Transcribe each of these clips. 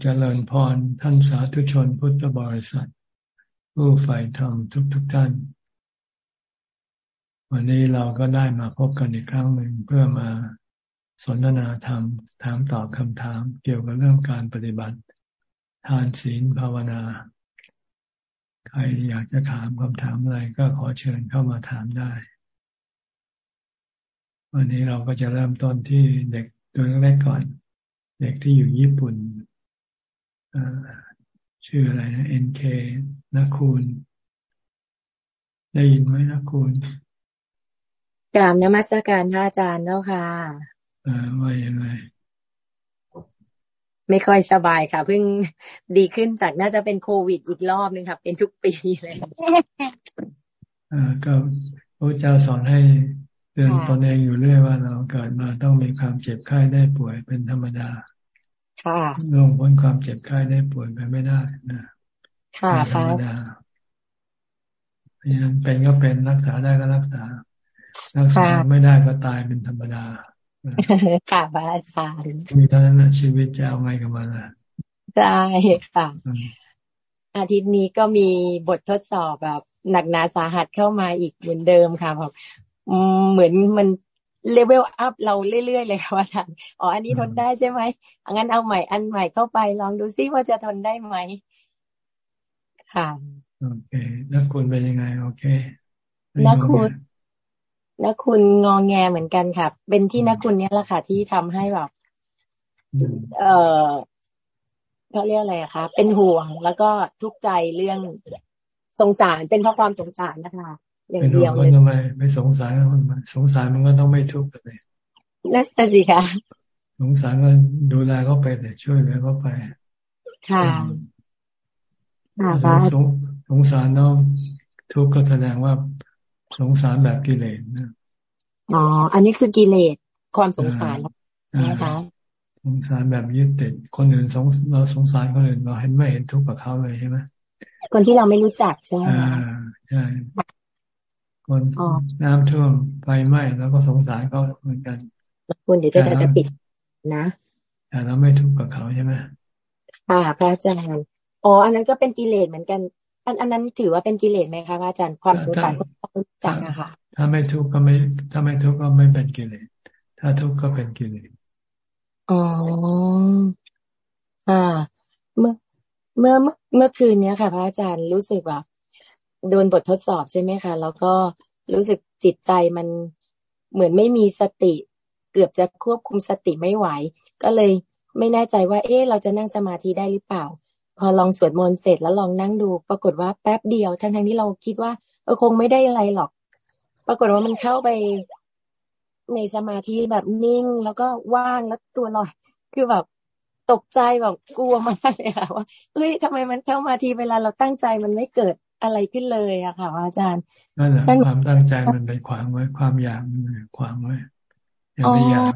เจริญพรท่านสาธุชนพุทธบริษัท ผู้ใฝ่ธรรมทุกทุกท่าน วันนี้เราก็ได้มาพบกันอีกครั้งหนึ่งเพื่อมาสนทนาธรรม ถามตอบคำถามเกี่ยวกับเรื่องการปฏิบัติ ทานศีลภาวนา ใครอยากจะถามคำถามอะไรก็ขอเชิญเข้ามาถามได้ วันนี้เราก็จะเริ่มต้นที่เด็กตัวเล็กก่อน เด็กที่อยู่ญี่ปุ่น ชื่ออะไรนะเอ็นเคนักคูณได้ยินไหมนักคูณกราบนมัสการพระอาจารย์เจ้าค่ะอ่าว่ายังไงไม่ค่อยสบายค่ะ เพิ่งดีขึ้นจากน่าจะเป็นโควิดอีกรอบนึงค่ะ เป็นทุกปีเลยอ่าก็พระเจ้าสอนให้เตือนตนเองอยู่เรื่อยว่าเราเกิดมาต้องมีความเจ็บไข้ได้ป่วยเป็นธรรมดา ค่ะลงพ้นความเจ็บไข้ได้ป่วยไปไม่ได้นะค่ะธรรมดาเพราะฉะนั้นเป็นก็เป็นรักษาได้ก็รักษา รักษาไม่ได้ก็ตายเป็นธรรมดาค่ะพระอาจารย์มีเท่านั้นนะชีวิตจะเอาไงกับมันล่ะใช่ค่ะ อาทิตย์นี้ก็มีบททดสอบแบบหนักหนาสาหัสเข้ามาอีกเหมือนเดิมค่ะแบบเหมือนมัน เลเวลอัพเราเรื่อยๆเลยค่ะอาจารย์อ๋ออันนี้ทนได้ใช่ไหมงั้นเอาใหม่อันใหม่เข้าไปลองดูซิว่าจะทนได้ไหมค่ะโอเคนักคุณเป็นยังไง โอเคนักคุณนักคุณงองแงเหมือนกันค่ะ เป็นที่นักคุณเนี้ยแหละค่ะที่ทำให้แบบเออเขาเรียกอะไรคะเป็นห่วงแล้วก็ทุกข์ใจเรื่องสงสารเป็นเพราะความสงสารนะคะ อย่างเดียวเลยทำไมไม่สงสารมันสงสารมันก็ต้องไม่ทุกข์กันเลยนั่นสิค่ะ สงสารก็ดูแลเขาไปแต่ช่วยเหลือเขาไป ค่ะสงสงสารน้องทุกข์ก็แสดงว่าสงสารแบบกิเลสนะอ๋อ อันนี้คือกิเลสความสงสารนะคะสงสารแบบยึดติดคนอื่นสงเราสงสารคนอื่นเราเห็นไม่เห็นทุกข์กับเขาเลยใช่ไหมคนที่เราไม่รู้จักใช่ไหมใช่ คนน้ำท่วมไฟไหม้แล้วก็สงสารเขาเหมือนกันคุณเดี๋ยวจะจะปิดนะแต่เราไม่ทุกข์กับเขาใช่ไหมค่ะพระอาจารย์อ๋ออันนั้นก็เป็นกิเลสเหมือนกัน อันอันนั้นถือว่าเป็นกิเลสไหมคะพระอาจารย์ความสงสารคนรู้จักอะค่ะ ถ้าไม่ทุกข์ก็ไม่ ถ้าไม่ทุกข์ก็ไม่เป็นกิเลสถ้าทุกข์ก็เป็นกิเลสอ๋ออ่า เมื่อเมื่อเมื่อคืนเนี้ยค่ะ พระอาจารย์รู้สึกแบบ โดนบททดสอบใช่ไหมคะ แล้วก็รู้สึกจิตใจมันเหมือนไม่มีสติ เกือบจะควบคุมสติไม่ไหว ก็เลยไม่แน่ใจว่า เอ๊ะเราจะนั่งสมาธิได้หรือเปล่า พอลองสวดมนต์เสร็จแล้วลองนั่งดู ปรากฏว่าแป๊บเดียว ทั้งทั้งที่เราคิดว่าเออคงไม่ได้อะไรหรอก ปรากฏว่ามันเข้าไปในสมาธิแบบนิ่ง แล้วก็ว่างแล้วตัวลอย คือแบบตกใจแบบกลัวมากเลยค่ะว่าเฮ้ยทำไมมันเข้ามาทีเวลาเราตั้งใจมันไม่เกิด อะไรขึ้นเลยอะค่ะอาจารย์นั่นแหละความตั้งใจมันไปขวางไว้ ความอยากมันขวางไว้อย่าไปอยาก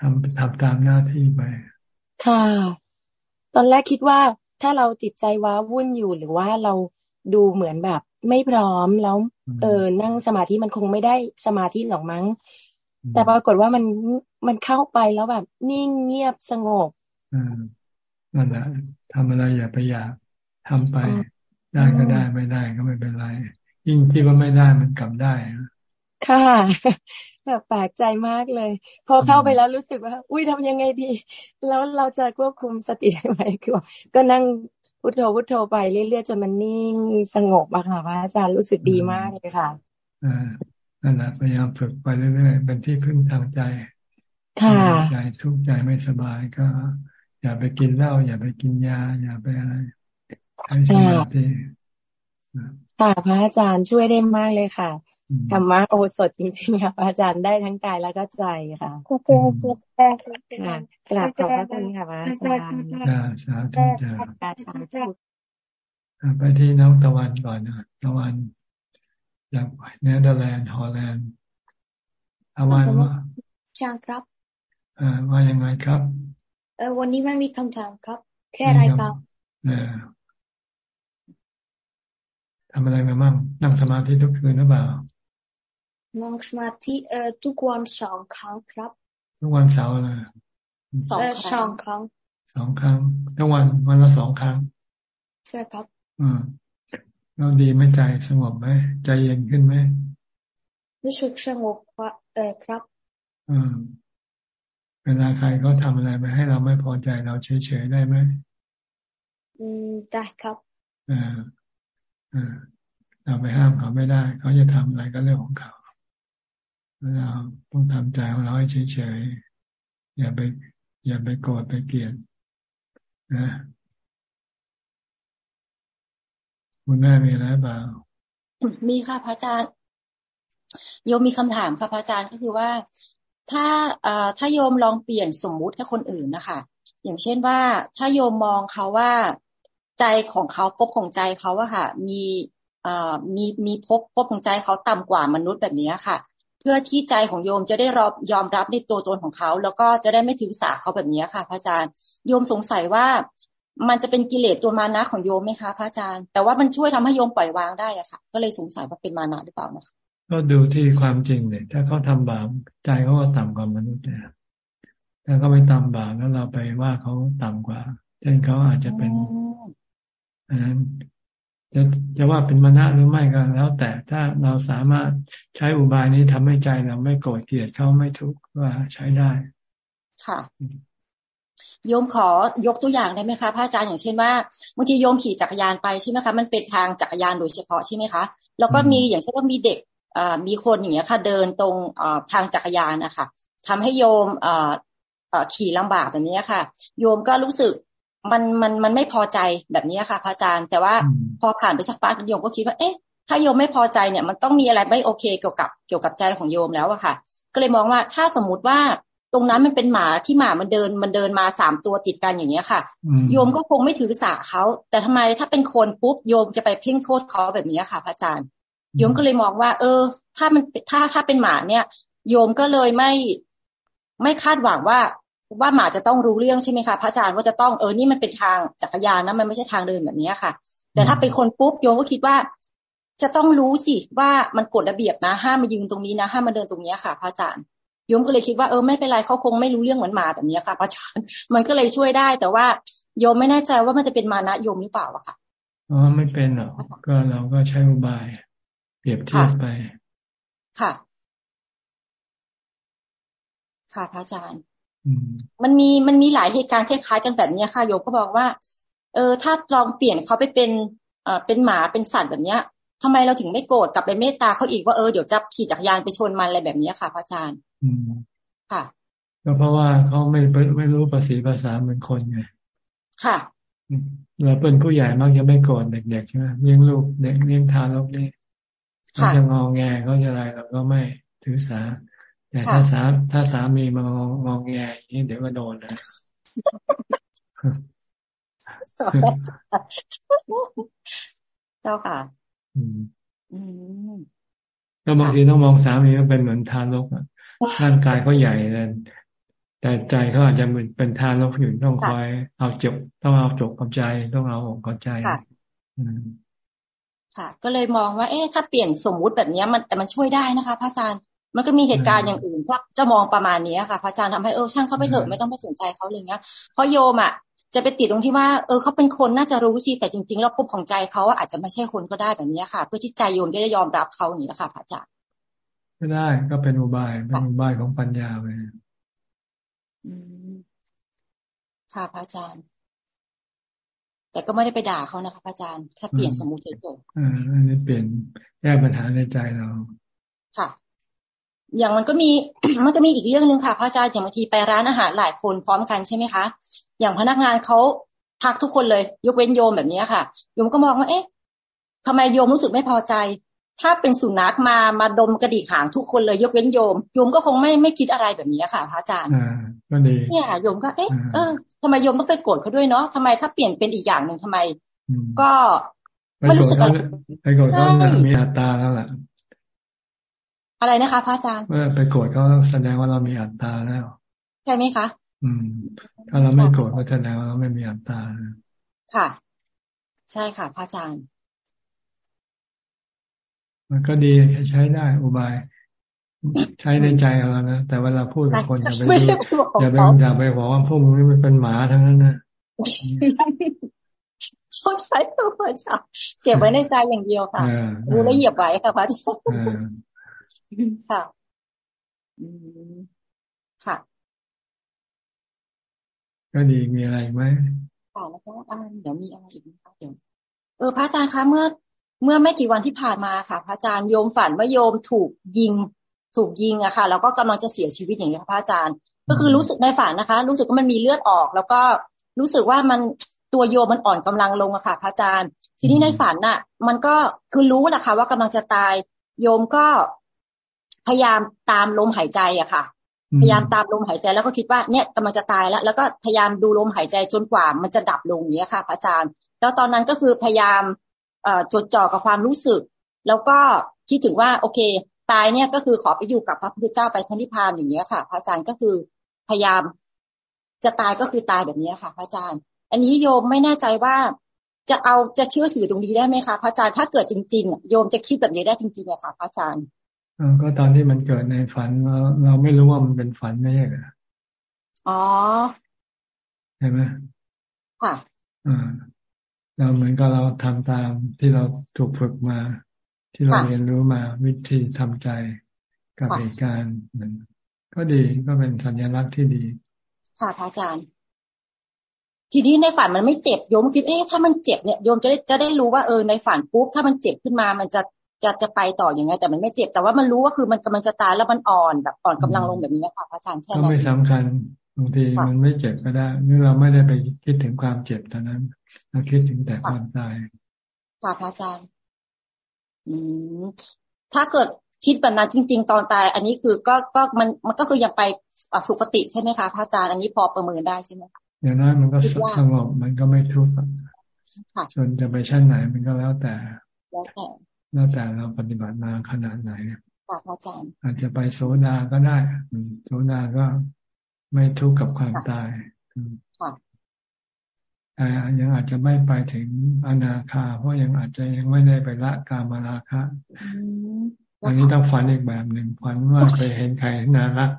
ทำทำตามหน้าที่ไปค่ะ ตอนแรกคิดว่าถ้าเราจิตใจว้าวุ่นอยู่หรือว่าเราดูเหมือนแบบไม่พร้อมแล้ว เออนั่งสมาธิมันคงไม่ได้สมาธิหรอกมั้ง แต่ปรากฏว่ามันมันเข้าไปแล้วแบบนิ่งเงียบสงบอืมนั่นแหละทำอะไรอย่าไปอยากทำไป ได้ก็ได้ไม่ได้ก็ไม่เป็นไร ยิ่งที่ว่าไม่ได้มันกลับได้ค่ะแบบแปลกใจมากเลย พอเข้าไปแล้วรู้สึกว่า อุ้ยทำยังไงดี แล้วเราจะควบคุมสติได้ไหมคือก็นั่งพุทโธพุทโธไปเรื่อยๆจนมันนิ่งสงบอะค่ะพระอาจารย์รู้สึกดีมากเลยค่ะอ่านั่นแหละพยายามฝึกไปเรื่อยๆเป็นที่พึ่งทางใจค่ะใจทุกข์ใจไม่สบายก็ อย่าไปกินเหล้าอย่าไปกินยา อย่าไปอะไร ให้สมาธิค่ะพระอาจารย์ช่วยได้มากเลยค่ะธรรมะโอสถจริงๆค่ะอาจารย์ได้ทั้งกายแล้วก็ใจค่ะค่ะกราบขอบพระคุณค่ะพระอาจารย์สาธุจ้าสาธุไปที่น้องตะวันก่อนนะตะวันจากเนเธอร์แลนด์ฮอลแลนด์ตะวันว่าช่างครับอ่าว่ายังไงครับ เออวันนี้ไม่มีคำถามครับ แค่รายการเออ ทำอะไรมาบ้างนั่งสมาธิทุกคืนหรือเปล่านั่งสมาธิเอ่อทุกวันสองครั้งครับ ทุกวันเสาร์เลยสองสองครั้งสสองครั้งทั้งวันวันละสองครั้งใช่ครับอ่าเราดีไม่ใจสงบไหมใจเย็นขึ้นไหมรู้สึกสงบเออครับอ่าเวลาใครเขาทาอะไรมาให้เราไม่พอใจเราเฉยๆได้ไหมอืมได้ครับอ่าอ่า เราไปห้ามเขาไม่ได้ เขาจะทำอะไรก็เรื่องของเขาเราต้องทำใจของเราให้เฉยๆอย่าไป อย่าไปโกรธไปเกลียดนะคุณแม่มีอะไรเปล่ามีค่ะพระอาจารย์โยมมีคำถามค่ะพระอาจารย์ก็คือว่า ถ้าถ้าโยมลองเปลี่ยนสมมุติให้คนอื่นนะคะอย่างเช่นว่า ถ้าโยมมองเขาว่า ใจของเขาพบของใจเขาอะค่ะ มีมีมีพบพบของใจเขาต่ำกว่ามนุษย์แบบนี้ค่ะ เพื่อที่ใจของโยมจะได้รอบยอมรับในตัวตนของเขา แล้วก็จะได้ไม่ถือสาเขาแบบนี้ค่ะ พระอาจารย์โยมสงสัยว่ามันจะเป็นกิเลสตัวมานะของโยมไหมคะพระอาจารย์ แต่ว่ามันช่วยทำให้โยมปล่อยวางได้อะค่ะ ก็เลยสงสัยว่าเป็นมานะหรือเปล่านะคะก็ดูที่ความจริงเนี่ย ถ้าเขาทาบาปใจเขาก็ต่ำกว่ามนุษย์เนี่ยถ้าเขาไม่ทำบาปแล้วเราไปว่าเขาต่ำกว่า เช่นเขาอาจจะเป็น อันนั้นจะจะว่าเป็นมานะหรือไม่ก็แล้ว แต่ถ้าเราสามารถใช้อุบายนี้ทำให้ใจเราไม่โกรธเกลียดเขาไม่ทุกข์ว่าใช้ได้ ค่ะโยมขอยกตัวอย่างได้ไหมคะพระอาจารย์อย่างเช่นว่าบางทีโยมขี่จักรยานไปใช่ไหมคะมันเป็นทางจักรยานโดยเฉพาะใช่ไหมคะแล้วก็มีอย่างเช่นว่ามีเด็กมีคนอย่างเงี้ยค่ะ เดินตรงทางจักรยานนะคะทำให้โยมขี่ลำบากแบบนี้ค่ะ โยมก็รู้สึก มันมันมันไม่พอใจแบบนี้ค่ะพระอาจารย์ แต่ว่าพอผ่านไปสักพักโยมก็คิดว่าเอ๊ะถ้าโยมไม่พอใจเนี่ย มันต้องมีอะไรไม่โอเคเกี่ยวกับเกี่ยวกับใจของโยมแล้วอะค่ะ ก็เลยมองว่าถ้าสมมุติว่าตรงนั้นมันเป็นหมาที่หมามันเดินมันเดินมาสามตัวติดกันอย่างเงี้ยค่ะ โยมก็คงไม่ถือสาเขาแต่ทำไมถ้าเป็นคนปุ๊บโยมจะไปเพ่งโทษเขาแบบนี้ค่ะพระอาจารย์ โยมก็เลยมองว่า เออ ถ้ามันถ้าถ้าเป็นหมาเนี่ย โยมก็เลยไม่ไม่คาดหวังว่า ว่าหมาจะต้องรู้เรื่องใช่ไหมคะพระอาจารย์ว่าจะต้องเออนี่มันเป็นทางจักรยานนะมันไม่ใช่ทางเดินแบบนี้ค่ะ แต่ถ้าเป็นคนปุ๊บโยมก็คิดว่า จะต้องรู้สิว่ามันกฎระเบียบนะ ห้ามมายืนตรงนี้นะห้ามมาเดินตรงนี้ค่ะพระอาจารย์โยมก็เลยคิดว่าเออไม่เป็นไรเขาคงไม่รู้เรื่องเหมือนหมาแบบนี้ค่ะพระอาจารย์มันก็เลยช่วยได้ แต่ว่าโยมไม่แน่ใจว่ามันจะเป็นมานะโยมหรือเปล่าอะค่ะอ๋อไม่เป็นหรอกก็เราก็ใช้อุบาย เปรียบเทียบไป ค่ะ ค่ะพระอาจารย์ มันมีมันมีหลายเหตุการณ์คล้ายๆกันแบบนี้ค่ะโยมก็บอกว่า เออ ถ้าลองเปลี่ยนเขาไปเป็นเอ่อเป็นหมาเป็นสัตว์แบบเนี้ยทำไมเราถึงไม่โกรธกลับไปเมตตาเขาอีกว่าเออเดี๋ยวจะขี่จักรยานไปชนมันอะไรแบบนี้ค่ะพระอาจารย์อืมค่ะก็เพราะว่าเขาไม่ไม่รู้ภาษีภาษาเหมือนคนไงค่ะเราเป็นผู้ใหญ่มักจะไม่โกรธเด็กๆใช่ไหมเลี้ยงลูกเด็กเลี้ยงทารกนี่เขาจะงอแงเขาจะอะไรเราก็ไม่ถือสา แต่ถ้าสาถ้าสามีมางองแงอย่างนี้เดี๋ยวก็โดนนะเจ้าค่ะ อืมก็บางทีต้องมองสามีว่าเป็นเหมือนทารกอะร่างกายเขาใหญ่เลยแต่ใจเขาอาจจะเหมือนเป็นทารกอยู่ต้องคอยเอาจบต้องเอาจบกับใจต้องเอาอกกับใจค่ะ ก็เลยมองว่า เอ๊ะถ้าเปลี่ยนสมมุติแบบนี้มันแต่มันช่วยได้นะคะพระอาจารย์ มันก็มีเหตุการณ์อย่างอื่นที่จะมองประมาณนี้ค่ะพระอาจารย์ทำให้เออช่างเขาไปเถอะไม่ต้องไปสนใจเขาอะไรเงี้ยเพราะโยมอะจะไปติดตรงที่ว่า เออเขาเป็นคนน่าจะรู้สิแต่จริงๆแล้วภพของใจเขาอาจจะไม่ใช่คนก็ได้แบบนี้ค่ะ เพื่อที่ใจโยมจะยอมรับเขาอย่างนี้ค่ะพระอาจารย์ก็ได้ก็เป็นอุบายเป็นอุบายของปัญญาไปค่ะพระอาจารย์ แต่ก็ไม่ได้ไปด่าเขานะคะพระอาจารย์แค่เปลี่ยนสมมุติเฉยๆอ่าอันนี้เปลี่ยนแก้ปัญหาในใจเรา ค่ะ อย่างมันก็มีมันก็มีอีกเรื่องหนึ่งค่ะพระอาจารย์อย่างบางทีไปร้านอาหารหลายคนพร้อมกันใช่ไหมคะอย่างพนักงานเขาทักทุกคนเลย ยกเว้นโยมแบบนี้ค่ะโยมก็มองว่าเอ๊ะทำไมโยมรู้สึกไม่พอใจ ถ้าเป็นสุนัขมามาดมกระดิกหางทุกคนเลย ยกเว้นโยมโยมก็คงไม่ไม่คิดอะไรแบบนี้ค่ะพระอาจารย์ก็ดีเนี่ยโยมก็เอ๊ะเออทำไมโยมต้องไปโกรธเขาด้วยเนาะทำไมถ้าเปลี่ยนเป็นอีกอย่างหนึ่งทำไม ก็ไม่รู้สึกอะไรไปโกรธเขามีอัตตาแล้วล่ะ อะไรนะคะพระอาจารย์เมื่อไปโกรธเขาแสดงว่าเรามีอัตตาแล้ว ใช่ไหมคะ อืม ถ้าเราไม่โกรธก็แสดงว่าเราไม่มีอัตตาค่ะ ใช่ค่ะพระอาจารย์ มันก็ดีใช้ได้อุบาย ใช้ในใจเรานะแต่เวลาพูดกับคนอย่าไปอย่าไปอย่าไปบอกว่าพวกมึงนี่มันเป็นหมาทั้งนั้นนะเข้าใจตัวพระอาจารย์เก็บไว้ในใจอย่างเดียวค่ะรู้แล้วเหยียบไว้ค่ะพระอาจารย์ ค่ะค่ะ ก็ดีมีอะไรไหมค่ะแล้วก็อ่าเดี๋ยวมีอะไรอีกไหมคะเดี๋ยวเออพระอาจารย์คะเมื่อเมื่อไม่กี่วันที่ผ่านมาค่ะ พระอาจารย์โยมฝันว่าโยมถูกยิง ถูกยิงอะค่ะ แล้วก็กำลังจะเสียชีวิตอย่างนี้ค่ะพระอาจารย์ ก็คือรู้สึกในฝันนะคะ รู้สึกว่ามันมีเลือดออก แล้วก็รู้สึกว่ามันตัวโยมมันอ่อนกำลังลงอะค่ะ พระอาจารย์ ทีนี้ในฝันน่ะ มันก็คือรู้แหละค่ะ ว่ากำลังจะตาย โยมก็ พยายามตามลมหายใจอะค่ะ พยายามตามลมหายใจแล้วก็คิดว่าเนี่ยกำลังจะตายแล้ว แล้วก็พยายามดูลมหายใจจนกว่ามันจะดับลงเนี้ยค่ะพระอาจารย์ แล้วตอนนั้นก็คือพยายามจดจ่อกับความรู้สึก แล้วก็คิดถึงว่าโอเค ตายเนี่ยก็คือขอไปอยู่กับพระพุทธเจ้าไปพระนิพพานอย่างเงี้ยค่ะ พระอาจารย์ก็คือพยายามจะตายก็คือตายแบบนี้ค่ะ พระอาจารย์ อันนี้โยมไม่แน่ใจว่าจะเอาจะเชื่อถือตรงนี้ได้ไหมคะพระอาจารย์ถ้าเกิดจริงๆโยมจะคิดแบบนี้ได้จริงๆอะค่ะพระอาจารย์ ก็ตอนที่มันเกิดในฝันเราเราไม่รู้ว่ามันเป็นฝันไม่ใช่เหรออ๋อใช่ไหมค่ะอ่าเราเหมือนกับเราทำตามที่เราถูกฝึกมา ที่เราเรียนรู้มาวิธีทำใจกับเหตุการณ์นั้นก็ดีก็เป็นสัญลักษณ์ที่ดี ค่ะพระอาจารย์ ทีนี้ในฝันมันไม่เจ็บโยมคิดเอ๊ะถ้ามันเจ็บเนี่ยโยมจะได้จะได้รู้ว่าเออในฝันปุ๊บถ้ามันเจ็บขึ้นมามันจะ จะจะไปต่ออยังไงแต่มันไม่เจ็บ แต่ว่ามันรู้ว่าคือมันกำลังจะตายแล้วมันอ่อนแบบอ่อนกำลังลงแบบนี้นะคะพระอาจารย์แค่นั้นก็ไม่สำคัญบางทีมันไม่เจ็บก็ได้นี่เราไม่ได้ไปคิดถึงความเจ็บตอนนั้น เราคิดถึงแต่ความตายค่ะพระอาจารย์ อืมถ้าเกิดคิดแบบนั้นจริง ๆ ตอนตาย อันนี้คือก็ก็มันมันก็คือยังไปสุคติใช่ไหมคะพระอาจารย์อันนี้พอประเมินได้ใช่ไหมคะอย่างนั้นมันก็สงบมันก็ไม่ทุกข์ส่วนจะไปชั้นไหนมันก็แล้วแต่แล้วแต่ แล้วแต่เราปฏิบัติมาขนาดไหนค่ะอาจารย์อาจจะไปโซดาก็ได้โซดาก็ไม่ทุกข์กับความตายแต่ยังอาจจะไม่ไปถึงอนาคา เพราะยังอาจจะยังไม่ได้ไปละกามาราคะอันนี้ต้องฝันอีกแบบหนึ่งฝันว่าไปเห็นใครน่ารัก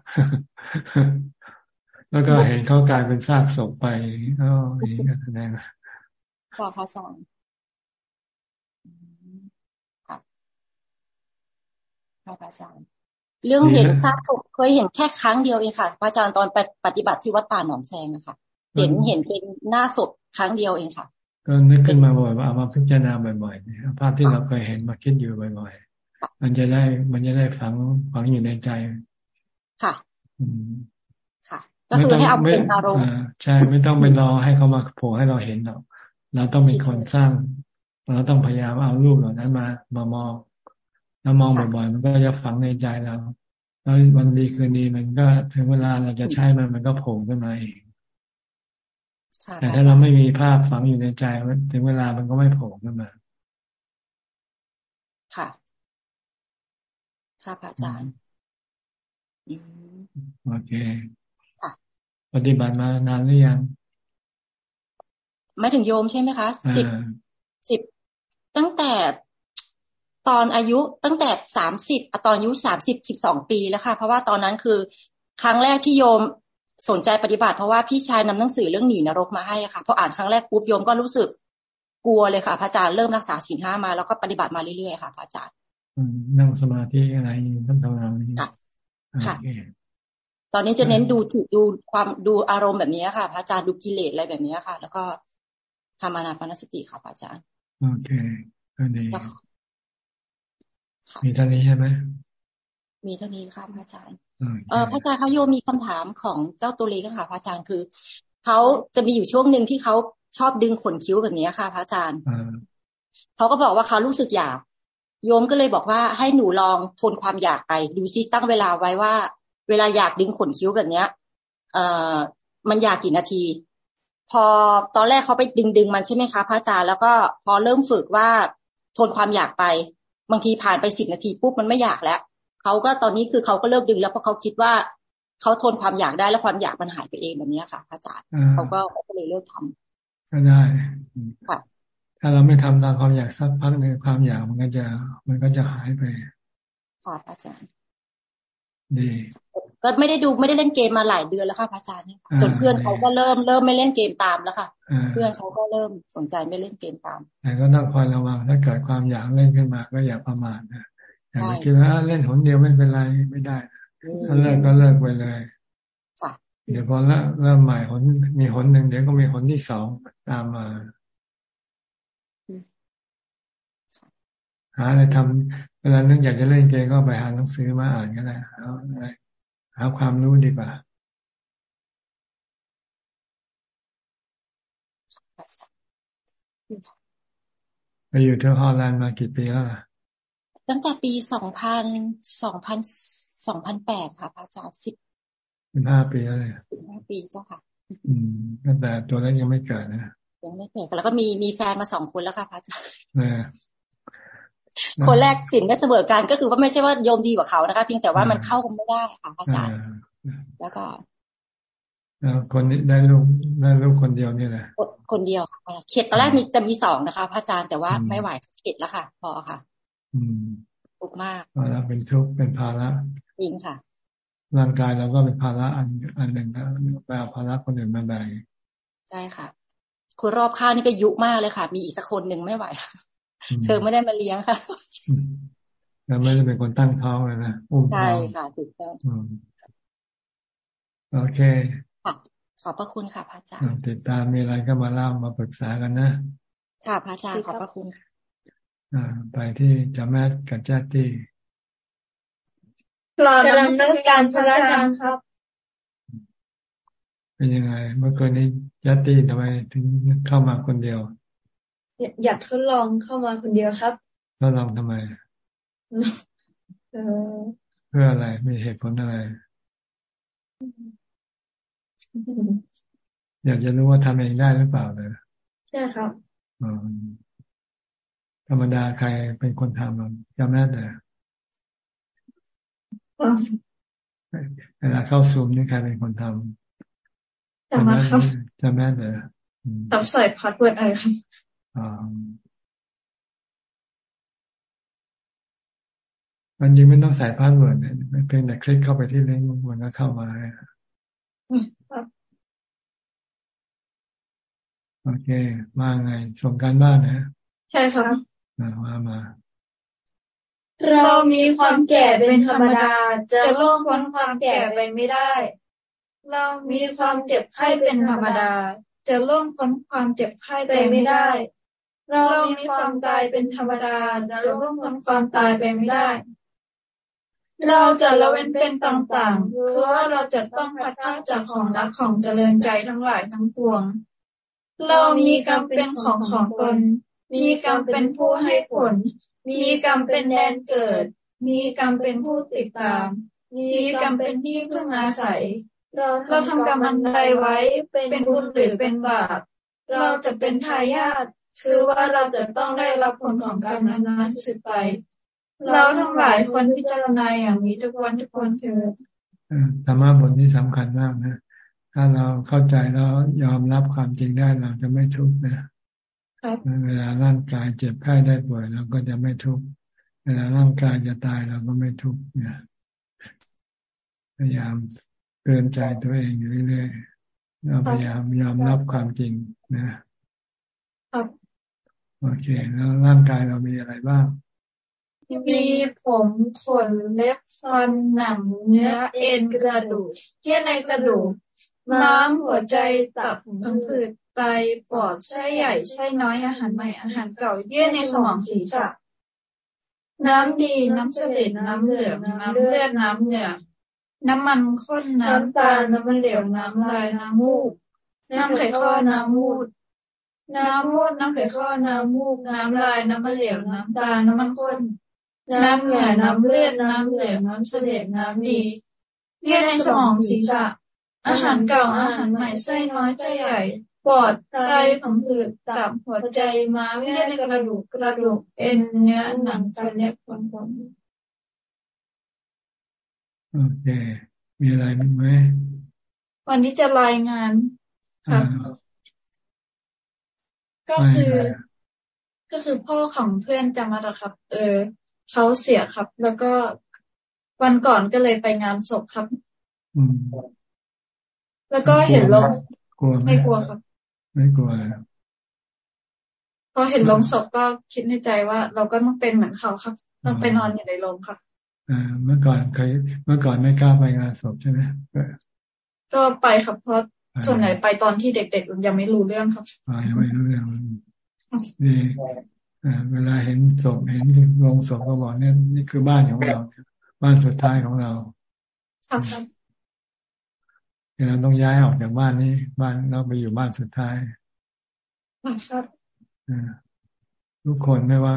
แล้วก็เห็นเขากลายเป็นซากศพไปอ๋อนี่ก็แสดงค่ะพระอาจารย์ ค่ะพระอาจารย์ เรื่องเห็นซากศพเคยเห็นแค่ครั้งเดียวเองค่ะพระอาจารย์ตอนปฏิบัติที่วัดป่าหนองแซงนะคะเห็นเห็นเป็นหน้าศพครั้งเดียวเองค่ะก็นึกขึ้นมาบ่อยว่าเอามาพิจารณาบ่อยๆภาพที่เราเคยเห็นมาคิดอยู่บ่อยๆ มันจะได้มันจะได้ฝังฝังอยู่ในใจค่ะค่ะ ก็คือให้เอาเป็นอารมณ์ใช่ไม่ต้องไปรอให้เขามาโผล่ให้เราเห็นหรอกเราต้องเป็นคนสร้าง เราต้องพยายามเอารูปเหล่านั้นมามามอง แล้วมองบ่อยๆ มันก็จะฝังในใจเราแล้ววันดีคืนดีมันก็ถึงเวลาเราจะใช้มันมันก็โผล่ขึ้นมาเองแต่ถ้าเราไม่มีภาพฝังอยู่ในใจถึงเวลามันก็ไม่โผล่ขึ้นมา ค่ะ ค่ะพระอาจารย์โอเคปฏิบัติมานานหรือยังไม่ถึงโยมใช่ไหมคะสิบสิบตั้งแต่ ตอนอายุตั้งแต่สามสิบตอนอายุสามสิบสิบสองปีแล้วค่ะ เพราะว่าตอนนั้นคือครั้งแรกที่โยมสนใจปฏิบัติ เพราะว่าพี่ชายนำหนังสือเรื่องหนีนรกมาให้ค่ะพออ่านครั้งแรกปุ๊บโยมก็รู้สึกกลัวเลยค่ะพระอาจารย์เริ่มรักษาศีลห้ามาแล้วก็ปฏิบัติมาเรื่อยๆค่ะพระอาจารย์นั่งสมาธิอะไรท่านทำงานนี้ค่ะตอนนี้จะเน้นดูถือดูความดูอารมณ์แบบนี้ค่ะ พระอาจารย์ดูกิเลสอะไรแบบนี้ค่ะ แล้วก็ทำอนาปานสติค่ะพระอาจารย์โอเคก็ดี มีเท่านี้ใช่ไหมมีเท่านี้ค่ะพระอาจารย์เออพระอาจารย์เขาโยมมีคำถามของเจ้าตัวเล็กค่ะพระอาจารย์คือเขาจะมีอยู่ช่วงหนึ่งที่เขาชอบดึงขนคิ้วแบบนี้ค่ะ พระอาจารย์เขาก็บอกว่าเขารู้สึกอยาก โยมก็เลยบอกว่าให้หนูลองทนความอยากไป ดูซิตั้งเวลาไว้ว่า เวลาอยากดึงขนคิ้วแบบเนี้ย เอ่อมันอยากกี่นาที พอตอนแรกเขาไปดึงดึงมันใช่ไหมคะพระอาจารย์แล้วก็พอเริ่มฝึกว่าทนความอยากไป บางทีผ่านไปสิบนาทีปุ๊บมันไม่อยากแล้วเขาก็ตอนนี้คือเขาก็เลิกดึงแล้วเพราะเขาคิดว่าเขาทนความอยากได้แล้วความอยากมันหายไปเองแบบนี้ค่ะอาจารย์เขาก็ก็เลยเลิกทำก็ได้ค่ะถ้าเราไม่ทำตามความอยากสักพักหนึ่งความอยากมันก็จะ มันก็จะหายไปค่ะอาจารย์ดี ก็ไม่ได้ดูไม่ได้เล่นเกมมาหลายเดือนแล้วค่ะพระอาจารย์จนเพื่อนเขาก็เริ่มเริ่มไม่เล่นเกมตามแล้วค่ะ เพื่อนเขาก็เริ่มสนใจไม่เล่นเกมตามแต่ก็ต้องคอยระวังถ้าเกิดความอยากเล่นขึ้นมาก็อย่าประมาทนะอย่าไปคิดว่าเล่นหนเดียวไม่เป็นไรไม่ได้ถ้าเลิกก็เลิกไปเลยเดี๋ยวพอละเริ่มใหม่หนมีหนหนึ่งเดี๋ยวก็มีหนที่สองตามมาหาอะไรทำ เวลานึกอยากจะเล่นเกมก็ไปหาหนังสือมาอ่านก็ได้หาอะไรหาความรู้ดีกว่าไปอยู่ที่ฮอลแลนด์มากี่ปีแล้วล่ะ ตั้งแต่ปีสองพันสองพันสองพันแปดค่ะพระอาจารย์สิบสิบห้าปีแล้วเลยสิบห้าปีเจ้าค่ะ อืมตั้งแต่ตัวแรกยังไม่เกิดนะยังไม่เกิดแล้วก็มีมีแฟนมาสองคนแล้วค่ะพระอาจารย์ คนแรกสินไม่เสมอกันก็คือว่าไม่ใช่ว่าโยมดีกว่าเขานะคะ เพียงแต่ว่ามันเข้ากันไม่ได้ค่ะอาจารย์ แล้วก็แล้วคนนี้ได้ลูกได้ลูกคนเดียวนี่แหละคนเดียวค่ะเข็ดตอนแรกมีจะมีสองนะคะพระอาจารย์แต่ว่าไม่ไหวเข็ดแล้วค่ะ พอค่ะ อืมทุกมากภาระเป็นทุกข์เป็นภาระจริงค่ะร่างกายเราก็เป็นภาระอันอันหนึ่งนะแปลภาระคนอื่นมาแบ่งใช่ค่ะคนรอบข้างนี่ก็ยุมากเลยค่ะ มีอีกสักคนหนึ่งไม่ไหว เธอไม่ได้มาเลี้ยงค่ะแล้วไม่ได้เป็นคนตั้งท้องเลยนะอุ้มท้องใช่ค่ะถูกต้องโอเคค่ะขอบพระคุณค่ะพระอาจารย์ติดตามมีอะไรก็มาเล่ามาปรึกษากันนะค่ะพระอาจารย์ขอบพระคุณค่ะอ่า ไปที่จามัดกับจัตตีกราบนมัสการพระอาจารย์ครับ เป็นยังไง เมื่อคืนนี้ยัตตีทำไมถึงเข้ามาคนเดียว อยากทดลองเข้ามาคนเดียวครับทดลองทำไมเพื่ออะไรมีเหตุผลอะไร อยากจะรู้ว่าทำเองได้หรือเปล่าเลยใช่ครับธรรมดาใครเป็นคนทำจำได้แต่เวลาเข้าซูมนี่ใครเป็นคนทำจำได้ครับจำได้แต่ตับใส่ password อะไรครับ มันยังไม่ต้องใส่ password เนี่ยเพียงแต่คลิกเข้าไปที่ลิงก์มันก็เข้ามาโอเค มาไง ส่งการบ้านนะ ใช่ครับมามา เรามีความแก่เป็นธรรมดา จะล่วงพ้นความแก่ไปไม่ได้ เรามีความเจ็บไข้เป็นธรรมดา จะล่วงพ้นความเจ็บไข้ไปไม่ได้ เรามีความตายเป็นธรรมดาจะล่วงพ้นความตายไปไม่ได้ เราจะละเว้นเป็นต่างๆคือว่าเราจะต้องพัดพาจากของรักของเจริญใจทั้งหลายทั้งปวง เรามีกรรมเป็นของของตน มีกรรมเป็นผู้ให้ผล มีกรรมเป็นแดนเกิด มีกรรมเป็นผู้ติดตาม มีกรรมเป็นที่พึ่งอาศัย เราทำกรรมอันใดไว้เป็นบุญหรือเป็นบาป เราจะเป็นทายาท คือว่าเราจะต้องได้รับผลของกรรมนั้นๆสืบไป เราทั้งหลายควรพิจารณาอย่างนี้ทุกวันทุกคนเถิดธรรมะบทนี้สำคัญมากนะถ้าเราเข้าใจแล้วยอมรับความจริงได้เราจะไม่ทุกข์นะเวลาร่างกายเจ็บไข้ได้ป่วยเราก็จะไม่ทุกข์เวลาร่างกายจะตายเราก็ไม่ทุกข์นะพยายามเตือนใจตัวเองอยู่เรื่อยๆเราพยายามยอมรับความจริงนะครับ โอเค แล้วร่างกายเรามีอะไรบ้าง มีผมขนเล็บฟันหนังเนื้อเอ็นกระดูกเยื่อในกระดูกม้ามหัวใจตับพังผืดไตปอดไส้ใหญ่ไส้น้อยอาหารใหม่อาหารเก่าเยื่อในสมองศีรษะน้ำดีน้ำเสลดน้ำเหลืองน้ำเลือดน้ำเหงื่อน้ำมันข้นน้ำตาลน้ำมันเหลวน้ำลายน้ำมูก น้ำไข่ข้อน้ำมูด น้ำมูดน้ำไข่ข้อน้ำมูก น้ำลาย น้ำมันเหลว น้ำตา น้ำมันข้น น้ำเหงื่อ น้ำเลือด น้ำเหลว น้ำเสลดน้ำดีเลือดในสมองศีรษะ อาหารเก่า อาหารใหม่ ไส้น้อยไส้ใหญ่ ปอด ไต ผังผืด ตับ หัวใจ ม้าเลือดในกระดูก กระดูก เอ็น เนื้อ หนังฟันเล็บฟันผมโอเค มีอะไรไหมวันนี้จะรายงานครับ ก็คือ ก็คือพ่อของเพื่อนจำมาครับ เออเขาเสียครับ แล้วก็วันก่อนก็เลยไปงานศพครับอืมแล้วก็เห็นลงกลัวไหมไม่กลัวครับ ไม่กลัวพอเห็นลงศพก็คิดในใจว่า เราก็ต้องเป็นเหมือนเขาครับ ต้องไปนอนอยู่ในโรงค่ะอ่าเมื่อก่อนเคยเมื่อก่อนไม่กล้าไปงานศพใช่ไหมก็ไปครับเพราะ ส่วนใหญ่ไปตอนที่เด็กๆยังไม่รู้เรื่องครับอ่ายังไม่รู้เรื่องนี่อ่าเวลาเห็นศพเห็นโรงศพก็บอกเนี่ยนี่คือบ้านของเราบ้านสุดท้ายของเราครับครับเราต้องย้ายออกจากบ้านนี้ บ้านเราไปอยู่บ้านสุดท้ายครับอ่าทุกคนไม่ว่า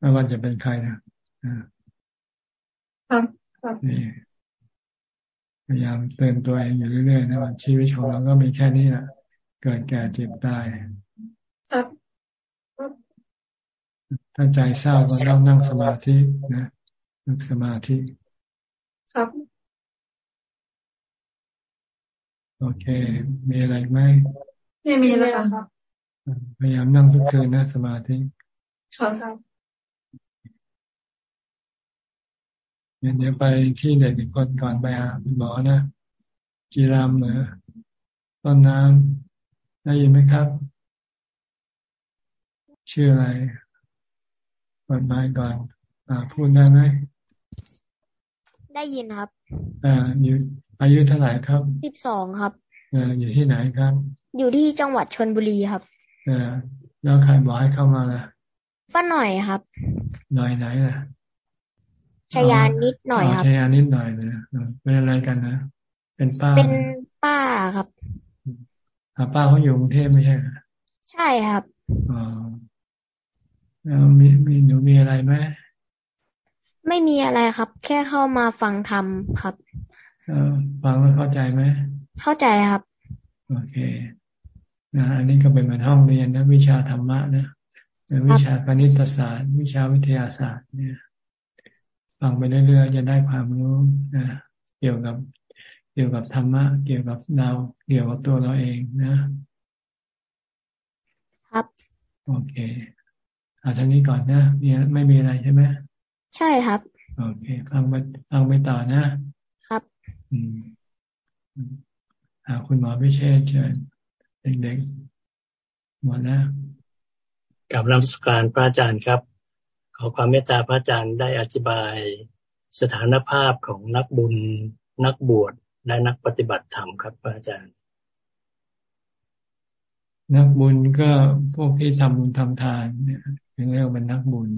ไม่ว่าจะเป็นใครนะอ่าครับครับนี่ พยายามเตือนตัวเองอยู่เรื่อยๆนะว่าชีวิตของเราก็มีแค่นี้แหละเกิดแก่เจ็บตายครับถ้าใจเศร้าก็ต้องนั่งสมาธินะนั่งสมาธิ ครับโอเค มีอะไรไหมไม่มีแล้วค่ะพยายามนั่งทุกคืนนะสมาธิครับครับ เดี๋ยวไปที่เด็กอีกคนก่อนไปหาคุณหมอนะจีรามเหรอต้นน้ำได้ยินไหมครับ ชื่ออะไรเปิดไมค์ก่อน อ่า พูดได้ไหมได้ยินครับ อ่าอยู่อายุเท่าไหร่ครับสิบสองครับอ่าอยู่ที่ไหนครับ อยู่ที่จังหวัดชนบุรีครับอ่าแล้วใครบอกให้เข้ามาล่ะป้าหน่อยครับ หน่อยไหนล่ะ ชยานิดหน่อยครับชยานิดหน่อยนะอ่าเป็นอะไรกันนะเป็นป้าเป็นป้าครับอ่าป้าเขาอยู่กรุงเทพไม่ใช่เหรอใช่ครับอ๋อแล้วมีมีหนูมีอะไรไหมไม่มีอะไรครับ แค่เข้ามาฟังธรรมครับเออฟังแล้วเข้าใจไหมเข้าใจครับ โอเคนะอันนี้ก็เป็นเหมือนห้องเรียนนะ วิชาธรรมะนะเป็นวิชาคณิตศาสตร์ วิชาวิทยาศาสตร์เนี่ย ฟังไปเรื่อยๆจะได้ความรู้นะเกี่ยวกับเกี่ยวกับธรรมะ เกี่ยวกับเราเกี่ยวกับตัวเราเองนะ ครับ โอเคเอาท่านี้ก่อนนะมีไม่มีอะไรใช่ไหมใช่ครับ โอเคฟังไปฟังไปต่อนะ ครับ อืมอืมหาคุณหมอพิเชษเชิญเด็กๆหมดแล้วกับนมัสการพระอาจารย์ครับ ขอความเมตตาพระอาจารย์ได้อธิบายสถานภาพของนักบุญนักบวชและนักปฏิบัติธรรมครับพระอาจารย์ นักบุญก็พวกที่ทำบุญทำทานเนี่ยถึงเรียกว่าเป็นนักบุญ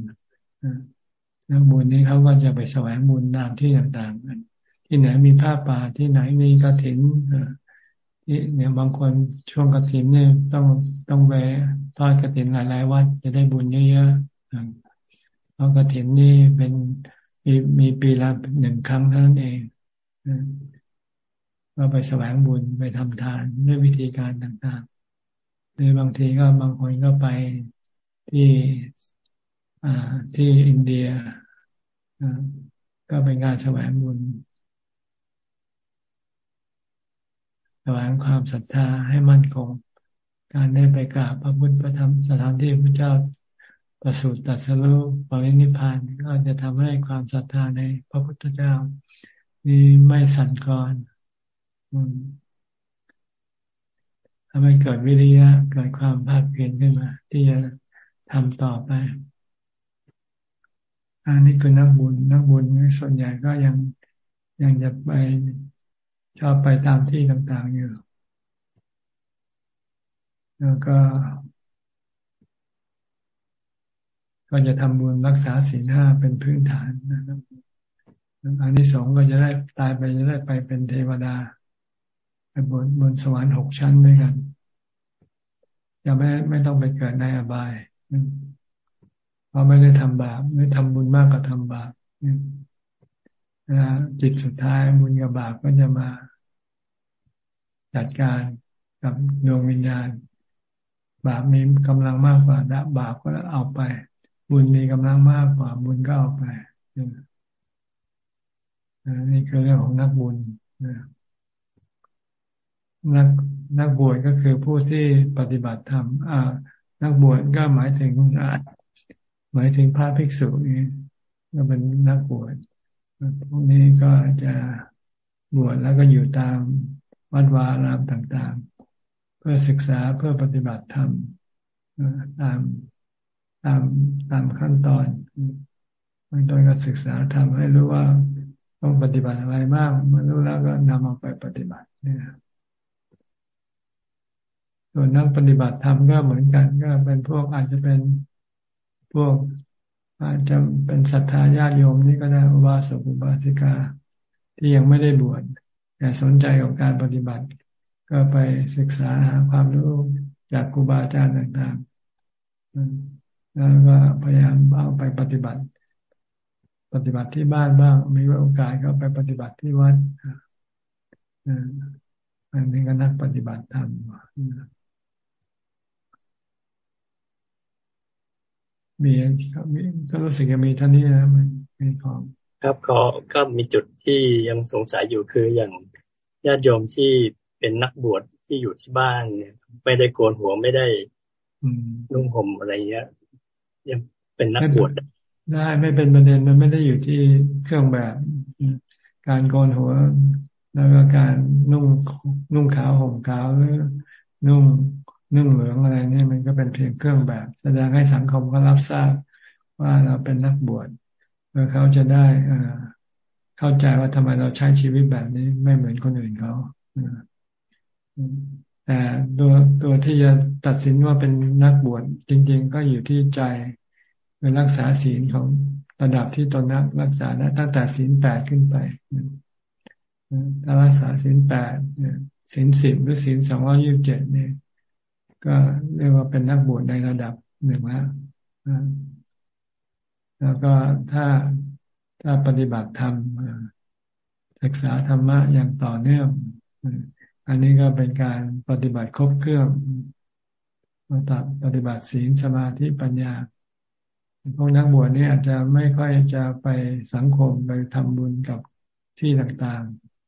นักบุญนี่เขาก็จะไปแสวงบุญตามที่ต่างๆกันที่ไหนมีผ้าป่าที่ไหนมีกระถินอ่าที่เนี่ยบางคนช่วงกระถินเนี่ยต้องต้องไปทอดกระถินหลายๆวัดจะได้บุญเยอะๆ เพราะกระถินนี่เป็นมีมีปีละหนึ่งครั้งเท่านั้นเองอ่าก็ไปแสวงบุญไปทำทานด้วยวิธีการต่างๆหรือบางทีก็บางคนก็ไปที่อ่าที่อินเดียก็เป็นการแสวงบุญแสวงความศรัทธาให้มั่นคง การได้ไปกราบพระพุทธพระธรรมสถานที่พระเจ้า ประสูติตัสรู้ปรินิพานก็จะทำให้ความศรัทธาในพระพุทธเจ้านี้ไม่สั่นคลอนทำให้เกิดวิริยะเกิดความภาคเพียรขึ้นมา ที่จะทำต่อไป อันนี้คือนักบุญนักบุญส่วนใหญ่ก็ยังยังจะไปชอบไปตามที่ต่างๆอยู่แล้วก็ ก็จะทำบุญรักษาศีลห้าเป็นพื้นฐานนะครับอันที่สองก็จะได้ตายไปจะได้ไปเป็นเทวดาไปบนบนสวรรค์หกชั้นด้วยกัน จะไม่ไม่ต้องไปเกิดในอบายเพราะไม่ได้ทำบาปไม่ทำบุญมากกว่าทำบาปนะจิตสุดท้ายบุญกับบาปก็จะมา จัดการกับดวงวิญญาณ บาปมีกำลังมากกว่าบาปก็เอาไป บุญมีกำลังมากกว่าบุญก็เอาไปนี่คือเรื่องของนักบุญนักนักบวชก็คือผู้ที่ปฏิบัติธรรมนักบวชก็หมายถึงหมายถึงพระภิกษุนี่ก็เป็นนักบวชพวกนี้ก็จะบวชแล้วก็อยู่ตามวัดวารามต่างๆ เพื่อศึกษาเพื่อปฏิบัติธรรมตามามตามขั้นตอนบางตอนก็ศึกษาทำให้รู้ว่าต้องปฏิบัติอะไรบ้างมารู้แล้วก็นำเอาไปปฏิบัติเนี่ยส่วนนักปฏิบัติธรรมก็เหมือนกัน ก็เป็นพวกอาจจะเป็นพวก อาจจะเป็นศรัทธาญาติโยมนี่ก็ได้อุบาสกอุบาสิกา ที่ยังไม่ได้บวชแต่สนใจกับการปฏิบัติ ก็ไปศึกษาหาความรู้จากครูบาอาจารย์ต่างๆ แล้วก็พยายามเอาไปปฏิบัติ ปฏิบัติที่บ้านบ้าง มีโอกาสก็ไปปฏิบัติที่วัดอันนี้ก็นักปฏิบัติธรรมมีมีก็รู้สึกยังมีท่านี้นะมันมีของครับก็ก็มีจุดที่ยังสงสัยอยู่คืออย่างญาติโยมที่เป็นนักบวชที่อยู่ที่บ้านเนี่ย ไม่ได้โกนหัวไม่ได้นุ่งห่มอะไรเงี้ย ยังเป็นนักบวชได้ไม่เป็นประเด็นมันไม่ได้อยู่ที่เครื่องแบบ การโกนหัว แล้วก็การนุ่งนุ่งขาวห่มขาวหรือนุ่งนึ่งเหลืองอะไรนี่มันก็เป็นเพียงเครื่องแบบ แสดงให้สังคมก็รับทราบว่าเราเป็นนักบวชเพื่อเขาจะได้เข้าใจว่าทำไมเราใช้ชีวิตแบบนี้ไม่เหมือนคนอื่นเขา แต่ตัวตัวที่จะตัดสินว่าเป็นนักบวชจริง ๆ ก็อยู่ที่ใจเป็นรักษาศีลของระดับที่ตนนักรักษานะตั้งแต่ศีลแปดขึ้นไปถ้ารักษาศีลแปดศีลสิบหรือศีลสองร้อยี่สิบเจ็ดเนี่ยก็เรียกว่าเป็นนักบวชในระดับหนึ่งแล้วแล้วก็ถ้าถ้าปฏิบัติธรรมศึกษาธรรมะอย่างต่อเนื่อง อันนี้ก็เป็นการปฏิบัติครบเครื่องมาตัดปฏิบัติศีลสมาธิปัญญาพวกนักบวชนี่อาจจะไม่ค่อยจะไปสังคมไปทำบุญกับที่ต่าง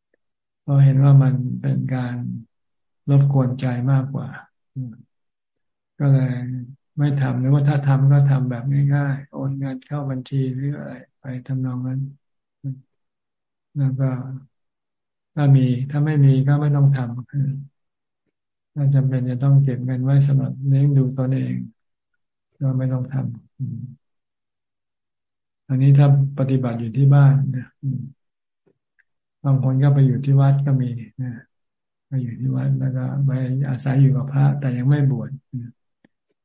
ๆ เพราะเห็นว่ามันเป็นการรบกวนใจมากกว่า ก็เลยไม่ทำหรือว่าถ้าทำก็ทำแบบง่ายๆ โอนเงินเข้าบัญชีหรืออะไร ไปทำนองนั้น แล้วก็ ถ้ามีถ้าไม่มีก็ไม่ต้องทำถ้าจำเป็นจะต้องเก็บเงินไว้สำหรับเลี้ยงดูตนเอง ก็ไม่ต้องทำอันนี้ถ้าปฏิบัติอยู่ที่บ้านนะบางคนก็ไปอยู่ที่วัดก็มีนะไปอยู่ที่วัดแล้วก็ไปอาศัยอยู่กับพระ แต่ยังไม่บวช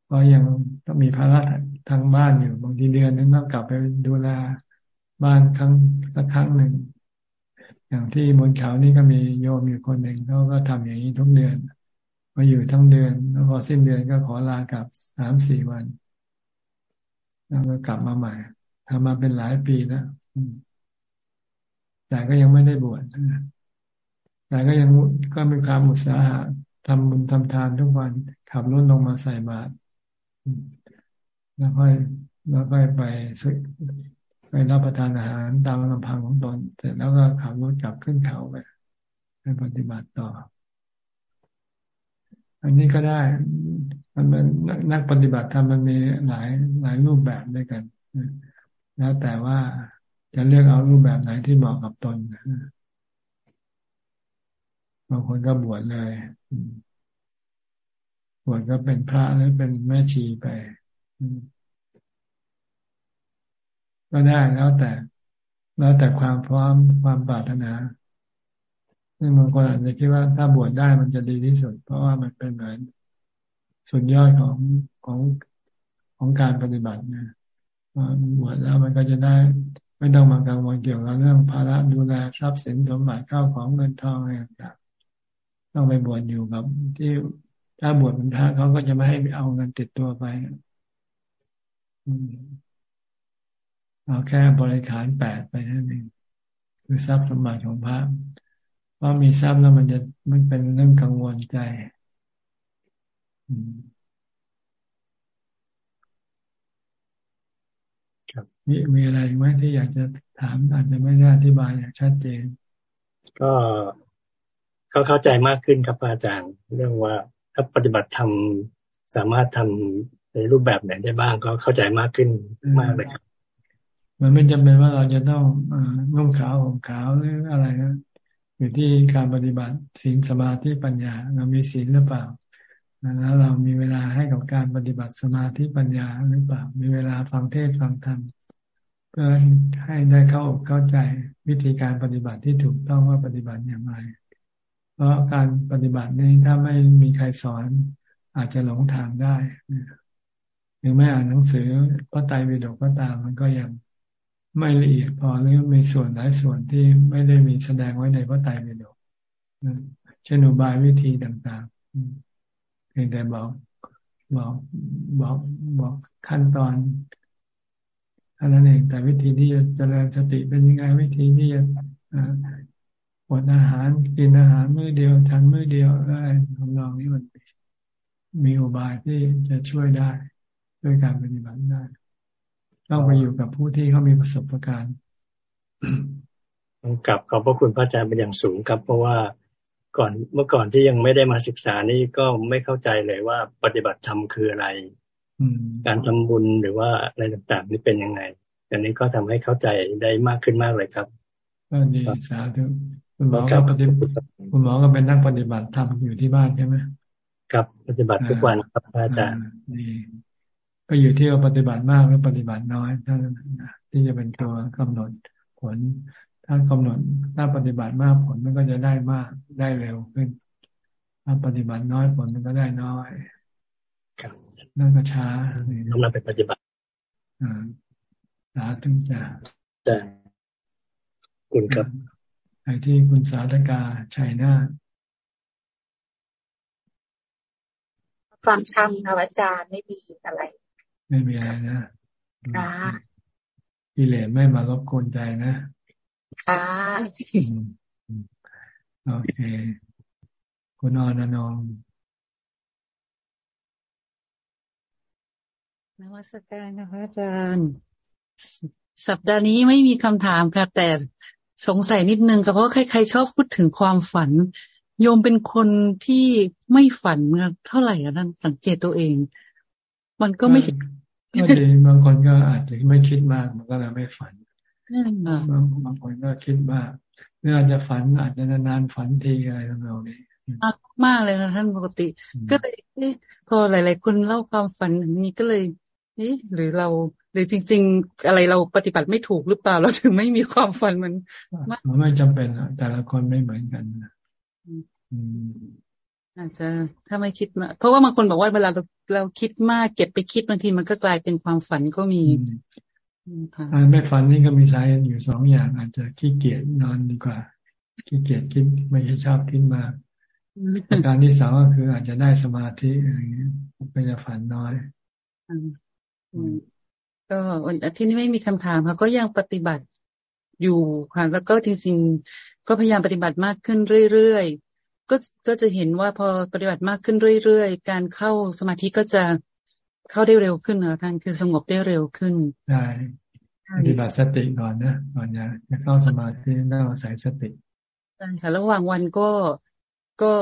เพราะยังต้องมีภาระทางบ้านอยู่บางทีเดือนนึงต้องกลับไปดูแลบ้านครั้งสักครั้งหนึ่ง อย่างที่บนเขานี่ก็มีโยมอยู่คนหนึ่งเขาก็ทำอย่างนี้ทุกเดือนมาอยู่ทั้งเดือน แล้วพอสิ้นเดือนก็ขอลากลับสามสี่วัน แล้วก็กลับมาใหม่ทำมาเป็นหลายปีแล้วแต่ก็ยังไม่ได้บวชแต่ก็ยังก็มีความอุตสาหะทำบุญทำทานทุกวันขับรถลงมาใส่บาตรแล้วค่อยแล้วค่อยไปสึกไป รับประทานอาหารตามลำพังของตนเสร็จแล้วก็ขับรถกลับขึ้นเขาไปไปปฏิบัติต่อ อันนี้ก็ได้ มันเป็นนักปฏิบัติธรรมมันมีหลายหลายรูปแบบด้วยกัน แล้วแต่ว่าจะเลือกเอารูปแบบไหนที่เหมาะกับตนบางคนก็บวชเลย บวชก็เป็นพระหรือเป็นแม่ชีไป ก็ได้แล้วแต่ แล้วแต่ความพร้อมความปรารถนาซึ่งบางคนอาจจะคิดว่าถ้าบวชได้มันจะดีที่สุด เพราะว่ามันเป็นเหมือนสุดยอดของของของการปฏิบัตินะบวชแล้วมันก็จะได้ ไม่ต้องมากังวลเกี่ยวกับเรื่องภาระดูแลทรัพย์สินสมบัติข้าวของเงินทองอะไรต่างต้องไปบวชอยู่กับ ที่ถ้าบวชเป็นพระเขาก็จะไม่ให้เอาเงินติดตัวไป เอาแค่บริขารแปดไปนั่นเองคือทรัพย์สมบัติของพระเพราะมีทรัพย์แล้วมันจะมันเป็นเรื่องกังวลใจครับมีมีอะไรไหมที่อยากจะถามอาจจะไม่ได้อธิบายอย่างชัดเจน ก็ก็เข้าใจมากขึ้นครับอาจารย์ เรื่องว่าถ้าปฏิบัติธรรมสามารถทำในรูปแบบไหนได้บ้างก็เข้าใจมากขึ้นมากเลยครับ มันไม่จำเป็นว่าเราจะต้องนุ่งขาวห่มขาวหรืออะไรนะอยู่ที่การปฏิบัติศีลสมาธิปัญญา เรามีศีลหรือเปล่าแล้วเรามีเวลาให้กับการปฏิบัติสมาธิปัญญาหรือเปล่า มีเวลาฟังเทศฟังธรรมเพื่อให้ได้เข้าอกเข้าใจวิธีการปฏิบัติที่ถูกต้องว่าปฏิบัติอย่างไร เพราะการปฏิบัตินี้ถ้าไม่มีใครสอน อาจจะหลงทางได้ถึงแม้อ่านหนังสือพระไตรปิฎกก็ตามมันก็ยัง ไม่ละเอียดพอหรือมีส่วนหลายส่วนที่ไม่ได้มีแสดงไว้ในพระไตรปิฎกเช่นอุบายวิธีต่างๆเพียงแต่บอกบอกบอกบอกขั้นตอนอันนั้นเองแต่วิธีที่จะเจริญสติเป็นยังไงวิธีที่จะอดอาหารกินอาหารมื้อเดียวทันมื้อเดียวอะไรทำนองนี้มันมีอุบายที่จะช่วยได้ด้วยการปฏิบัติได้ ต้องไปอยู่กับผู้ที่เขามีประสบการณ์กับขอบพระคุณพระอาจารย์เป็นอย่างสูงครับ เพราะว่าก่อนเมื่อก่อนที่ยังไม่ได้มาศึกษานี่ก็ไม่เข้าใจเลยว่าปฏิบัติธรรมคืออะไรการทำบุญหรือว่าอะไรต่างๆนี่เป็นยังไงอันนี้ก็ทำให้เข้าใจได้มากขึ้นมากเลยครับก็ดีสาธุคุณหมอก็ปฏิบัติคุณหมอก็เป็นนักปฏิบัติธรรมอยู่ที่บ้านใช่ไหมครับ ปฏิบัติทุกวันครับอาจารย์ดี ก็อยู่ที่ว่าปฏิบัติมากหรือปฏิบัติน้อยเท่านั้นที่จะเป็นตัวกำหนดผล ถ้ากำหนดถ้าปฏิบัติมากผลมันก็จะได้มากได้เร็วขึ้น ถ้าปฏิบัติน้อยผลมันก็ได้น้อยนั่นก็ช้าต้องมาไปปฏิบัติอ่าสาธุจ้าจ้าคุณครับไปที่คุณสาธกาชัยนาฟังธรรมค่ะอาจารย์ไม่มีอะไร ไม่มีอะไรนะค่ะกิเลสไม่มารบกวนใจนะค่ะโอเค คุณออนนองนวัตการค่ะพระอาจารย์ สัปดาห์นี้ไม่มีคำถามค่ะ แต่สงสัยนิดนึงค่ะเพราะใครๆชอบพูดถึงความฝัน โยมเป็นคนที่ไม่ฝันเท่าไหร่อะนั่นสังเกตตัวเอง มันก็ไม่ ก็ดีบางคนก็อาจจะไม่คิดมากมันก็เลยไม่ฝันบางบางคนก็คิดมากเมื่ออาจจะฝันอาจจะนานๆฝันทีอะไรทั้งเรานี้มากมากเลยค่ะท่านปกติ ก็เลยพอหลาย ๆ คนเล่าความฝันอย่างนี้ก็เลยเอ๊ะหรือเราหรือจริง ๆ อะไรเราปฏิบัติไม่ถูกหรือเปล่าเราถึงไม่มีความฝันมันมันไม่จำเป็นแต่ละคนไม่เหมือนกันอืม อาจจะถ้าไม่คิดมาเพราะว่าบางคนบอกว่าเวลาเราเราคิดมากเก็บไปคิดบางทีมันก็กลายเป็นความฝันก็มีไม่ฝันนี่ก็มีสายอยู่สองอย่าง อาจจะขี้เกียจนอนดีกว่าขี้เกียจคิดไม่ใช่ชอบคิดมากการที่สองก็คืออาจจะได้สมาธิอะไรเงี้ยก็จะฝันน้อยก็วันอาทิตย์นี้ไม่มีคำถามค่ะก็ยังปฏิบัติอยู่ค่ะแล้วก็จริงๆก็พยายามปฏิบัติมากขึ้นเรื่อย ก็ก็จะเห็นว่าพอปฏิบัติมากขึ้นเรื่อยๆ การเข้าสมาธิก็จะเข้าได้เร็วขึ้นนะท่านคือสงบได้เร็วขึ้นใช่ปฏิบัติสติก่อนนะก่อนจะจะเข้าสมาธิต้องอาศัยสติใช่ค่ะระหว่างวันก็ก็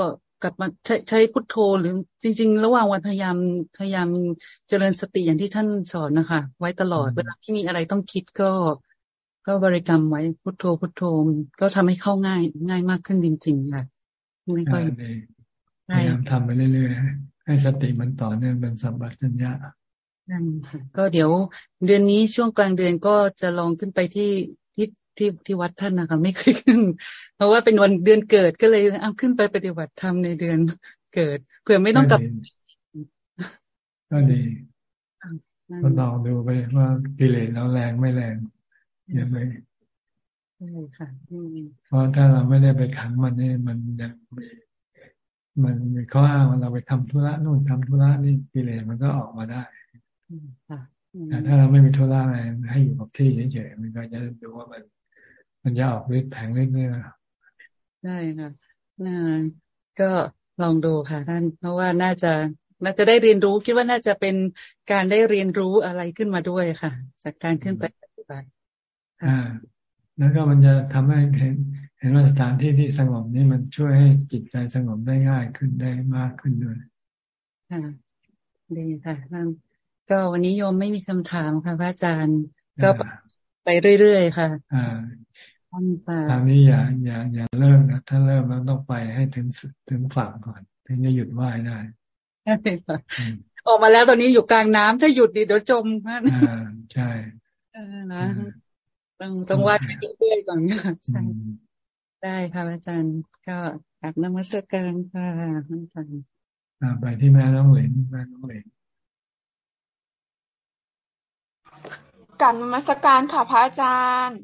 กลับมาใช้ใช้พุทโธหรือจริง ๆ ระหว่างวันพยายามพยายามเจริญสติอย่างที่ท่านสอนนะคะ ไว้ตลอดเวลาที่มีอะไรต้องคิดก็ ก็บริกรรมไว้พุทโธพุทโธก็ทำให้เข้าง่ายง่ายมากขึ้นจริงๆค่ะ ไม่ค่อยพยายามทำไปเรื่อยๆให้สติมันต่อเนื่องเป็นสัมปชัญญะนั่นค่ะก็เดี๋ยวเดือนนี้ช่วงกลางเดือนก็จะลองขึ้นไปที่ที่ที่ที่วัดท่านนะคะไม่เคยขึ้น เพราะว่าเป็นวันเดือนเกิดก็เลยเอาขึ้นไปปฏิบัติธรรมในเดือนเกิดเผื่อไม่ต้องกลับก็ดีก็ลองดูไปว่ากิเลสเราแรงไม่แรงยังไงค่ะ เพราะถ้าเราไม่ได้ไปขังมันเนี่ยมันยังมีมันมีข้ออ้างว่าเราไปทำธุระนู่นทำธุระนี่กิเลสมันก็ออกมาได้แต่ถ้าเราไม่มีธุระอะไรให้อยู่กับที่เฉยๆมันก็จะดูว่ามัน มันจะออกฤทธิ์แผงฤทธิ์เนี่ยใช่ค่ะน่าก็ลองดูค่ะท่าน เพราะว่าน่าจะน่าจะได้เรียนรู้คิดว่าน่าจะเป็นการได้เรียนรู้อะไรขึ้นมาด้วยค่ะ จากการขึ้นไปปฏิบัติอ่า แล้วก็มันจะทำให้เห็นเห็นว่าสถานที่ที่สงบนี่มันช่วยให้จิตใจสงบได้ง่ายขึ้นได้มากขึ้นด้วยค่ะดีค่ะท่านก็วันนี้โยมไม่มีคำถามค่ะพระอาจารย์ ก็ไปเรื่อยๆค่ะอ่าทางนี้อย่าอย่าอย่าเริ่มนะถ้าเริ่มแล้วต้องไปให้ถึงถึงฝั่งก่อนถึงจะหยุดว่ายได้ใช่ออกมาแล้วตอนนี้อยู่กลางน้ำถ้าหยุดดีเดี๋ยวจมอ่าใช่นะ ต้องต้องวาดไปเรื่อยๆก่อนใช่ได้ค่ะอาจารย์ ก็กลับนมัสการค่ะอาจารย์ไปที่แม่น้องเหลนแม่น้องเหลนการนมัสการค่ะพระอาจารย์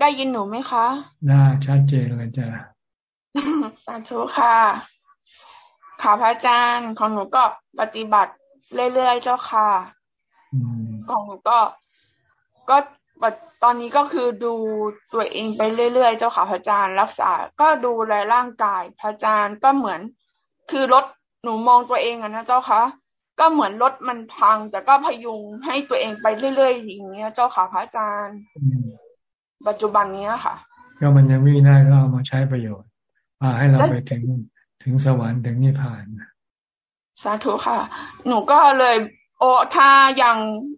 ได้ยินหนูไหมคะได้ชัดเจนเลยจ้ะสาธุค่ะค่ะพระอาจารย์ของหนูก็ปฏิบัติเรื่อยๆเจ้าค่ะของหนูก็ก็ ตอนนี้ก็คือดูตัวเองไปเรื่อยๆ เจ้าค่ะพระอาจารย์รักษา ก็ดูแลร่างกายพระอาจารย์ก็เหมือน คือรถหนูมองตัวเองอะนะเจ้าค่ะก็เหมือนรถมันพัง แต่ก็พยุงให้ตัวเองไปเรื่อยๆอย่างเงี้ย เจ้าค่ะพระอาจารย์ ปัจจุบันนี้ค่ะ ก็มันยังวิ่งได้ก็เอามาใช้ประโยชน์พาให้เราไปถึงถึงสวรรค์ถึงนิพพานสาธุค่ะ หนูก็เลย โอ้ถ้ายัง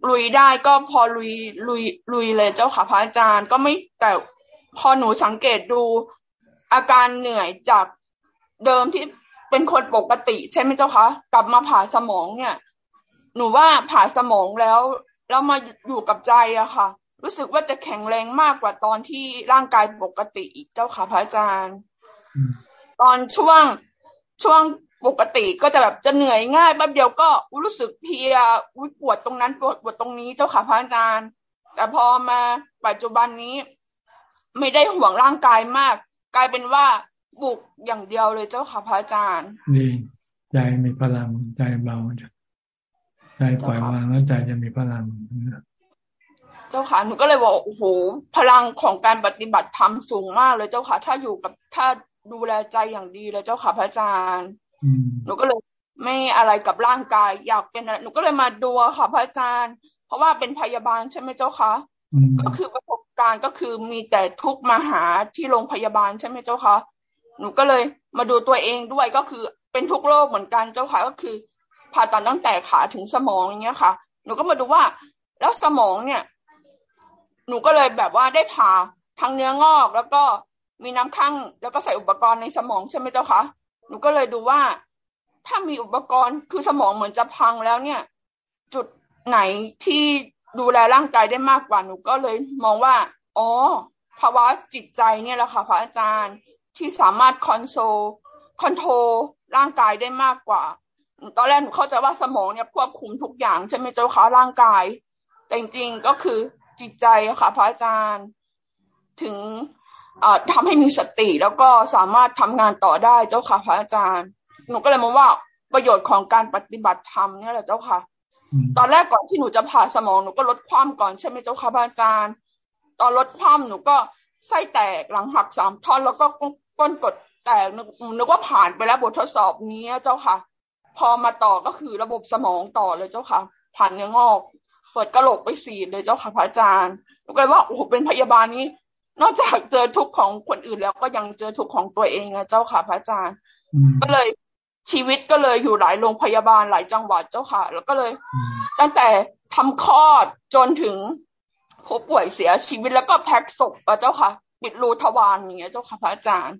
ลุยได้ก็พอลุยลุยลุยเลยเจ้าค่ะพระอาจารย์ก็ไม่แต่พอหนูสังเกตดูอาการเหนื่อยจากเดิมที่เป็นคนปกติ ใช่ไหมเจ้าคะกลับมาผ่าสมองเนี่ย หนูว่าผ่าสมองแล้วแล้วมาอยู่กับใจอะค่ะ รู้สึกว่าจะแข็งแรงมากกว่าตอนที่ร่างกายปกติอีกเจ้าค่ะพระอาจารย์ ตอนช่วงช่วง ปกติก็จะแบบจะเหนื่อยง่ายแป๊บเดียวก็รู้สึกเพียปวดตรงนั้นปวดปวดตรงนี้เจ้าค่ะพระอาจารย์ แต่พอมาปัจจุบันนี้ ไม่ได้ห่วงร่างกายมาก กลายเป็นว่าบุกอย่างเดียวเลยเจ้าค่ะพระอาจารย์ดีใจมีพลังใจเบาใจปล่อยวางแล้วใจจะมีพลังเจ้าค่ะหนูก็เลยบอกโอ้โหพลังของการปฏิบัติธรรมสูงมากเลยเจ้าค่ะ ถ้าอยู่กับถ้าดูแลใจอย่างดีเลยเจ้าค่ะพระอาจารย์ หนูก็เลยไม่อะไรกับร่างกาย อยากเป็นหนูก็เลยมาดูค่ะพระอาจารย์ เพราะว่าเป็นพยาบาลใช่ไหมเจ้าคะก็คือประสบการณ์ก็คือมีแต่ทุกมาหาที่โรงพยาบาลใช่ไหมเจ้าคะหนูก็เลยมาดูตัวเองด้วยก็คือเป็นทุกโรคเหมือนกันเจ้าค่ะก็คือผ่าตัดตั้งแต่ขาถึงสมองอย่างเงี้ยค่ะ หนูก็มาดูว่า แล้วสมองเนี่ย หนูก็เลยแบบว่าได้ผ่าทั้งเนื้องอก แล้วก็มีน้ำข้างแล้วก็ใส่อุปกรณ์ในสมองใช่ไหมเจ้าคะ หนูก็เลยดูว่า ถ้ามีอุปกรณ์คือสมองเหมือนจะพังแล้วเนี่ย จุดไหนที่ดูแลร่างกายได้มากกว่าหนูก็เลยมองว่าอ๋อภาวะจิตใจเนี่ยแหละค่ะพระอาจารย์ที่สามารถ console control ร่างกายได้มากกว่า ตอนแรกหนูเข้าใจว่าสมองเนี่ยควบคุมทุกอย่างใช่ไหมเจ้าคะร่างกาย แต่จริงๆก็คือจิตใจค่ะพระอาจารย์ ถึง ทำให้มีสติแล้วก็สามารถทำงานต่อได้เจ้าค่ะพระอาจารย์ หนูก็เลยมองว่าประโยชน์ของการปฏิบัติธรรมเนี่ยแหละเจ้าค่ะ ตอนแรกก่อนที่หนูจะผ่าสมองหนูก็ลดความก่อนใช่ไหมเจ้าค่ะพระอาจารย์ ตอนลดความหนูก็ไส้แตกหลังหักสามท่อนแล้วก็ก้นกดแตกนึกว่าผ่านไปแล้วบททดสอบนี้เจ้าค่ะ พอมาต่อก็คือระบบสมองต่อเลยเจ้าค่ะ ผ่านเนื้องอก เปิดกระโหลกไปสีเลยเจ้าค่ะพระอาจารย์หนูก็เลยว่าโอ้โหเป็นพยาบาลนี้ นอกจากเจอทุกข์ของคนอื่นแล้วก็ยังเจอทุกข์ของตัวเองนะเจ้าค่ะพระอาจารย์ ก็เลยชีวิตก็เลยอยู่หลายโรงพยาบาลหลายจังหวัดเจ้าค่ะ แล้วก็เลย ตั้งแต่ทำคลอดจนถึงผู้ป่วยเสียชีวิตแล้วก็แพ็กศพเจ้าค่ะ ปิดรูทวารอย่างเงี้ยเจ้าค่ะพระอาจารย์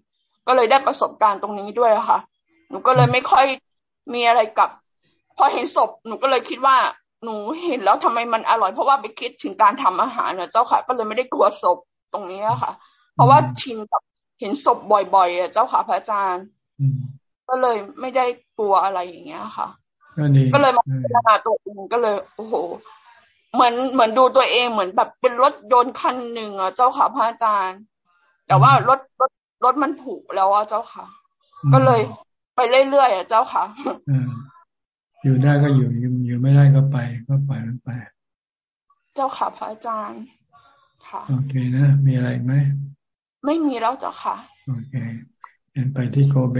ก็เลยได้ประสบการณ์ตรงนี้ด้วยค่ะ หนูก็เลยไม่ค่อยมีอะไรกับ พอเห็นศพหนูก็เลยคิดว่าหนูเห็นแล้วทำไมมันอร่อยเพราะว่าไปคิดถึงการทำอาหารเนี่ยเจ้าค่ะ ก็เลยไม่ได้กลัวศพ ตรงนี้ค่ะ เพราะว่าชินกับเห็นศพบ่อยๆอะเจ้าค่ะพระอาจารย์ก็เลยไม่ได้กลัวอะไรอย่างเงี้ยค่ะก็เลยมาพิจารณาตัวเองก็เลย โอ้โห เหมือนเหมือนดูตัวเองเหมือนแบบเป็นรถยนต์คันหนึ่งอะเจ้าค่ะพระอาจารย์ แต่ว่ารถรถรถมันผูกแล้วอะเจ้าค่ะ ก็เลยไปเรื่อยๆอะเจ้าค่ะอยู่ได้ก็อยู่อยู่ไม่ได้ก็ไป ก็ไปมันไป เจ้าค่ะพระอาจารย์ ค่ะ โอเคนะ มีอะไรไหม ไม่มีแล้วเจ้าค่ะ โอเคเห็นไปที่โกเบ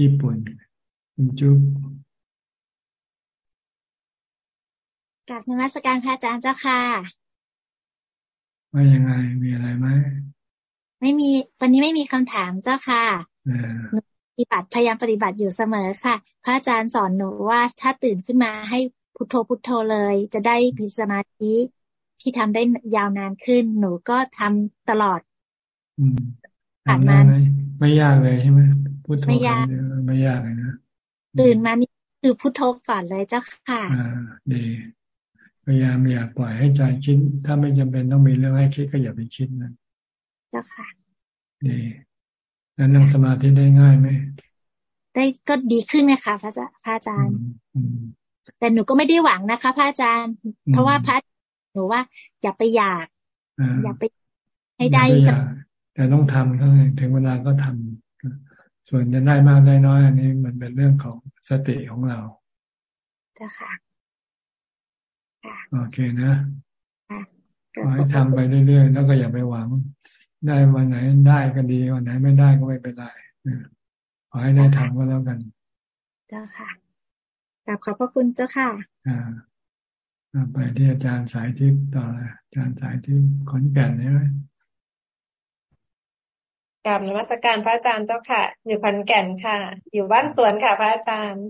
ญี่ปุ่นคุณจุ๊บกับนมัสการพระอาจารย์เจ้าค่ะ ว่ายังไง มีอะไรไหม ไม่มี วันนี้ไม่มีคำถามเจ้าค่ะปฏิบัติพยายามปฏิบัติอยู่เสมอค่ะ พระอาจารย์สอนหนูว่าถ้าตื่นขึ้นมาให้พุทโธพุทโธเลย จะได้มีสมาธิ ที่ทำได้ยาวนานขึ้น หนูก็ทำตลอดอืมทำได้ไหมไม่ยากเลยใช่ไหมพุทโธไม่ยากไม่ยากเลยนะตื่นมานี่คือพุทโธก่อนเลยเจ้าค่ะอ่าดีพยายามอย่าปล่อยให้ใจคิด ถ้าไม่จำเป็นต้องมีเรื่องให้คิดก็อย่าไปคิดนะเจ้าค่ะดีแล้วนั่งสมาธิได้ง่ายไหมได้ก็ดีขึ้นไหมคะพระพระอาจารย์แต่หนูก็ไม่ได้หวังนะคะพระอาจารย์ เพราะว่าพระ หนูว่าอย่าไปอยากอย่าไปให้ได้แต่ต้องทำเท่านั้นถึงเวลาก็ทำส่วนจะได้มากได้น้อย อันนี้มันเป็นเรื่องของสติของเราเจ้าค่ะโอเคนะขอให้ทำไปเรื่อยๆแล้วก็อย่าไปหวัง ได้วันไหนได้ก็ดีวันไหนไม่ได้ก็ไม่เป็นไรขอให้ได้ทำก็แล้วกัน เจ้าค่ะกลับขอบพระคุณเจ้าค่ะ อ่า ไปที่อาจารย์สายทิพย์ต่ออาจารย์สายทิพย์ขอนแก่นใช่ไหมกลับนมัสการพระอาจารย์เจ้าค่ะ อยู่พันแก่นค่ะ อยู่บ้านสวนค่ะ พระอาจารย์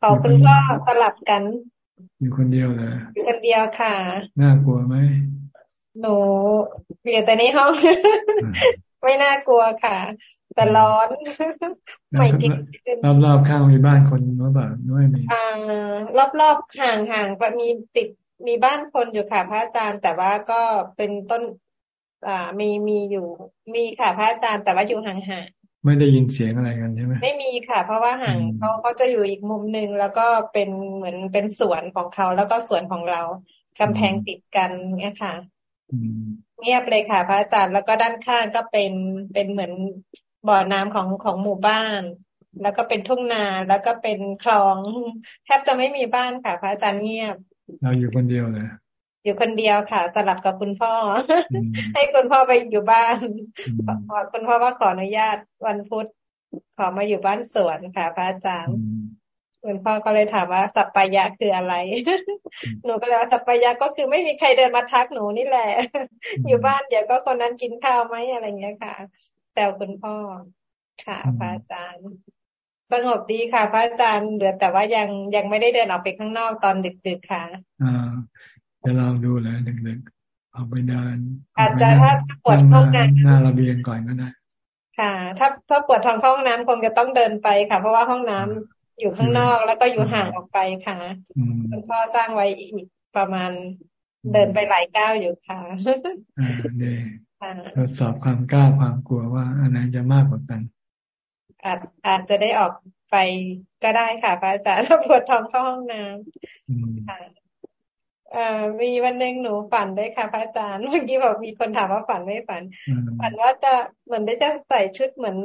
ขอคุณพ่อสลับกัน อยู่คนเดียวเลยอยู่คนเดียวค่ะ น่ากลัวไหมหนูอยู่แต่ในห้อง ไม่น่ากลัวค่ะ แต่ร้อนไม่จริงรอบๆข้างมีบ้านคนหรือเปล่าด้วยมีอ่ารอบๆห่างๆมีติดมีบ้านคนอยู่ค่ะพระอาจารย์ แต่ว่าก็เป็นต้น อ่ามีมีอยู่มีค่ะพระอาจารย์ แต่ว่าอยู่ห่างไม่ได้ยินเสียงอะไรกันใช่ไหมไม่มีค่ะ เพราะว่าห่างเขาเขาจะอยู่อีกมุมหนึ่งแล้วก็เป็นเหมือนเป็นสวนของเขาแล้วก็สวนของเรากำแพงติดกันเนี่ยค่ะเงียบเลยค่ะ พระอาจารย์แล้วก็ด้านข้างก็เป็นเป็นเหมือน บ่อน้ำของของหมู่บ้าน แล้วก็เป็นทุ่งนาแล้วก็เป็นคลองแทบจะไม่มีบ้านค่ะ พระอาจารย์เงียบ เราอยู่คนเดียวเลยอยู่คนเดียวค่ะ สลับกับคุณพ่อ ให้คุณพ่อไปอยู่บ้านคุณพ่อว่าขออนุญาตวันพุธขอมาอยู่บ้านสวนค่ะ พระอาจารย์คุณพ่อก็เลยถามว่าสัปปายะคืออะไร หนูก็เลยว่าสัปปายะก็คือไม่มีใครเดินมาทักหนูนี่แหละ อยู่บ้านเดี๋ยวก็คนนั้นกินข้าวไหมอะไรเงี้ยค่ะ แต่คุณพ่อค่ะพระอาจารย์สงบดีค่ะ พระอาจารย์เหลือแต่ว่ายังยังไม่ได้เดินออกไปข้างนอกตอนดึกๆค่ะ อ่าจะลองดูแลเด็กๆเอาไปเดินอาจจะถ้าปวดท้องน้ำหน้าระเบียงก่อนก็ได้ค่ะ ถ้าถ้าปวดท้องห้องน้ำคงจะต้องเดินไปค่ะ เพราะว่าห้องน้ำอยู่ข้างนอกแล้วก็อยู่ห่างออกไปค่ะคุณพ่อสร้างไว้อีกประมาณเดินไปหลายก้าวอยู่ค่ะอ่าเด ทดสอบความกล้าความกลัวว่าอันไหนจะมากกว่ากัน อาจอาจจะได้ออกไปก็ได้ค่ะพระอาจารย์ถ้าปวดท้องเข้าห้องน้ำค่ะมีวันหนึ่งหนูฝันด้วยค่ะพระอาจารย์เมื่อกี้บอกมีคนถามว่าฝันไม่ฝัน ฝันว่าจะเหมือนได้จะใส่ชุดเหมือน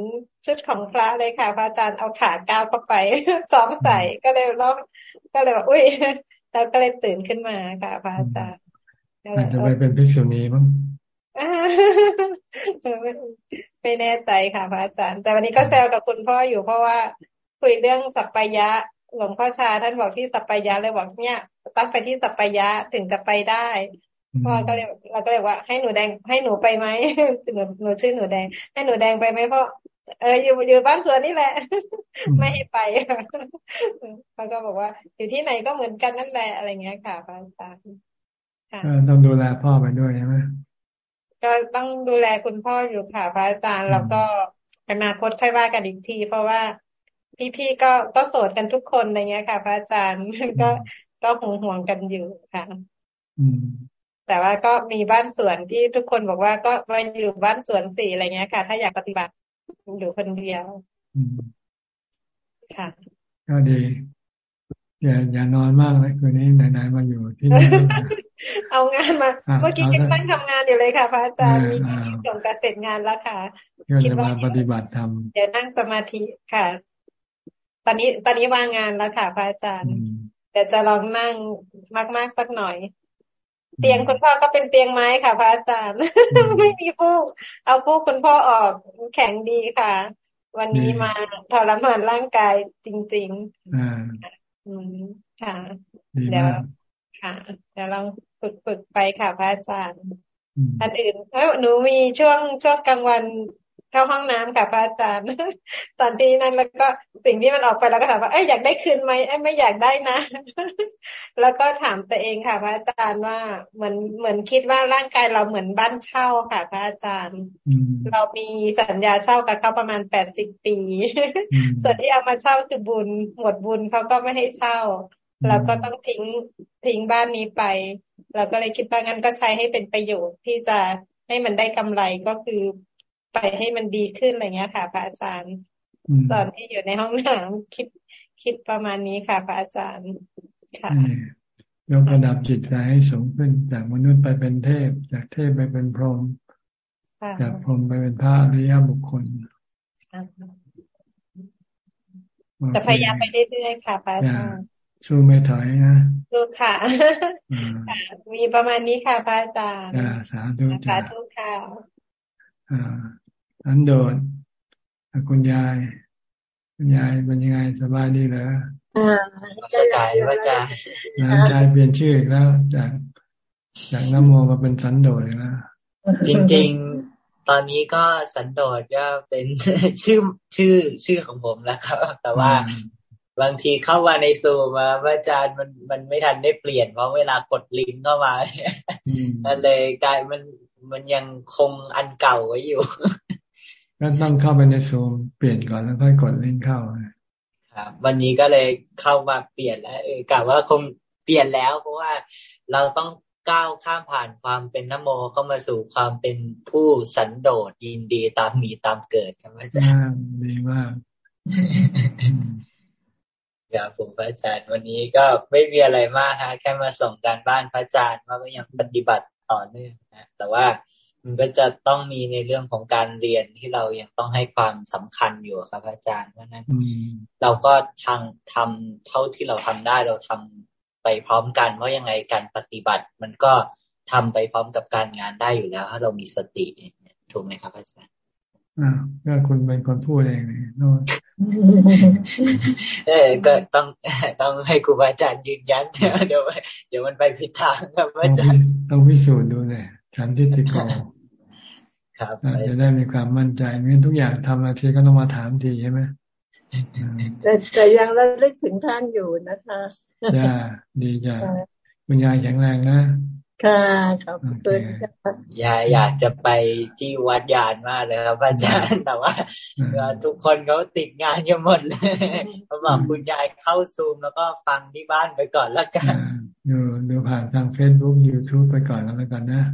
ชุดของพระเลยค่ะพระอาจารย์เอาขาก้าวเข้าไปซ้อมใส่ก็เลยรอบก็เลยว่าอุ้ยแล้วก็เลยตื่นขึ้นมาค่ะพระอาจารย์อาจจะไปเป็นภิกษุณีมั้ง ไม่แน่ใจค่ะพระอาจารย์ แต่วันนี้ก็แซวกับคุณพ่ออยู่เพราะว่าคุยเรื่องสัพพยะ หลวงพ่อชาท่านบอกที่สัปยะเลยบอกเนี่ยต้องไปที่สัปยะถึงจะไปได้พ่อก็เลยเราก็เลยว่าให้หนูแดงให้หนูไปไหมหนูหนูชื่อหนูแดง ให้หนูแดงไปไหมพ่อเอออยู่อยู่บ้านสวนนี่แหละ ไม่ให้ไปเขาก็บอกว่า อยู่ที่ไหนก็เหมือนกันนั่นแหละอะไรเงี้ยค่ะพระอาจารย์ต้องดูแลพ่อไปด้วยใช่ไหม ก็ต้องดูแลคุณพ่ออยู่ค่ะพระอาจารย์ แล้วก็อนาคตค่อยว่ากันอีกที เพราะว่าพี่ๆก็ก็โสดกันทุกคนอะไรเงี้ยค่ะ พระอาจารย์ก็ก็ห่วงห่วงกันอยู่ค่ะแต่ว่าก็มีบ้านสวนที่ทุกคนบอกว่าก็มาอยู่บ้านสวนสี่อะไรเงี้ยค่ะ ถ้าอยากปฏิบัติอยู่คนเดียวค่ะก็ดีอย่าอย่านอนมากเลยคืนนี้ไหนๆมาอยู่ที่นี่ เอางานมา เมื่อกี้ยังนั่งทำงานอยู่เลยค่ะ พระอาจารย์มีส่งกระเสร็จงานแล้วค่ะคิดว่าปฏิบัติธรรมเดี๋ยวนั่งสมาธิค่ะ ตอนนี้ตอนนี้วางงานแล้วค่ะ พระอาจารย์เดี๋ยวจะลองนั่งมาก ๆ สักหน่อย เตียงคุณพ่อก็เป็นเตียงไม้ค่ะ พระอาจารย์ไม่มีผู้เอาผู้คุณพ่อออกแข็งดีค่ะ วันนี้มาทรมานร่างกายจริง ๆอ่าอืมค่ะเดี๋ยว ค่ะเดี๋ยวลองฝึกฝึกไปค่ะพระอาจารย์อันอื่นเออหนูมีช่วงช่วงกลางวันเข้าห้องน้ำค่ะพระอาจารย์ ตอนที่นั่นแล้วก็สิ่งที่มันออกไปแล้วก็ถามว่าเอ้ยอยากได้คืนไหมเอ้ยไม่อยากได้นะ แล้วก็ถามตัวเองค่ะ พระอาจารย์ว่าเหมือนเหมือนคิดว่าร่างกายเราเหมือนบ้านเช่าค่ะ พระอาจารย์ เรามีสัญญาเช่ากับเขาประมาณแปดสิบปี ส่วนที่เอามาเช่าคือบุญหมดบุญเขาก็ไม่ให้เช่า เราก็ต้องทิ้งทิ้งบ้านนี้ไป เราก็เลยคิดว่างั้นก็ใช้ให้เป็นประโยชน์ที่จะให้มันได้กำไรก็คือไปให้มันดีขึ้นอะไรเงี้ยค่ะพระอาจารย์ตอนที่อยู่ในห้องน้ำคิดคิดประมาณนี้ค่ะพระอาจารย์ค่ะยกระดับจิตใจให้สูงขึ้นจากมนุษย์ไปเป็นเทพ จากเทพไปเป็นพรหมจากพรหมไปเป็นพระอริยบุคคลจะพยายามไปเรื่อยๆค่ะพระอาจารย์ สู้ไม่ถอยนะสู้ค่ะ มีประมาณนี้ค่ะพระอาจารย์สาธุสาธุค่ะอันโดดคุณยาย คุณยายเป็นยังไงสบายดีเหรอสบายว่าจะหลานชายเปลี่ยนชื่ออีกแล้ว จากจากน้ำโมมาเป็นสันโดษแล้วจริง ๆ ตอนนี้ก็สันโดษก็เป็นชื่อชื่อชื่อของผมแล้วครับ แต่ว่า บางทีเข้ามาในซูมาอาจารย์มันมันไม่ทันได้เปลี่ยนเพราะเวลากดลิงก์เข้ามาก็เลยกลายมันมันยังคงอันเก่าไว้อยู่ก็ต้องเข้าไปในซูมเปลี่ยนก่อนแล้วค่อยกดลิงก์เข้าครับ วันนี้ก็เลยเข้ามาเปลี่ยนแล้วเออกะว่าคงเปลี่ยนแล้วเพราะว่าเราต้องก้าวข้ามผ่านความเป็นนโมเข้ามาสู่ความเป็นผู้สันโดษยินดีตามมีตามเกิดครับอาจารย์ดีมาก ครับผมพระอาจารย์วันนี้ก็ไม่มีอะไรมากฮะแค่มาส่งการบ้านพระอาจารย์ว่าก็ยังปฏิบัติต่อเนื่องนะแต่ว่ามันก็จะต้องมีในเรื่องของการเรียนที่เรายังต้องให้ความสำคัญอยู่ครับอาจารย์เพราะนั้นเราก็ทางทำเท่าที่เราทำได้เราทำไปพร้อมกันว่ายังไงการปฏิบัติ มันก็ทำไปพร้อมกับการงานได้อยู่แล้ว ถ้าเรามีสติถูกไหมครับอาจารย์ อ่าก็คุณเป็นคนพูดเองเลยโน่เออก็ต้องต้องให้ครูบาอาจารย์ยืนยันเดี๋ยวเดี๋ยวมันไปผิดทางครับอาจารย์ต้องพิสูจน์ดูเลยฉันที่ติกอครับจะได้มีความมั่นใจงั้นทุกอย่างทำอะไรทีก็ต้องมาถามทีใช่ไหมแต่แต่ยังระลึกถึงท่านอยู่นะคะจ้าดีจ้าคุณยายแข็งแรงนะ ค่ะขอบคุณยายอยากจะไปที่วัดญาณมากเลยครับอาจารย์แต่ว่าทุกคนเขาติดงานกันหมดเลยเขาบอกคุณยายเข้าซูมแล้วก็ฟังที่บ้านไปก่อนแล้วกันดูดูผ่านทางเฟซบุ๊กยูทูบไปก่อนแล้วกันนะ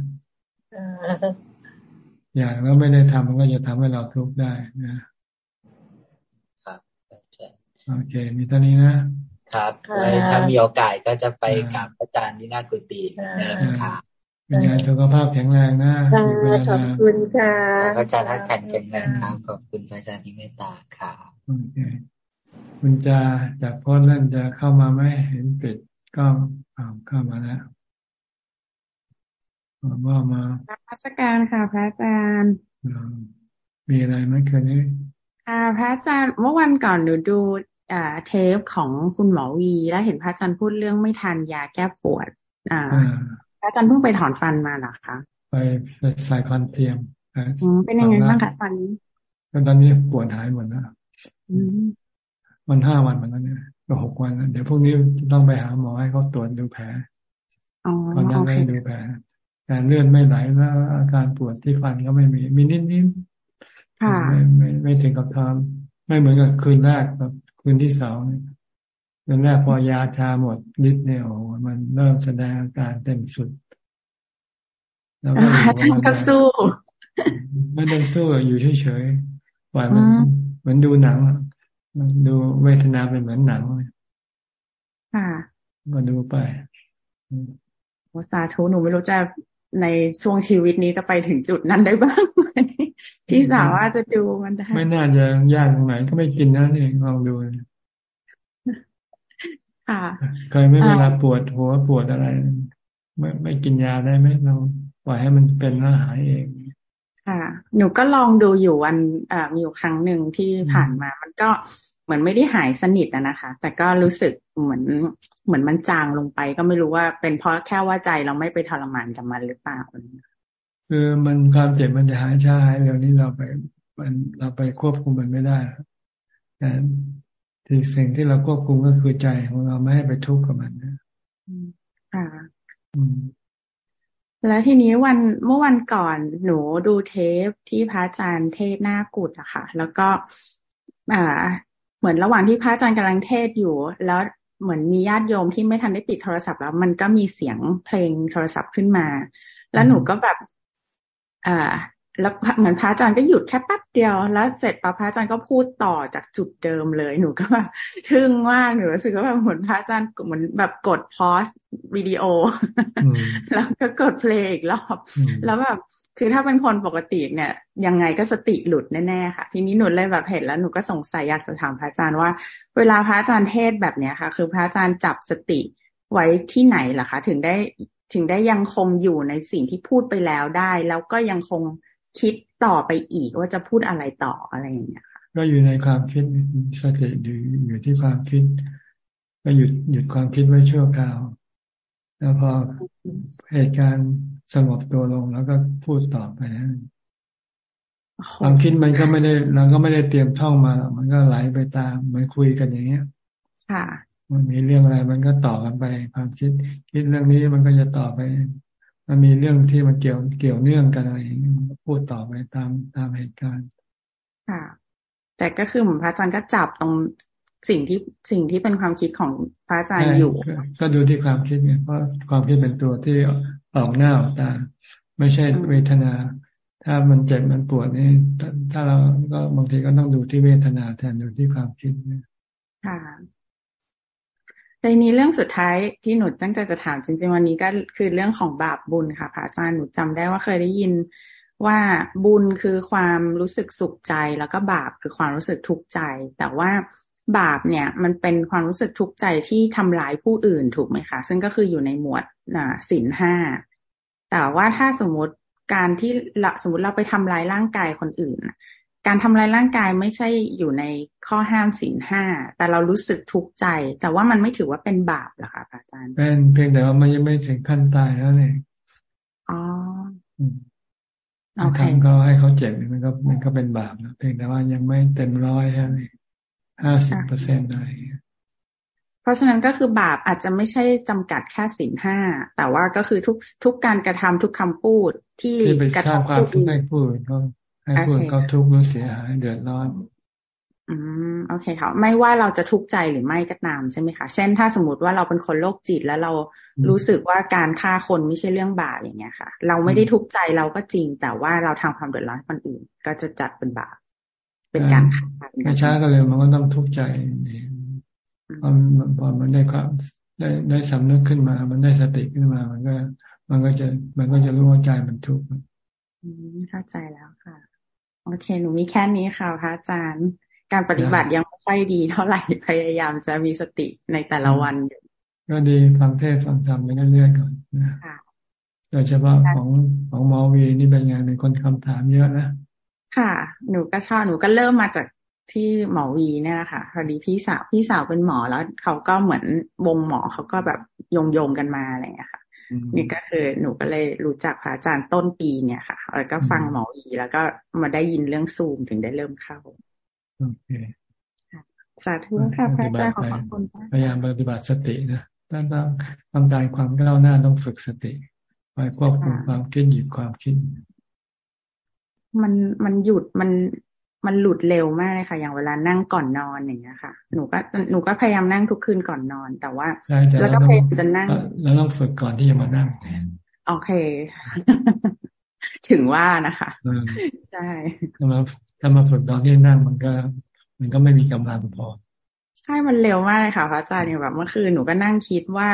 อย่างเราไม่ได้ทำมันก็จะทำให้เราทุกข์ได้นะครับโอเค มีเท่านี้นะ ครับถ้ามีโอกาสก็จะไปกับอาจารย์ที่นากุฏิครับเป็นไงสุขภาพแข็งแรงนะขอบคุณค่ะอาจารย์ท่านแข็งแรงครับขอบคุณอาจารย์ที่เมตตาครับโอเคคุณจะจากพ้นนั่นจะเข้ามาไหมเห็นปิดก็เข้ามาแล้วว่ามาพระการค่ะพระอาจารย์มีอะไรไหมคืนนี้ค่ะพระอาจารย์เมื่อวันก่อนหนูดูอ่า เทปของคุณหมอวี แล้วเห็นพระอาจารย์พูดเรื่องไม่ทานยาแก้ปวด อ่า พระอาจารย์เพิ่งไปถอนฟันมาเหรอคะ ไปใส่ฟันเทียมเป็นยังไงบ้างคะตอนนี้ตอนนี้ปวดหายหมดแล้วมันห้าวันมันแล้วเนี่ยก็หกวันเดี๋ยวพรุ่งนี้ต้องไปหาหมอให้เขาตรวจดูแผลตอนนั้นไม่ดูแผลแต่เลือดไม่ไหลแล้วอาการปวดที่ฟันก็ไม่มี มีนิดนิดไม่ไม่ไม่ถึงกับทำไม่เหมือนกับคืนแรกแบบ คืนที่สองคืนแรกพอยาชาหมดฤทธิ์เนี่ยโอ้มันเริ่มแสดงอาการเต็มสุดแล้วก็ท่านก็สู้ ไม่ต้องสู้อยู่เฉยๆปล่อยมันเหมือนดูหนังดูเวทนาเป็นเหมือนหนังค่ะมาดูไปสาธุหนูไม่รู้จะ ในช่วงชีวิตนี้จะไปถึงจุดนั้นได้บ้างไหมที่สามารถจะดูมันได้ ไม่น่าจะยากตรงไหนก็ไม่กินนะนี่ลองดูค่ะเคยไม่เวลาปวดหัวปวดอะไร ไม่ไม่กินยาได้ไหมเราปล่อยให้มันเป็นแล้วหายเองค่ะ หนูก็ลองดูอยู่วันอ่ามีอยู่ครั้งหนึ่งที่ผ่านมา มันก็ เหมือนไม่ได้หายสนิทนะคะ แต่ก็รู้สึกเหมือนเหมือนมันจางลงไป ก็ไม่รู้ว่าเป็นเพราะแค่ว่าใจเราไม่ไปทรมานกับมันหรือเปล่าคือมันความเจ็บมันจะหายช้าหายเร็วนี้เราไปมันเราไปควบคุมมันไม่ได้แต่ที่สิ่งที่เราควบคุมก็คือใจของเราไม่ให้ไปทุกข์กับมันนะค่ะแล้วทีนี้วันเมื่อวันก่อนหนูดูเทปที่พระอาจารย์เทศหน้ากุดอะค่ะ แล้วก็อ่าเห มือนระหว่างที่พระอาจารย์กำลังเทศอยู่ แล้วเหมือนมีญาติโยมที่ไม่ทันได้ปิดโทรศัพท์แล้ว มันก็มีเสียงเพลงโทรศัพท์ขึ้นมา แล้วหนูก็แบบอ่าแล้วเหมือนพระอาจารย์ก็หยุดแค่แป๊บเดียว แล้วเสร็จปพระอาจารย์ก็พูดต่อจากจุดเดิมเลยหนูก็แบบทึ่งมากหนูรู้สึกว่าแบบเหมือนพระอาจารย์เหมือนแบบกดพอสวิดีโอแล้วก็กดเพลงอีกรอบแล้วแบบ คือถ้าเป็นคนปกติเนี่ย ยังไงก็สติหลุดแน่ๆค่ะ ทีนี้หนูเลยแบบเห็นแล้วหนูก็สงสัยอยากจะถามพระอาจารย์ว่า เวลาพระอาจารย์เทศแบบเนี้ยค่ะ คือพระอาจารย์จับสติไว้ที่ไหนล่ะคะ ถึงได้ถึงได้ยังคงอยู่ในสิ่งที่พูดไปแล้วได้ แล้วก็ยังคงคิดต่อไปอีกว่าจะพูดอะไรต่ออะไรอย่างเงี้ยค่ะก็อยู่ในความคิดสติอยู่อยู่ที่ความคิดก็หยุดหยุดความคิดไว้ชั่วคราว แล้วพอเหตุการณ์สงบตัวลงแล้วก็พูดต่อไปนะความคิดมันก็ไม่ได้เราก็ไม่ได้เตรียมท่องมา มันก็ไหลไปตามเหมือนคุยกันอย่างเงี้ย ค่ะ มันมีเรื่องอะไรมันก็ต่อกันไป ความคิด คิดเรื่องนี้มันก็จะต่อไป มันมีเรื่องที่มันเกี่ยวเกี่ยวเนื่องกันอะไรพูดต่อไปตามตามเหตุการณ์ ค่ะ แต่ก็คือเหมือนพระอาจารย์ก็จับตรง สิ่งที่สิ่งที่เป็นความคิดของพระอาจารย์อยู่ ก็ดูที่ความคิดเนี่ยเพราะความคิดเป็นตัวที่ออกหน้าออกตา ไม่ใช่เวทนา ถ้ามันเจ็บมันปวดนี่ถ้าเราก็บางทีก็ต้องดูที่เวทนาแทนดูที่ความคิดเนี่ยค่ะในนี้เรื่องสุดท้ายที่หนูตั้งใจจะถามจริงๆวันนี้ก็คือเรื่องของบาปบุญค่ะพระอาจารย์หนูจำได้ว่าเคยได้ยินว่าบุญคือความรู้สึกสุขใจแล้วก็บาปคือความรู้สึกทุกข์ใจ แต่ว่า บาปเนี่ยมันเป็นความรู้สึกทุกข์ใจที่ทำร้ายผู้อื่นถูกไหมคะ ซึ่งก็คืออยู่ในหมวดศีลห้าแต่ว่าถ้าสมมติการที่สมมติเราไปทำร้ายร่างกายคนอื่น การทำลายร่างกายไม่ใช่อยู่ในข้อห้ามศีลห้าแต่เรารู้สึกทุกข์ใจ แต่ว่ามันไม่ถือว่าเป็นบาปหรอคะอาจารย์เป็นเพียงแต่ว่ามันยังไม่ถึงขั้นตายแล้วเนี่ยอ๋อโอเคก็ให้เขาเจ็บมันก็มันก็เป็นบาปนะเพียงแต่ว่ายังไม่เต็มร้อยแค่นี้ ห้าสิบเปอร์เซ็นต์อะไรเพราะฉะนั้นก็คือบาปอาจจะไม่ใช่จำกัดแค่สินห้าแต่ว่าก็คือทุกทุกการกระทำทุกคำพูดที่กระทำความทุกข์ให้พูดก็ให้ผู้อื่นเขาทุกข์หรือเสียหายเดือดร้อนอืมโอเคค่ะไม่ว่าเราจะทุกข์ใจหรือไม่ก็ตามใช่ไหมคะเช่นถ้าสมมติว่าเราเป็นคนโรคจิตแล้วเรารู้สึกว่าการฆ่าคนไม่ใช่เรื่องบาปอย่างเงี้ยค่ะ เราไม่ได้ทุกข์ใจเราก็จริง แต่ว่าเราทำความเดือดร้อนคนอื่น ก็จะจัดเป็นบาป เป็นการฆ่าไม่ช้าก็เลยมันก็ต้องทุกข์ใจพอพอมันได้ความได้ได้สำนึกขึ้นมา มันได้สติขึ้นมา มันก็ มันก็จะ มันก็จะรู้ว่าใจมันทุกข์เข้าใจแล้วค่ะ โอเค หนูมีแค่นี้ค่ะพระอาจารย์ การปฏิบัติยังไม่ค่อยดีเท่าไหร่ พยายามจะมีสติในแต่ละวันอยู่ ก็ดีฟังเทศฟังธรรมไปเรื่อยๆก่อนนะโดยเฉพาะของของมอวีนี่เป็นไงเป็นคนคำถามเยอะนะ ค่ะ หนูก็ชอบหนูก็เริ่มมาจากที่หมอวีเนี่ยแหละค่ะพอดีพี่สาวพี่สาวเป็นหมอแล้วเขาก็เหมือนวงหมอเขาก็แบบโยงโยงกันมาอะไรอย่างเงี้ยค่ะนี่ก็คือหนูก็เลยรู้จักพระอาจารย์ต้นปีเนี่ยค่ะ แล้วก็ฟังหมออีแล้วก็มาได้ยินเรื่องซูมถึงได้เริ่มเข้าโอเคสาธุค่ะพระอาจารย์ขอบคุณพยายามปฏิบัติสตินะต้องต้องต้องการความก้าวหน้าต้องฝึกสติไปควบคุมความคิดหยุดความคิด มันมันหยุดมันมันหลุดเร็วมากเลยค่ะ อย่างเวลานั่งก่อนนอนอย่างเงี้ยค่ะ หนูก็หนูก็พยายามนั่งทุกคืนก่อนนอน แต่ว่า แล้วก็พยายามจะนั่ง แล้วต้องฝึกก่อนที่จะมานั่งโอเค ถึงว่านะคะใช่ถ้ามาถ้ามาฝึกตอนที่นั่งมันก็ มันก็ไม่มีกำลังพอใช่มันเร็วมากเลยค่ะพระอาจารย์เนี่ยแบบเมื่อคืนหนูก็นั่งคิดว่า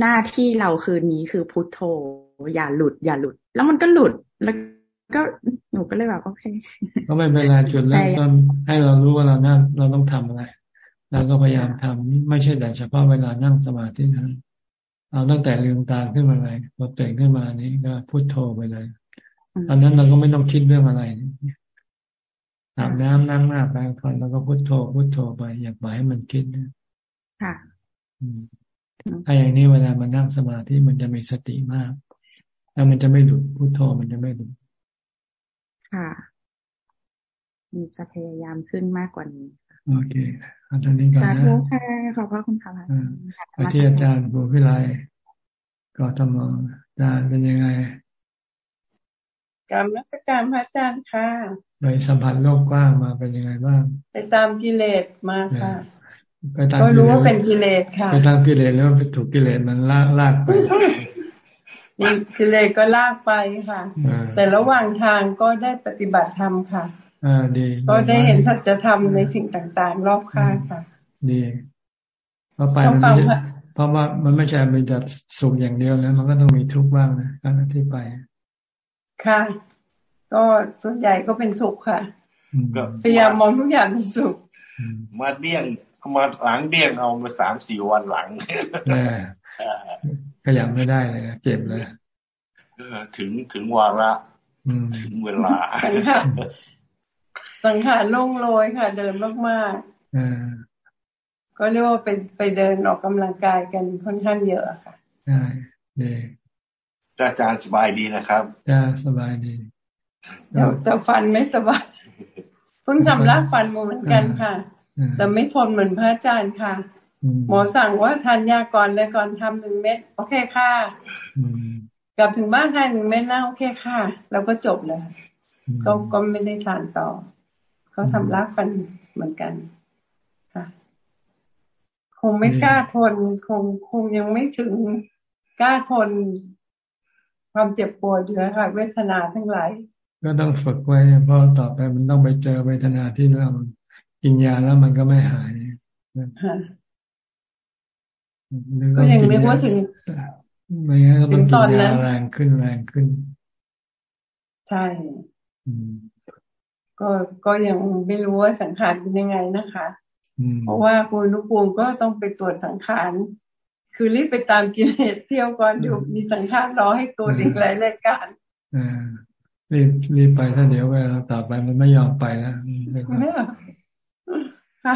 หน้าที่เราคืนนี้คือพุทโธอย่าหลุด อย่าหลุด แล้วมันก็หลุดแล้ว ก็หนูก็เลยแบบโอเคก็ไม่เป็นไรจุดเริ่มต้นให้เรารู้ว่าเรานั่งเราต้องทำอะไรเราก็พยายามทำไม่ใช่แต่เฉพาะเวลานั่งสมาธินะเอาตั้งแต่ลืมตาขึ้นมาเลยพอตื่นขึ้นมานี้ก็พูดโทไปเลยตอนนั้นเราก็ไม่ต้องคิดเรื่องอะไรอาบน้ำนั่งหน้าแปรงฟันแล้วก็พูดโทพูดโทไปอยากหมายให้มันคิดนะค่ะถ้าอย่างนี้เวลามันนั่งสมาธิมันจะมีสติมาก แล้วมันจะไม่หลุดพูดโทมันจะไม่หลุด ค่ะจะพยายามขึ้นมากกว่านี้โอเคอาจารย์นี้ก่อนนะสาธุค่ะขอบพระคุณค่ะไปที่อาจารย์บุพิไลก็ทำอาจารย์เป็นยังไงกรรมนักการพระอาจารย์ค่ะไปสัมผัสโลกกว้างมาเป็นยังไงบ้างไปตามกิเลสมาค่ะไปตามก็รู้ว่าเป็นกิเลสค่ะไปตามกิเลสแล้วไปถูกกิเลสมันลากลากไป กิเลสก็ลากไปค่ะ แต่ระหว่างทางก็ได้ปฏิบัติธรรมค่ะอ่าดีก็ได้เห็นสัจธรรมในสิ่งต่างๆ รอบข้างค่ะ ดีเพราะไปมันไม่เพราะว่ามันไม่ใช่เป็นแต่สุขอย่างเดียวแล้วมันก็ต้องมีทุกข์บ้างนะการที่ไป ค่ะ ก็ส่วนใหญ่ก็เป็นสุขค่ะพยายามมองทุกอย่างเป็นสุข มาเดี่ยงมาหลังเดี่ยงเอามาสามสี่วันหลัง ขยับไม่ได้เลยเจ็บเลยถึงถึงวาระถึงเวลาสังขารโล่งโรยค่ะ เดินมากๆก็เรียกว่าไปไปเดินออกกำลังกายกันค่อนข้างเยอะค่ะใช่ดีอาจารย์สบายดีนะครับจ้าสบายดีเดี๋ยวแต่ฟันไม่สบายเพิ่งทำลากฟันมาเหมือนกันค่ะ แต่ไม่ทนเหมือนพระอาจารย์ค่ะ หมอสั่งว่าทานยาก่อนเลยก่อนทำหนึ่งเม็ดโอเคค่ะกลับถึงบ้านทานหนึ่งเม็ดนะโอเคค่ะ แล้วก็จบเลยก็ก็ไม่ได้ทานต่อ เขาทำรักกันเหมือนกันค่ะ คงไม่กล้าทน คงคงยังไม่ถึงกล้าทน ความเจ็บปวดอยู่ค่ะเวทนาทั้งหลายก็ต้องฝึกไว้เพราะต่อไปมันต้องไปเจอเวทนาที่เรากินยาแล้วมันก็ไม่หาย ก็ยังนึกว่าถึงไม่งั้นก็ต้องกินยาแรงขึ้นแรงขึ้น ใช่ก็ก็ยังไม่รู้ว่าสังขารเป็นยังไงนะคะเพราะว่าคุณลูกปูก็ต้องไปตรวจสังขาร คือรีบไปตามกิเลสเที่ยวก่อนอยู่มีสังขารรอให้ตัวอีกหลายรายการรีบรีบไปถ้าเดี๋ยวเวลาต่อไปมันไม่ยอมไปแล้วค่ะ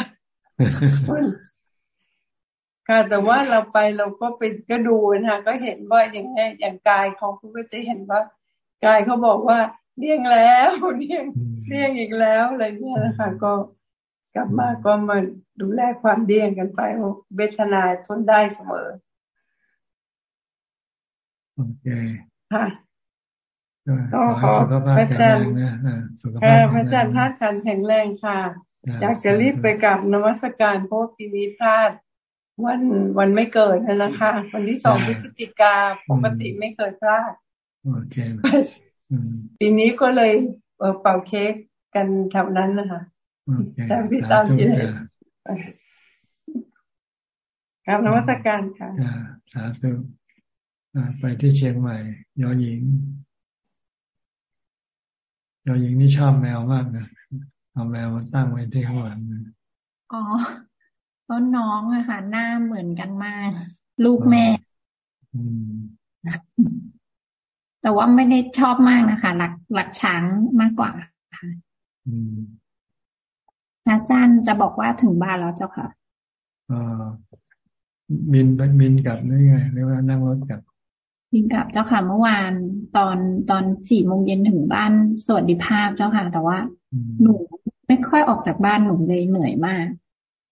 ค่ะแต่ว่าเราไปเราก็ไปก็ดูนะคะก็เห็นว่าอย่างไงอย่างกายเขาก็จะเห็นว่ากายเขาบอกว่าเลี่ยงแล้วเลี่ยงเลี่ยงอีกแล้วอะไรเงี้ยนะคะก็กลับมาก็มาดูแลความเดี่ยงกันไปเวทนาทนได้เสมอโอเคค่ะก็ขอพระอาจารย์พระอาจารย์ท่าขันแข็งแรงค่ะ อยากจะรีบไปกับนวัสการเพราะปีนี้พลาด วันวันไม่เกิดนะคะ วันที่สองพฤศจิกาปกติไม่เคยพลาดโอเคปีนี้ก็เลยเป่าเค้กกันแถวนั้นนะคะแต่พี่ตามที่ไหนครับนวัตการค่ะสาธุไปที่เชียงใหม่ยอหญิงยอหญิงนี่ชอบแมวมากนะเอาแมวมาตั้งไว้ที่ข้างหลังอ๋อ เพราะน้องอะค่ะหน้าเหมือนกันมาก ลูกแม่แต่ว่าไม่ได้ชอบมากนะคะ หลักหลักช้างมากกว่าค่ะอาจารย์จะบอกว่าถึงบ้านแล้วเจ้าค่ะอ่าบินบินกลับนี่ไงเรียกว่านั่งรถกลับบินกลับเจ้าค่ะเมื่อวานตอนตอนสี่โมงเย็นถึงบ้านสวัสดิภาพเจ้าค่ะ แต่ว่า หนูไม่ค่อยออกจากบ้านหนูเลยเหนื่อยมาก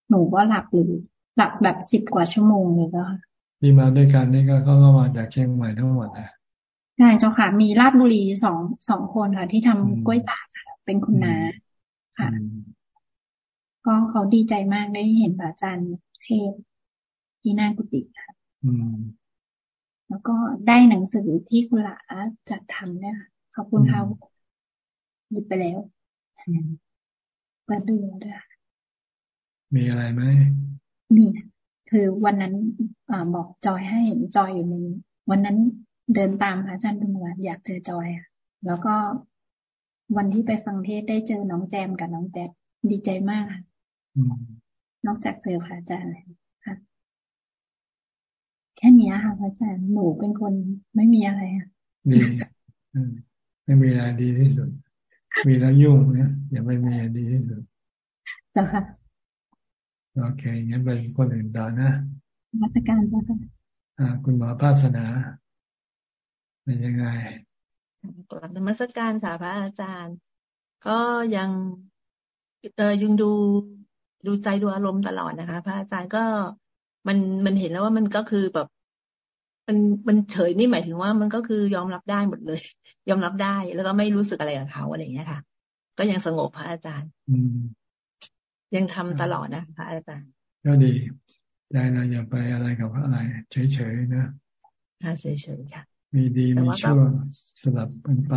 หนูก็หลับเลยหลับแบบสิบกว่าชั่วโมงเลยเจ้าค่ะที่มาด้วยกันนี่ก็เขาก็มาจากเชียงใหม่ทั้งหมดนะใช่เจ้าค่ะ มีราชบุรีสองสองคนค่ะ ที่ทำกล้วยตากค่ะเป็นคุณนาค่ะ ก็เขาดีใจมากได้เห็นพระอาจารย์เทศที่น่ากุฏิค่ะแล้วก็ได้หนังสือที่คุณหลาจัดทำเนี่ยค่ะขอบคุณค่ะหยิบไปแล้วเปิดดูด้วย มีอะไรไหมมีคือวันนั้นอบอกจอยให้เห็นจอยอยู่ในวันนั้นเดินตามพระอาจารย์เป็นวันอยากเจอจอยอะแล้วก็วันที่ไปฟังเทศได้เจอน้องแจมกับน้องแจ๊ดีใจมากนอกจากเจอพระอาจารย์ค่ะแค่นี้ค่ะพระอาจารย์หนูเป็นคนไม่มีอะไรอะดีไม่มีอะไรดีที่สุด มีแล้วยุ่งเนี่ยอย่าไม่มีอะไรดีที่สุดจ้ะค่ะ โอเคงั้นไปคนอื่นต่อนะมาตรการจ้ะค่ะอ่า คุณหมอภาสนาเป็นยังไงกลับนมัสการสาพระอาจารย์ ก็ยังเออยุงดูดูใจดูอารมณ์ตลอดนะคะ พระอาจารย์ก็มันมันเห็นแล้วว่ามันก็คือแบบ มันมันเฉยนี่หมายถึงว่ามันก็คือยอมรับได้หมดเลย ยอมรับได้แล้วก็ไม่รู้สึกอะไรกับเขาอะไรอย่างเงี้ยค่ะ ก็ยังสงบพระอาจารย์ อืม ยังทำตลอดนะพระอาจารย์ก็ดีใจเราอย่าไปอะไรกับอะไร เฉยๆนะค่ะเฉยๆค่ะมีดีมีชั่วสลับกันไป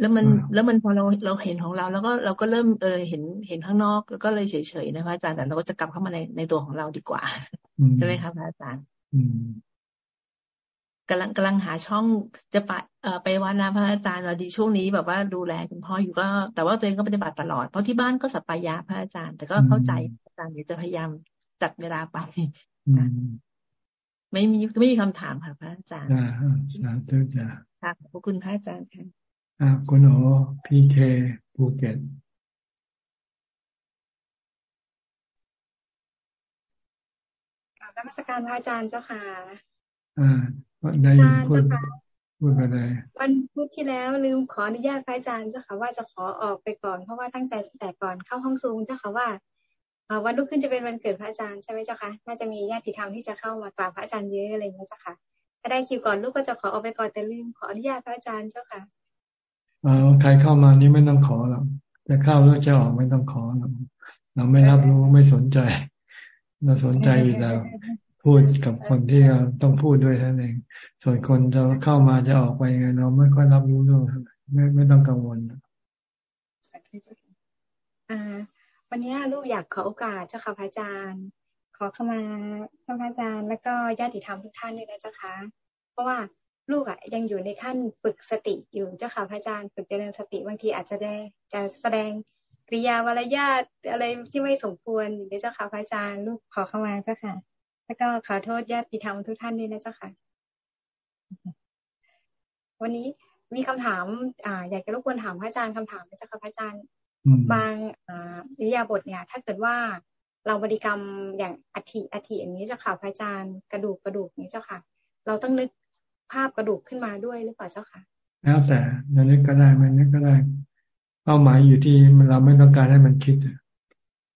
แล้วมันแล้วมันพอเราเราเห็นของเรา แล้วก็เราก็เริ่มเออเห็นเห็นข้างนอกก็เลยเฉยๆนะพระอาจารย์แต่เราก็จะกลับเข้ามาในในตัวของเราดีกว่าใช่ไหมคะพระอาจารย์ กำลังกำลังหาช่องจะไปเอ่อไปวัดนะพระอาจารย์เราดีช่วงนี้แบบว่าดูแลคุณพ่ออยู่ก็ แต่ว่าตัวเองก็ปฏิบัติตลอดเพราะที่บ้านก็สัปปายะพระอาจารย์ แต่ก็เข้าใจอาจารย์เดี๋ยวจะพยายามจัดเวลาไปไม่มีไม่มีคำถามค่ะพระอาจารย์อ่าสาธุจ้ะค่ะขอบคุณพระอาจารย์ค่ะอ่าคุณโอพีเคภูเก็ตนมัสการพระอาจารย์เจ้าค่ะอ่า ได้ยินพูดพูดอะไรวันพุธที่แล้วลืมขออนุญาตพระอาจารย์เจ้าค่ะว่าจะขอออกไปก่อนเพราะว่าตั้งใจแต่ก่อนเข้าห้องซูมเจ้าค่ะว่าวันรุ่งขึ้นจะเป็นวันเกิดพระอาจารย์ใช่ไหมเจ้าค่ะน่าจะมีญาติธรรมที่จะเข้ามากราบพระอาจารย์เยอะอะไรอย่างเงี้ยเจ้าค่ะ ถ้าได้คิวก่อนลูกก็จะขอออกไปก่อนแต่ลืมขออนุญาตพระอาจารย์เจ้าค่ะอ๋อใครเข้ามานี่ไม่ต้องขอหรอกจะเข้าหรือจะออกไม่ต้องขอหรอกเราไม่รับรู้ไม่สนใจ เราสนใจอยู่แล้ว พูดกับคนที่ต้องพูดด้วยท่านเอง ส่วนคนจะเข้ามาจะออกไปไงเราไม่ค่อยรับรู้เรื่องไม่ไม่ต้องกังวลอ่า วันนี้ลูกอยากขอโอกาสเจ้าค่ะพระอาจารย์ ขอเข้ามาพระอาจารย์ แล้วก็ญาติธรรมทุกท่านด้วยนะเจ้าค่ะ เพราะว่าลูกอะยังอยู่ในขั้นฝึกสติอยู่เจ้าค่ะพระอาจารย์ ฝึกเจริญสติบางทีอาจจะได้จะแสดงกริยาวารยาอะไรที่ไม่สมควรอย่างนี้เจ้าค่ะพระอาจารย์ ลูกขอเข้ามาเจ้าค่ะ แล้วก็ขอโทษญาติธรรมทุกท่านด้วยนะเจ้าค่ะ วันนี้มีคำถาม อ่า อยากจะรบกวนถามพระอาจารย์คำถามนะเจ้าค่ะพระอาจารย์ บางอ่าอิยาบทเนี่ย ถ้าเกิดว่าเราบริกรรมอย่างอธิอธิอย่างนี้เจ้าค่ะพระอาจารย์กระดูกกระดูกนี้เจ้าค่ะ เราต้องนึกภาพกระดูกขึ้นมาด้วยหรือเปล่าเจ้าค่ะ แล้วแต่จะนึกก็ได้ไม่นึกก็ได้เป้าหมายอยู่ที่เราไม่ต้องการให้มันคิด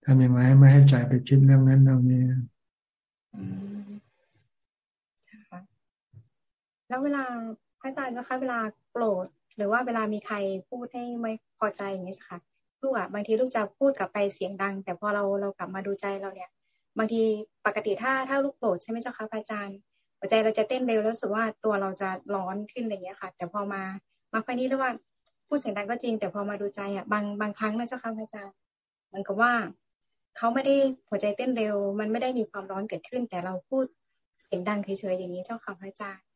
ทำยังไงไม่ให้ใจไปคิดเรื่องนั้นเรื่องนี้ แล้วเวลาพระอาจารย์นะคะ เวลาโกรธหรือว่าเวลามีใครพูดให้ไม่พอใจอย่างนี้ค่ะลูกอะบางทีลูกจะพูดกลับไปเสียงดัง แต่พอเราเรากลับมาดูใจเราเนี่ย บางทีปกติถ้าถ้าลูกโกรธใช่ไหมเจ้าคะพระอาจารย์หัวใจเราจะเต้นเร็วแล้วรู้สึกว่าตัวเราจะร้อนขึ้นอะไรเงี้ยค่ะ แต่พอมามาครั้งนี้เรียกว่าพูดเสียงดังก็จริง แต่พอมาดูใจอะบางบางครั้งนะเจ้าค่ะพระอาจารย์มือนกับว่า เขาไม่ได้หัวใจเต้นเร็ว มันไม่ได้มีความร้อนเกิดขึ้น แต่เราพูดเสียงดังเฉยๆอย่างนี้เจ้าค่ะพระอาจารย์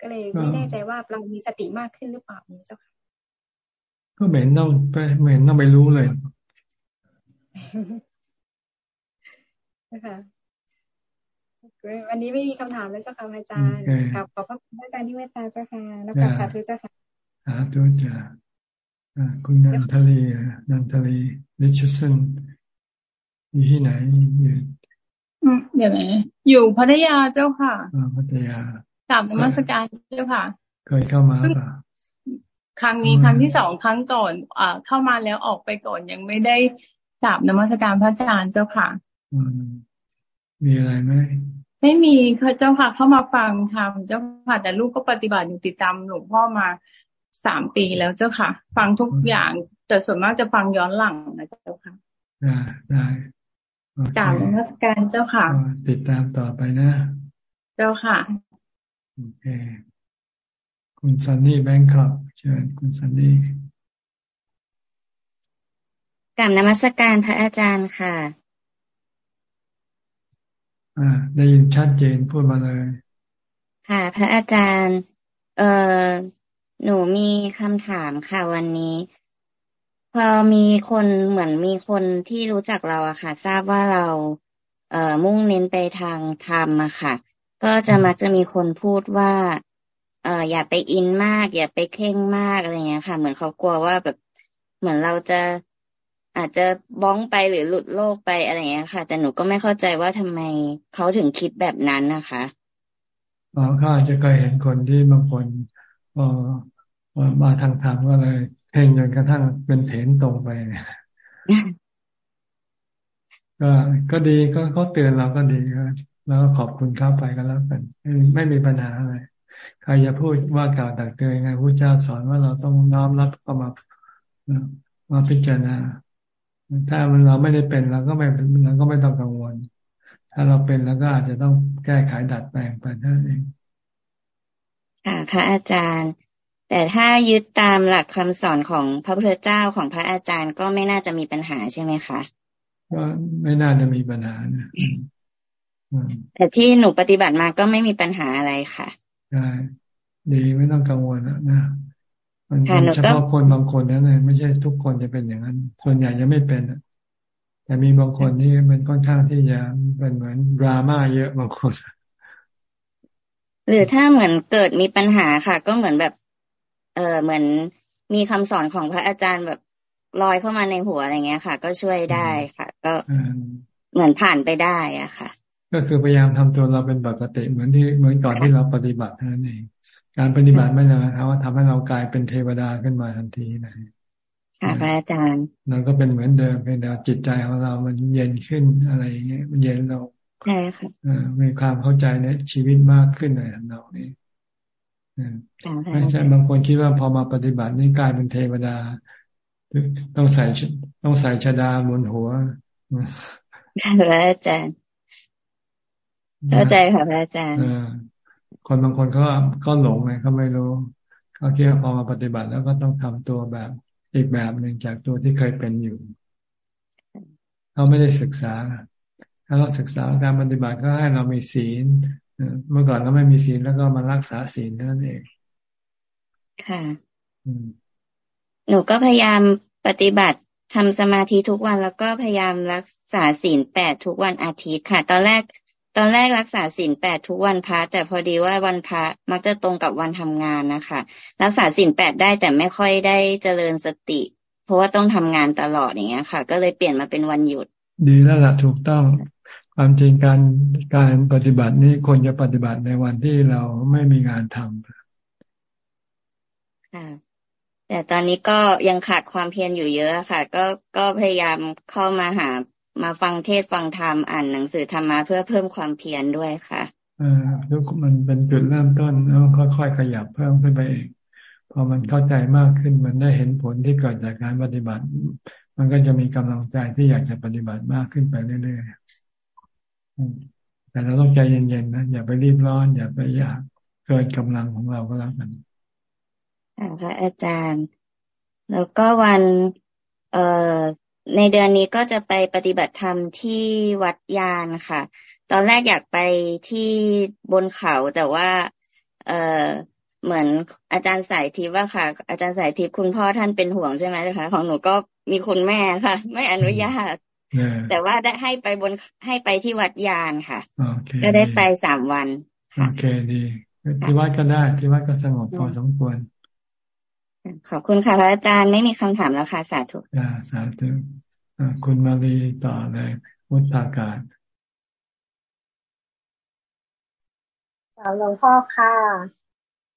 ก็เลยไม่แน่ใจว่าเรามีสติมากขึ้นหรือเปล่านี้เจ้าค่ะ ก็เหม็นต้องไปเหม็นต้องไปรู้เลยนะคะวันนี้ไม่มีคำถามแล้วเจ้าค่ะอาจารย์กับขอบพระคุณอาจารย์ที่เมตตาเจ้าค่ะนักการสาธุเจ้าค่ะสาธุจ้าคุณนันทลีนันทลีริชสัน อยู่ที่ไหนอยู่เดี๋ยวไหนอยู่พัทยาเจ้าค่ะอ่าพัทยาสามนมัสการเจ้าค่ะ เคยเข้ามาป่ะครั้งนี้ครั้งที่สองครั้งก่อนอ่าเข้ามาแล้วออกไปก่อนยังไม่ได้กราบนมัสการพระอาจารย์เจ้าค่ะอืมมีอะไรไหมไม่มีค่ะเจ้าค่ะ เข้ามาฟังทำเจ้าค่ะ แต่ลูกก็ปฏิบัติอยู่ติดตามหลวงพ่อมาสามปีแล้วเจ้าค่ะ ฟังทุกอย่าง แต่ส่วนมากจะฟังย้อนหลังนะเจ้าค่ะได้ได้ กราบนมัสการเจ้าค่ะ ติดตามต่อไปนะ เจ้าค่ะ โอเค คุณซันนี่แบงค์ครับ เชิญคุณซันนี่กลับนมัสการพระอาจารย์ค่ะ อ่า ได้ยินชัดเจนพูดมาเลย ค่ะ พระอาจารย์ เอ่อ หนูมีคำถามค่ะวันนี้ พอมีคนเหมือนมีคนที่รู้จักเราอะค่ะ ทราบว่าเราเอ่อมุ่งเน้นไปทางธรรมอะค่ะ ก็จะมักจะมีคนพูดว่า เอออย่าไปอินมาก อย่าไปเข่งมากอะไรเงี้ยค่ะ เหมือนเขากลัวว่าแบบเหมือนเราจะอาจจะบ้องไปหรือหลุดโลกไปอะไรเงี้ยค่ะ แต่หนูก็ไม่เข้าใจว่าทำไมเขาถึงคิดแบบนั้นนะคะอ๋อข้าจะเคยเห็นคนที่บางคนพอมาทางธรรมก็เลย เพ่งจนกระทั่งเป็นเถนตรงไปก็ก็ดีก็เขาเตือนเราก็ดีก็แล้วก็ขอบคุณเขาไปก็แล้วกันไม่มีปัญหาอะไรใครจะพูดว่ากล่าวตักเตือนไงพระเจ้าสอนว่าเราต้องน้อมรับก็มามาพิจารณา ถ้ามันเราไม่ได้เป็นเราก็ไม่เราก็ไม่ต้องกังวล ถ้าเราเป็นแล้วก็อาจจะต้องแก้ไขดัดแปลงไปนั่นเองค่ะพระอาจารย์ แต่ถ้ายึดตามหลักคำสอนของพระพุทธเจ้าของพระอาจารย์ก็ไม่น่าจะมีปัญหาใช่ไหมคะก็ไม่น่าจะมีปัญหานะแต่ที่หนูปฏิบัติมาก็ไม่มีปัญหาอะไรค่ะใช่ดีไม่ต้องกังวลนะนะมันเป็นเฉพาะคนบางคนนั่นเองไม่ใช่ทุกคนจะเป็นอย่างนั้น ส่วนใหญ่ยังไม่เป็นแต่มีบางคนที่มันค่อนข้างที่จะเป็นเหมือนดราม่าเยอะบางคนหรือถ้าเหมือนเกิดมีปัญหาค่ะ ก็เหมือนแบบ เออเหมือนมีคำสอนของพระอาจารย์แบบลอยเข้ามาในหัวอะไรเงี้ยค่ะ ก็ช่วยได้ค่ะ ก็เหมือนผ่านไปได้อะค่ะ ก็คือพยายามทำตัวเราเป็นปกติเหมือนที่เหมือนก่อนที่เราปฏิบัตินั่นเอง การปฏิบัติไม่ได้นะครับว่าทำให้เรากลายเป็นเทวดาขึ้นมาทันทีนะค่ะพระอาจารย์เราก็เป็นเหมือนเดิมเพียงแต่จิตใจของเรามันเย็นขึ้นอะไรเงี้ยมันเย็นเราใช่ค่ะมีความเข้าใจในชีวิตมากขึ้นในเรานี้ ไม่ใช่บางคนคิดว่าพอมาปฏิบัตินี่กลายเป็นเทวดา ต้องใส่ต้องใส่ชดาบนหัวค่ะพระอาจารย์เข้าใจค่ะพระอาจารย์คนบางคนเขาก็หลงไงเขาไม่รู้เขาคิดว่าพอมาปฏิบัติแล้วก็ต้องทำตัวแบบอีกแบบหนึ่งจากตัวที่เคยเป็นอยู่เขาไม่ได้ศึกษา ถ้าเราศึกษาการปฏิบัติก็ให้เรามีศีล เมื่อก่อนเราไม่มีศีลแล้วก็มารักษาศีลนั่นเอง ค่ะหนูก็พยายามปฏิบัติทำสมาธิทุกวันแล้วก็พยายามรักษาศีลแปดทุกวันอาทิตย์ค่ะ ตอนแรก ตอนแรกรักษาศีลแปดทุกวันพระแต่พอดีว่าวันพระมักจะตรงกับวันทำงานนะคะ รักษาศีลแปดได้แต่ไม่ค่อยได้เจริญสติ เพราะว่าต้องทำงานตลอดอย่างเงี้ยค่ะ ก็เลยเปลี่ยนมาเป็นวันหยุด ดีแล้วล่ะถูกต้อง ความจริงการการปฏิบัตินี้ควรจะปฏิบัติในวันที่เราไม่มีงานทำค่ะแต่ตอนนี้ก็ยังขาดความเพียรอยู่เยอะค่ะ ก็ก็พยายามเข้ามาหามาฟังเทศฟังธรรมอ่านหนังสือธรรมะเพื่อเพิ่มความเพียรด้วยค่ะอ่าทุกมันเป็นจุดเริ่มต้นแล้วค่อยๆขยับเพิ่มขึ้นไปเองพอมันเข้าใจมากขึ้นมันได้เห็นผลที่เกิดจากการปฏิบัติ มันก็จะมีกำลังใจที่อยากจะปฏิบัติมากขึ้นไปเรื่อยๆ แต่เราต้องใจเย็นๆนะอย่าไปรีบร้อน อย่าไปอยากเกินกำลังของเราก็แล้วกันพระอาจารย์ แล้วก็วัน เอ่อในเดือนนี้ก็จะไปปฏิบัติธรรมที่วัดยานค่ะ ตอนแรกอยากไปที่บนเขาแต่ว่า เอ่อเหมือนอาจารย์สายทิพย์ว่าค่ะ อาจารย์สายทิพย์คุณพ่อท่านเป็นห่วงใช่ไหมคะ ของหนูก็มีคุณแม่ค่ะ ไม่อนุญาต แต่ว่าได้ให้ไปบนให้ไปที่วัดยานค่ะก็ได้ไปสามวันโอเคดีที่วัดก็ได้ที่วัดก็สงบพอสมควรขอบคุณค่ะพระอาจารย์ไม่มีคำถามแล้วค่ะสาธุอ่าสาธุคุณมาลีต่อเลยวุฒากาศหลวงพ่อค่ะ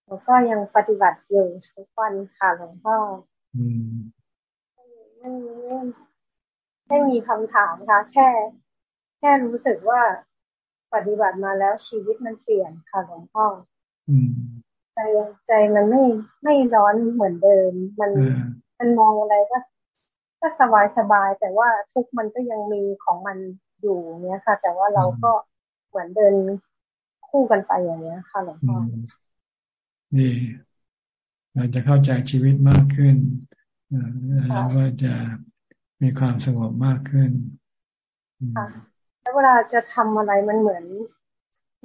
หลวงพ่อยังปฏิบัติอยู่ทุกวันค่ะหลวงพ่ออืมไม่ไม่ ไม่มีคำถามค่ะ แค่ แค่รู้สึกว่าปฏิบัติมาแล้วชีวิตมันเปลี่ยนค่ะหลวงพ่ออืมใจใจมันไม่ไม่ร้อนเหมือนเดิม มันมันมองอะไรก็ก็สบายสบาย แต่ว่าทุกมันก็ยังมีของมันอยู่เนี้ยค่ะ แต่ว่าเราก็เหมือนเดินคู่กันไปอย่างเนี้ยค่ะหลวงพ่อนี่เราจะเข้าใจชีวิตมากขึ้นแล้วก็จะ มีความสงบมากขึ้นค่ะแล้วเวลาจะทำอะไรมันเหมือน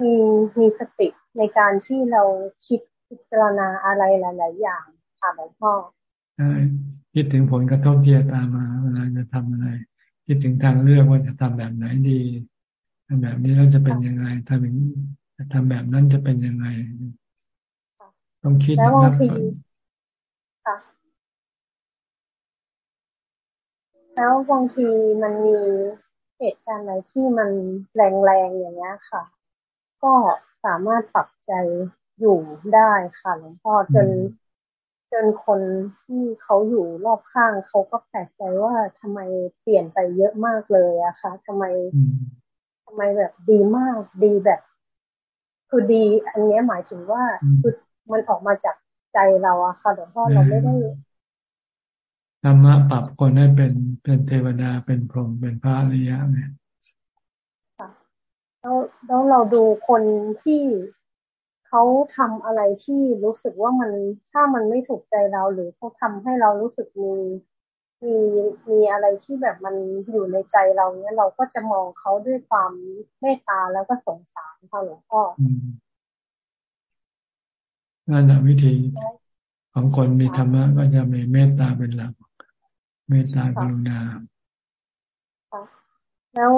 มีมีสติในการที่เราคิดพิจารณาอะไรหลาย ๆ อย่างค่ะหลวงพ่อใช่คิดถึงผลกระทบที่จะตามมาเวลาจะทำอะไร คิดถึงทางเลือกว่าจะทำแบบไหนดีทำแบบนี้เราจะเป็นยังไงทำแบบทำแบบนั้นจะเป็นยังไง ต้องคิดแล้วบางทีค่ะ แล้วบางทีมันมีเหตุการณ์อะไรที่มันแรงๆอย่างเงี้ยค่ะ ก็สามารถปรับใจอยู่ได้ค่ะหลวงพ่อจนจนคนที่เขาอยู่รอบข้างเขาก็แปลกใจว่าทำไมเปลี่ยนไปเยอะมากเลยอะคะทำไมทำไมแบบดีมากดีแบบ คือดี อันนี้หมายถึงว่าคือมันออกมาจากใจเราอะค่ะหลวงพ่อเราไม่ได้ ธรรมะปรับคนให้เป็นเป็นเทวดาเป็นพรหมเป็นพระอริยะเนี่ยแล้วแล้วเราดูคนที่เขาทำอะไรที่รู้สึกว่ามันถ้ามันไม่ถูกใจเราหรือเขาทำให้เรารู้สึกมีมีมีอะไรที่แบบมันอยู่ในใจเราเนี้ยเราก็จะมองเขาด้วยความเมตตาแล้วก็สงสารค่ะหลวงพ่อนั่นแหละวิธีของคนมีธรรมะก็จะมีเมตตาเป็นหลัก เมตตากรุณาแล้ว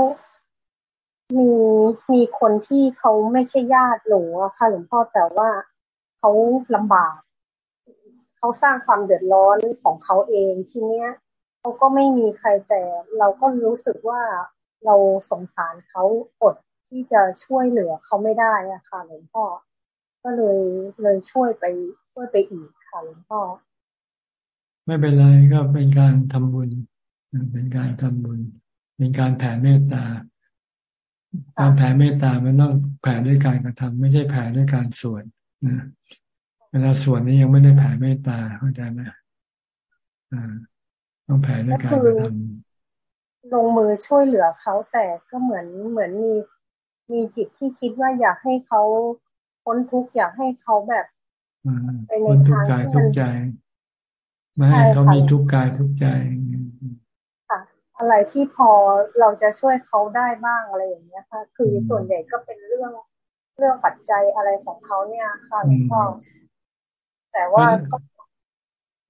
มีมีคนที่เขาไม่ใช่ญาติหนูอะค่ะหลวงพ่อแต่ว่าเขาลำบาก เขาสร้างความเดือดร้อนของเขาเองทีเนี้ยเขาก็ไม่มีใครแต่เราก็รู้สึกว่าเราสงสารเขาอดที่จะช่วยเหลือเขาไม่ได้อะค่ะหลวงพ่อ ก็เลยเลยช่วยไปช่วยไปอีกค่ะหลวงพ่อ ไม่เป็นไรก็เป็นการทำบุญ เป็นการทำบุญ เป็นการแผ่เมตตา การแผ่เมตตามันต้องแผ่ด้วยการกระทำไม่ใช่แผ่ด้วยการสวดนะเวลาสวดนี้ยังไม่ได้แผ่เมตตาเข้าใจไหมอ่าต้องแผ่ด้วยการกระทำลงมือช่วยเหลือเขาแต่ก็เหมือนเหมือนมีมีจิตที่คิดว่าอยากให้เขาพ้นทุกข์อยากให้เขาแบบไปในทางที่มันใจ ไม่ให้เขามีทุกข์กายทุกข์ใจค่ะ อะไรที่พอเราจะช่วยเขาได้บ้างอะไรอย่างเงี้ยค่ะ คือส่วนใหญ่ก็เป็นเรื่องเรื่องปัจจัยอะไรของเขาเนี่ยค่ะหลวงพ่อแต่ว่า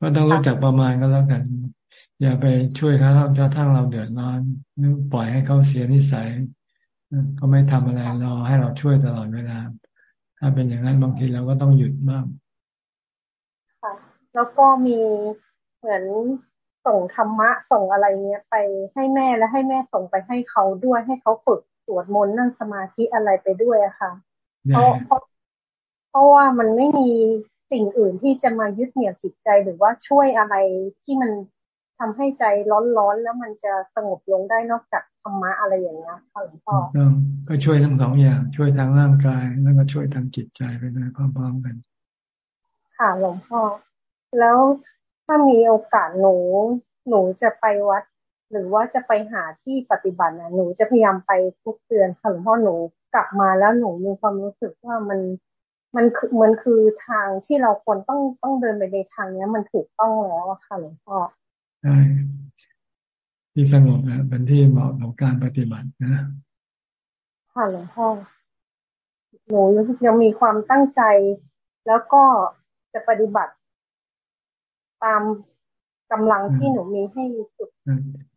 ก็ต้องรู้จักประมาณก็แล้วกัน อย่าไปช่วยเขาจนทั้งเราเดือดร้อนปล่อยให้เขาเสียนิสัยเขาไม่ทำอะไรรอให้เราช่วยตลอดเวลาถ้าเป็นอย่างนั้นบางทีเราก็ต้องหยุดบ้างค่ะ แล้วก็มีเหมือนส่งธรรมะส่งอะไรเนี้ยไปให้แม่และให้แม่ส่งไปให้เขาด้วยให้เขาฝึกสวดมนต์นั่งสมาธิอะไรไปด้วยอะค่ะเพราะเพราะเพราะว่ามันไม่มีสิ่งอื่นที่จะมายึดเหนี่ยวจิตใจหรือว่าช่วยอะไรที่มันทำให้ใจร้อนๆแล้วมันจะสงบลงได้นอกจากธรรมะอะไรอย่างเงี้ยค่ะหลวงพ่อก็ช่วยทั้งสองอย่าง ช่วยทางร่างกายแล้วก็ช่วยทางจิตใจไปด้วยพร้อมๆกัน ค่ะหลวงพ่อ แล้วถ้ามีโอกาสหนู หนูจะไปวัด หรือว่าจะไปหาที่ปฏิบัตินะหนูจะพยายามไปทุกเดือนค่ะหลวงพ่อหนูกลับมาแล้วหนูมีความรู้สึกว่ามันมันคือมันคือทางที่เราควรต้องต้องเดินไปในทางนี้มันถูกต้องแล้วอะค่ะหลวงพ่อใช่ที่สงบนะเป็นที่เหมาะกับการปฏิบัตินะค่ะหลวงพ่อหนูยังมีความตั้งใจ แล้วก็จะปฏิบัติ ตามกำลังที่หนูมีให้สุด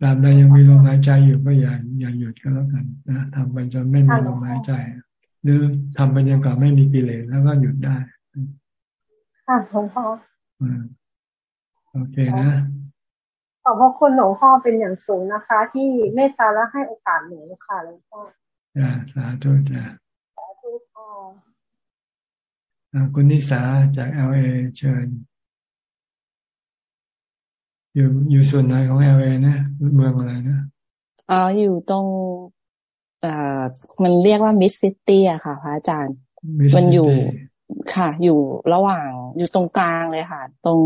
ตามใดยังมีลมหายใจอยู่ก็อย่าอย่าหยุดก็แล้วกันนะทำไปจนไม่มีลมหายใจ หรือทำไปยังกับไม่มีกิเลสแล้วก็หยุดได้ ค่ะหลวงพ่อโอเคนะขอบพระคุณหลวงพ่อเป็นอย่างสูงนะคะ ที่เมตตาและให้โอกาสหนูค่ะหลวงพ่อจ้าสาธุจ้าสาธุค่ะคุณนิสาจากเอลเอเชิญ อยู่อยู่ส่วนไหนของ LA นะเมืองอะไรนะอ๋ออยู่ตรงเอ่อมันเรียกว่า Mid-City อะค่ะพระอาจารย์ มันอยู่ค่ะ อยู่ระหว่างอยู่ตรงกลางเลยค่ะ ตรง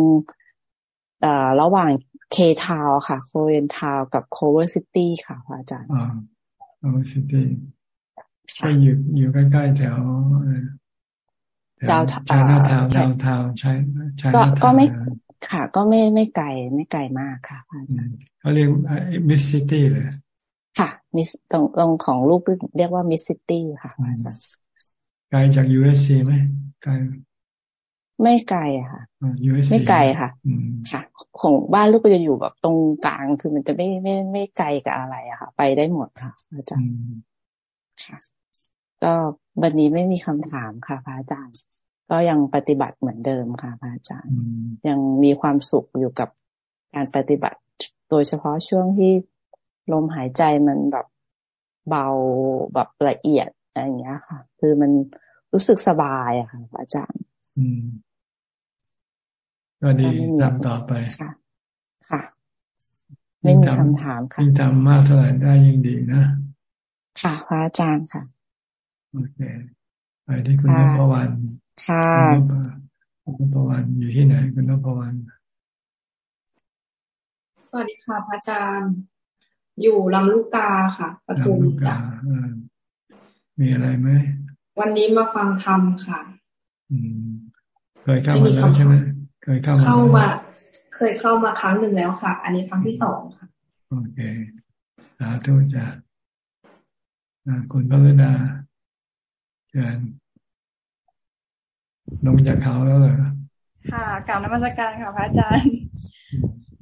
เอ่อระหว่าง K-Town ค่ะ Koreatown กับ Culver City ค่ะพระอาจารยอ่า Culver City ใช่อยู่อยู่ใกล้ๆแถวดาวทาวดาวทาวดาวtown ใช่ใช่ก็ไม่ ค่ะ ก็ไม่ไม่ไกลไม่ไกลมากค่ะอาจารย์เขาเรียก Mid-City เลยค่ะ Mid ตรงตรงของรูปเรียกว่า Mid-City ค่ะอาจารย์ไกลจาก USC ไหมไกลไม่ไกลค่ะไม่ไกลค่ะค่ะ ของบ้านลูกก็จะอยู่แบบตรงกลางคือมันจะไม่ไม่ไม่ไกลกับอะไรอะค่ะ ไปได้หมดค่ะ อาจารย์ค่ะก็วันนี้ไม่มีคำถามค่ะพระอาจารย์ ก็ยังปฏิบัติเหมือนเดิมค่ะพระอาจารย์ ยังมีความสุขอยู่กับการปฏิบัติ โดยเฉพาะช่วงที่ลมหายใจมันแบบเบาแบบละเอียดอะไรอย่างเงี้ยค่ะ คือมันรู้สึกสบายอะค่ะอาจารย์ก็ดีทำต่อไปค่ะค่ะไม่มีคำถามค่ะยิ่งทำมากเท่าไหร่ได้ยิ่งดีนะค่ะพระอาจารย์ค่ะโอเคไปที่คุณนพวรรณ ค่ะคุณนพวรรณอยู่ที่ไหนคุณนพวรรณสวัสดีค่ะพระอาจารย์ อยู่ลำลูกกาค่ะปทุมจ้ะมีอะไรไหมวันนี้มาฟังธรรมค่ะ อืมเคยเข้ามาแล้วใช่ไหมเคยเข้ามาเข้ามา เคยเข้ามาครั้งหนึ่งแล้วค่ะ อันนี้ครั้งที่สองค่ะ โอเคสาธุจ้ะคุณพระฤดาเชิญ ลงจากเขาแล้วเหรอค่ะกล่าวนมัสการค่ะพระอาจารย์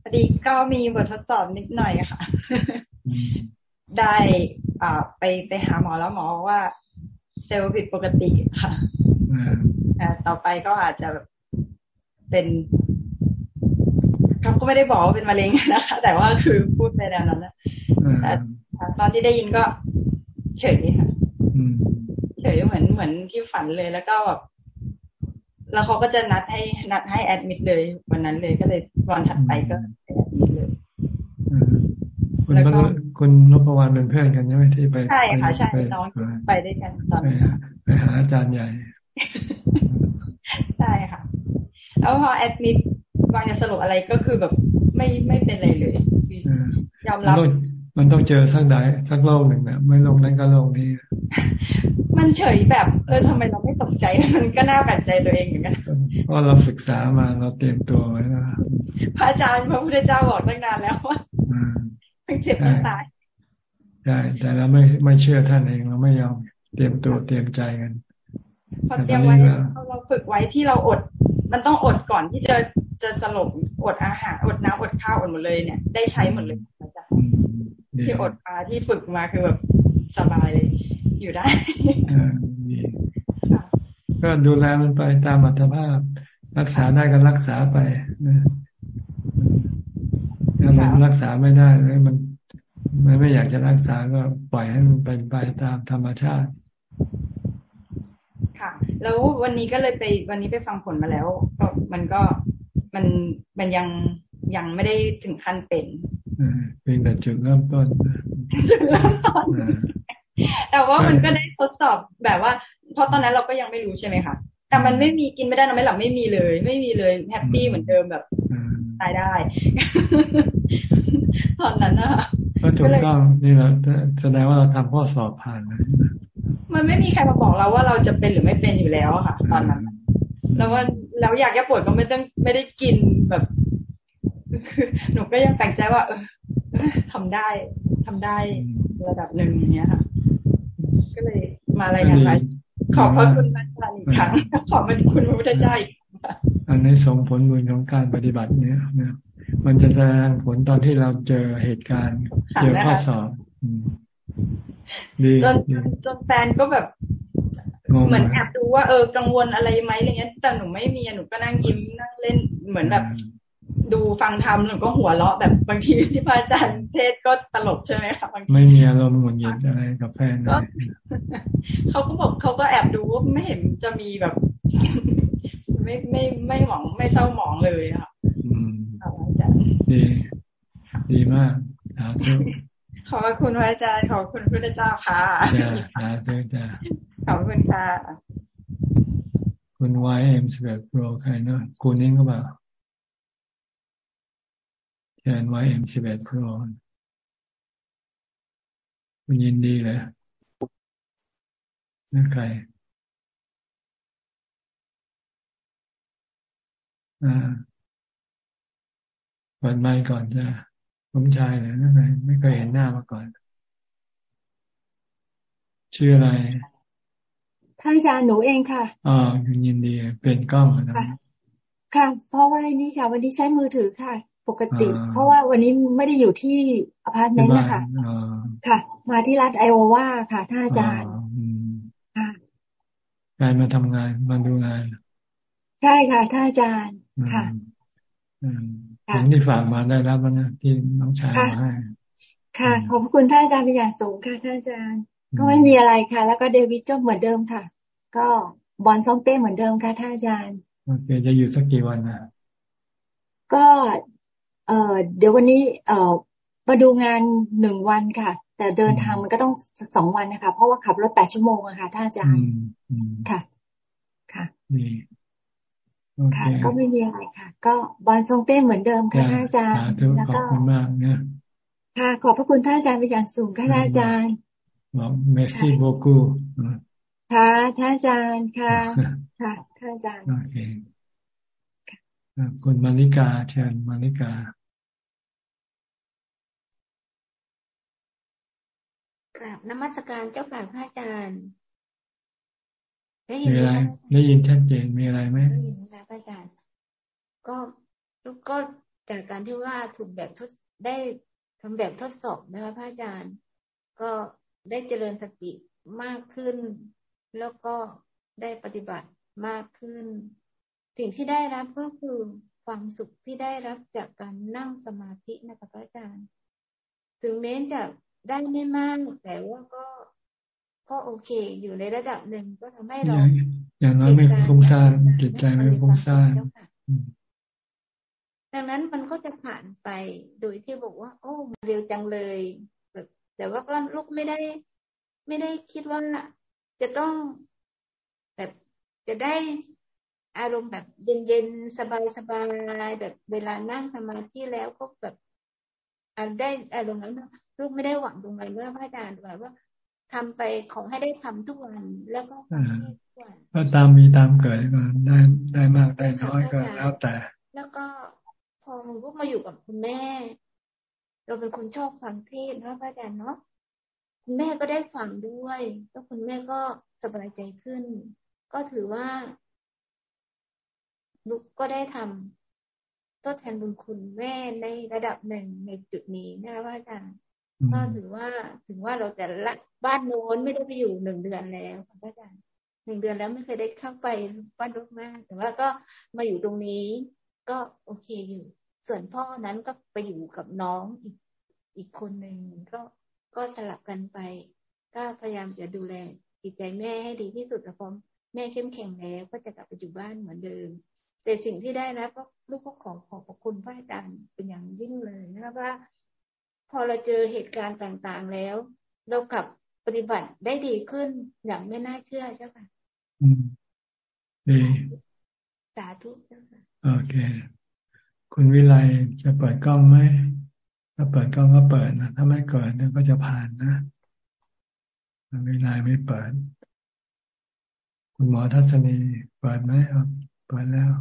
พอดีก็มีบททดสอบนิดหน่อยค่ะ ได้อ่าไปไปหาหมอแล้วหมอว่าเซลล์ผิดปกติค่ะต่อไปก็อาจจะเป็นเขาก็ไม่ได้บอกว่าเป็นมะเร็งนะคะ แต่ว่าคือพูดไปแล้วนั้นนะแต่ตอนที่ได้ยินก็เฉยค่ะเฉยเหมือนเหมือนที่ฝันเลยแล้วก็แบบ แล้วเขาก็จะนัดให้นัดให้แอดมิดเลย วันนั้นเลยก็เลยวันถัดไปก็แอดมิดเลยคุณพคุณนพวรรณเป็นเพื่อนกันใช่ไหมที่ไปใช่ค่ะใช่น้องไปด้วยกันตอนไปหาอาจารย์ใหญ่ ใช่ค่ะ แล้วพอแอดมิดวางจะสรุปอะไรก็คือแบบไม่ไม่เป็นอะไรเลยยอมรับ มันต้องเจอสักใดสักโลกหนึ่งนะไม่ลงนั้นก็โลกนี้ มันเฉยแบบเออทำไมเราไม่ตกใจมันก็น่าแปลกใจตัวเองเหมือนกันเพราะเราศึกษามาเราเตรียมตัวไว้นะพระอาจารย์พระพุทธเจ้าบอกตั้งนานแล้วว่าทั้งเจ็บทั้งตายใช่แต่เราไม่ไม่เชื่อท่านเองเราไม่ยอมเตรียมตัวเตรียมใจกันพอเตรียมไว้เราฝึกไว้ที่เราอด มันต้องอดก่อนที่จะจะสลบอดอาหารอดน้ำอดข้าวอดหมดเลยเนี่ย ได้ใช้หมดเลยอาจารย์ ที่อดมาที่ฝึกมาคือแบบสบายเลยอยู่ได้ก็ดูแลมันไปตามอัตภาพ รักษาได้ก็รักษาไปนะถ้ามันรักษาไม่ได้แล้วมันมันไม่อยากจะรักษาก็ปล่อยให้มันเป็นไปตามธรรมชาติ ค่ะ แล้ววันนี้ก็เลยไปวันนี้ไปฟังผลมาแล้วก็มันก็มันมันยังยังไม่ได้ถึงขั้นเป็น เป็นแต่จุดเริ่มต้นจุดเริ่มต้นแต่ว่ามันก็ได้ทดสอบแบบว่า เพราะตอนนั้นเราก็ยังไม่รู้ใช่ไหมคะแต่มันไม่มีกินไม่ได้นอนไม่หลับไม่มีเลย ไม่มีเลยแฮปปี้เหมือนเดิมแบบตายได้ ตอนนั้นนะก็ถูกต้องนี่แหละแสดงว่าเราทำข้อสอบผ่านนะมันไม่มีใครมาบอกเราว่าเราจะเป็นหรือไม่เป็นอยู่แล้วค่ะ ตอนนั้น แล้วว่าแล้วอยากแก้ปวดก็ไม่ต้องไม่ได้กินแบบ หนูก็ยังแปลกใจว่า เออทำได้ทำได้ระดับหนึ่งอย่างเงี้ยค่ะ ก็เลยมารายงานไปขอบพระคุณพระอาจารย์อีกครั้งขอบพระคุณพระพุทธเจ้าอีกอันนี้ส่งผลบุญของการปฏิบัติเนี้ยนะมันจะแสดงผลตอนที่เราเจอเหตุการณ์เจอข้อสอบดีจนจนแฟนก็แบบเหมือนแอบดูว่าเออกังวลอะไรไหมอะไรเงี้ยแต่หนูไม่มีหนูก็นั่งยิ้มนั่งเล่นเหมือนแบบ ดูฟังธรรมหนูก็หัวเราะแบบบางทีที่พระอาจารย์เทศก็ตลกใช่ไหมคะบางทีไม่มีอารมณ์หงุดหงิดอะไรกับแฟนเลเขาก็บอกเขาก็แอบดูว่าไม่เห็นจะมีแบบ ไม่ไม่ไม่หมองไม่เศร้าหมองเลยค่ะอืมดีดีมากสาธุขอบคุณพระอาจารย์ขอบคุณพระเจ้าค่ะสาธุจ้าขอบคุณค่ะ คุณวายเอ็มสิบเอ็ดโปรใครเนาะคุณนิ่งก็บ่า NYM11 เอ็มสิบแปดพอนยินดีเลยนั่นใครอ่าเปิดไมค์ก่อนจ้ะผมชายเลยนั่นไงไม่เคยเห็นหน้ามาก่อน ชื่ออะไร ท่านอาจารย์หนูเองค่ะอ๋อยินดีเป็นกล้องนะค่ะ เพราะว่านี่ค่ะ วันนี้ใช้มือถือค่ะ ปกติ เพราะว่าวันนี้ไม่ได้อยู่ที่อพาร์ตเมนต์นะคะค่ะ มาที่รัฐไอโอวาค่ะท่านอาจารย์ค่ะการมาทำงานมาดูงาน ใช่ค่ะท่านอาจารย์ค่ะอย่างที่ฝากมาได้รับแล้วนะที่น้องชายมาให้ค่ะขอบคุณท่านอาจารย์เป็นอย่างสูงค่ะท่านอาจารย์ ก็ไม่มีอะไรค่ะ แล้วก็เดวิดก็เหมือนเดิมค่ะ ก็ bonne santé เหมือนเดิมค่ะท่านอาจารย์โอเคจะอยู่สักกี่วันนะก็ เอ่อเดี๋ยววันนี้ เอ่อมาดูงานหนึ่งวันค่ะ แต่เดินทางมันก็ต้องสองวันนะคะ เพราะว่าขับรถแปดชั่วโมงอะค่ะท่านอาจารย์ค่ะ ค่ะค่ะ ก็ไม่มีอะไรค่ะ ก็บอลทรงเต้เหมือนเดิมค่ะท่านอาจารย์แล้วก็ขอบคุณมากนะค่ะขอบพระคุณท่านอาจารย์เป็นอย่างสูงค่ะท่านอาจารย์เมสซี่โบกูค่ะท่านอาจารย์ค่ะ ค่ะท่านอาจารย์โอเคคุณมาริกาเชิญมาริกา กราบนมัสการเจ้าค่ะพระอาจารย์ได้ยินอะไรได้ยินชัดเจนมีอะไรไหมได้ยินค่ะพระอาจารย์ ก็ก็จากการที่ว่าถูกแบบทดได้ทำแบบทดสอบนะคะพระอาจารย์ ก็ได้เจริญสติมากขึ้น แล้วก็ได้ปฏิบัติมากขึ้น สิ่งที่ได้รับก็คือความสุขที่ได้รับจากการนั่งสมาธินะคะพระอาจารย์ ถึงแม้จะ ได้ไม่มากแต่ว่าก็ก็โอเค อยู่ในระดับหนึ่งก็ทำให้เราอย่างน้อยไม่ฟุ้งซ่านจิตใจไม่ฟุ้งซ่านดังนั้นมันก็จะผ่านไปโดยที่บอกว่า โอ้เร็วจังเลยแต่ว่าก็ลูกไม่ได้ ไม่ได้คิดว่าจะต้องแบบจะได้อารมณ์แบบเย็นๆ สบายๆแบบเวลานั่งสมาธิแล้วก็แบบอันได้อารมณ์นั้น ลูกไม่ได้หวังตรงไหนเมื่อพระอาจารย์บอกว่าทำไปขอให้ได้ทำทุกวันแล้วก็ทุกวันก็ตามมีตามเกิดก็ได้ได้มากได้น้อยก็แล้วแต่ แล้วก็พอลูกมาอยู่กับคุณแม่ เราเป็นคนชอบฟังเทศนะพระอาจารย์เนาะคุณแม่ก็ได้ฟังด้วยแล้วคุณแม่ก็สบายใจขึ้น ก็ถือว่าลูกก็ได้ทำทดแทนบุญคุณแม่ในระดับหนึ่งในจุดนี้นะคะพระอาจารย์ ก็ถือว่าถึงว่าเราแต่ละบ้านโน้นไม่ได้ไปอยู่หนึ่งเดือนแล้วค่ะอาจารย์หนึ่งเดือนแล้วไม่เคยได้เข้าไปบ้านรกมาก แต่ว่าก็มาอยู่ตรงนี้ ก็โอเคอยู่ ส่วนพ่อนั้นก็ไปอยู่กับน้องอีกอีกคนหนึ่งก็ก็สลับกันไป ก็พยายามจะดูแลจิตใจแม่ให้ดีที่สุดแต่พอแม่เข้มแข็งแล้วก็จะกลับไปอยู่บ้านเหมือนเดิม แต่สิ่งที่ได้นะก็ลูกก็ขอขอบคุณพระอาจารย์เป็นอย่างยิ่งเลยนะคะว่า พอเราเจอเหตุการณ์ต่างๆแล้ว เรากลับปฏิบัติได้ดีขึ้นอย่างไม่น่าเชื่อเจ้าค่ะอืมดีสาธุเจ้าค่ะโอเค คุณวิไลจะเปิดกล้องไหมถ้าเปิดกล้องก็เปิดนะถ้าไม่เกิดเนี่ยก็จะผ่านนะวิไลไม่เปิด คุณหมอทัศนีเปิดไหมครับเปิดแล้ว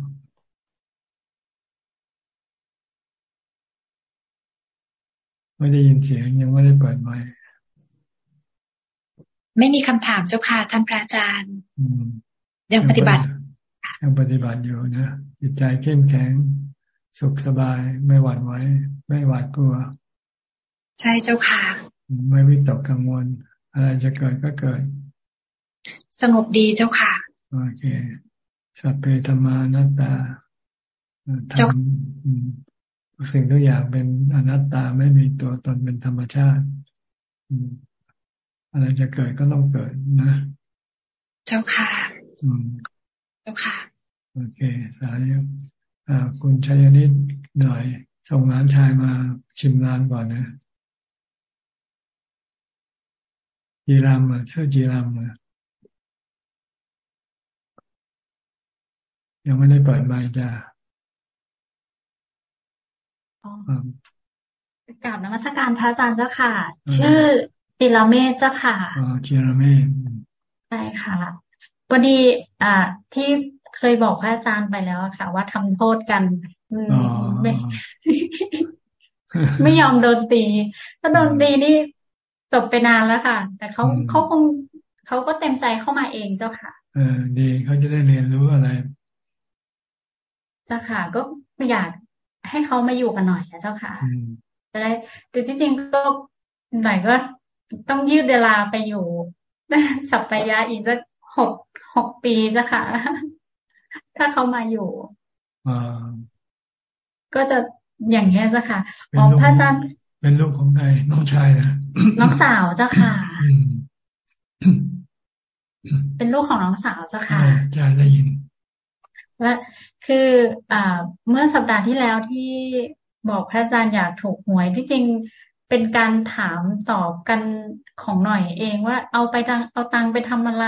ไม่ได้ยินเสียงยังไม่ได้เปิดไมค์ไม่มีคำถามเจ้าค่ะท่านพระอาจารย์ยังปฏิบัติยังปฏิบัติอยู่นะจิตใจเข้มแข็ง สุขสบาย ไม่หวั่นไหวไม่หวาดกลัว ใช่เจ้าค่ะ ไม่วิตกกังวล อะไรจะเกิดก็เกิด สงบดีเจ้าค่ะ โอเคสัพเพธรรมานัตตาทำ สิ่งทุกอย่างเป็นอนัตตาไม่มีตัวตนเป็นธรรมชาติอะไรจะเกิดก็ต้องเกิดนะ เจ้าค่ะเจ้าค่ะ โอเค สาธุคุณชัยนิดหน่อย ส่งร้านชายมาชิมร้านก่อนนะจีรามอะชื่อจีรามอะยังไม่ได้เปิดไมค์จ้า กราบนมัสการพระอาจารย์เจ้าค่ะ ชื่อจิรเมธเจ้าค่ะอ๋อจิรเมธใช่ค่ะพอดีอ่าที่เคยบอกพระอาจารย์ไปแล้วค่ะ ว่าทำโทษกันไม่ไม่ยอมโดนตีถ้าโดนตีนี่จบไปนานแล้วค่ะ แต่เขาเขาคงเขาก็เต็มใจเข้ามาเองเจ้าค่ะ เออดีเขาจะได้เรียนรู้อะไรเจ้าค่ะ ก็อยาก ให้เขามาอยู่กันหน่อยนะเจ้าค่ะจะได้คือจริงๆก็หน่อยก็ต้องยืดเวลาไปอยู่สัปปายะอีกสักหกหกปีจ้ะค่ะ ถ้าเขามาอยู่ก็จะอย่างนี้จ้ะค่ะอ๋อพระอาจารย์เป็นลูกของใครน้องชายนะน้องสาวเจ้าค่ะ เป็นลูกของน้องสาวเจ้าค่ะใช่ได้ยิน ว่าคืออ่าเมื่อสัปดาห์ที่แล้วที่บอกพระอาจารย์อยากถูกหวย ที่จริงเป็นการถามตอบกันของหน่อยเองว่าเอาไปตังเอาตังไปทำอะไร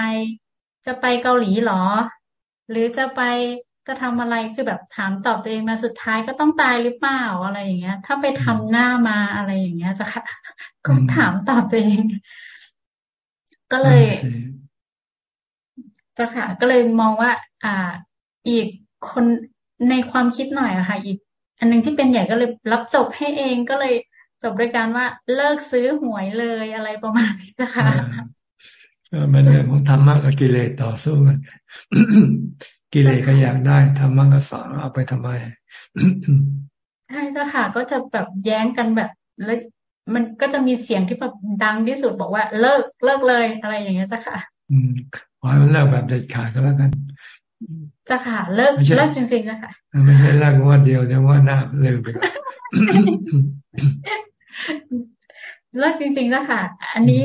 จะไปเกาหลีหรอ หรือจะไปจะทำอะไรคือแบบถามตอบตัวเองมาสุดท้ายก็ต้องตายหรือเปล่าอะไรอย่างเงี้ย ถ้าไปทำหน้ามาอะไรอย่างเงี้ยจะค่ะก็ถามตอบตัวเอง ก็เลยจะค่ะ ก็เลยมองว่า อ่า อีกคนในความคิดหน่อยอะค่ะ อีก อันนึงที่เป็นใหญ่ก็เลยรับจบให้เองก็เลยจบด้วยการว่าเลิกซื้อหวยเลยอะไรประมาณนี้จ้ะค่ะมันเรื่องของธรรมะกับกิเลสต่อสู้กันกิเลสก็อยากได้ธรรมะก็สอนเอาไปทำไมใช่จ้ะค่ะ ก็จะแบบแย้งกันแบบแล้วมันก็จะมีเสียงที่แบบดังที่สุดบอกว่า เลิกเลิกเลยอะไรอย่างเงี้ยจ้ะค่ะ อืมขอให้มันเลิกแบบเด็ดขาดก็แล้วกัน จ้ะค่ะเลิกเลิกจริงๆจ้ะค่ะไม่ใช่เลิกว่าเดียวเดียวว่าหน้าเลิกไปก่อนเลิกจริงๆนะคะอันนี้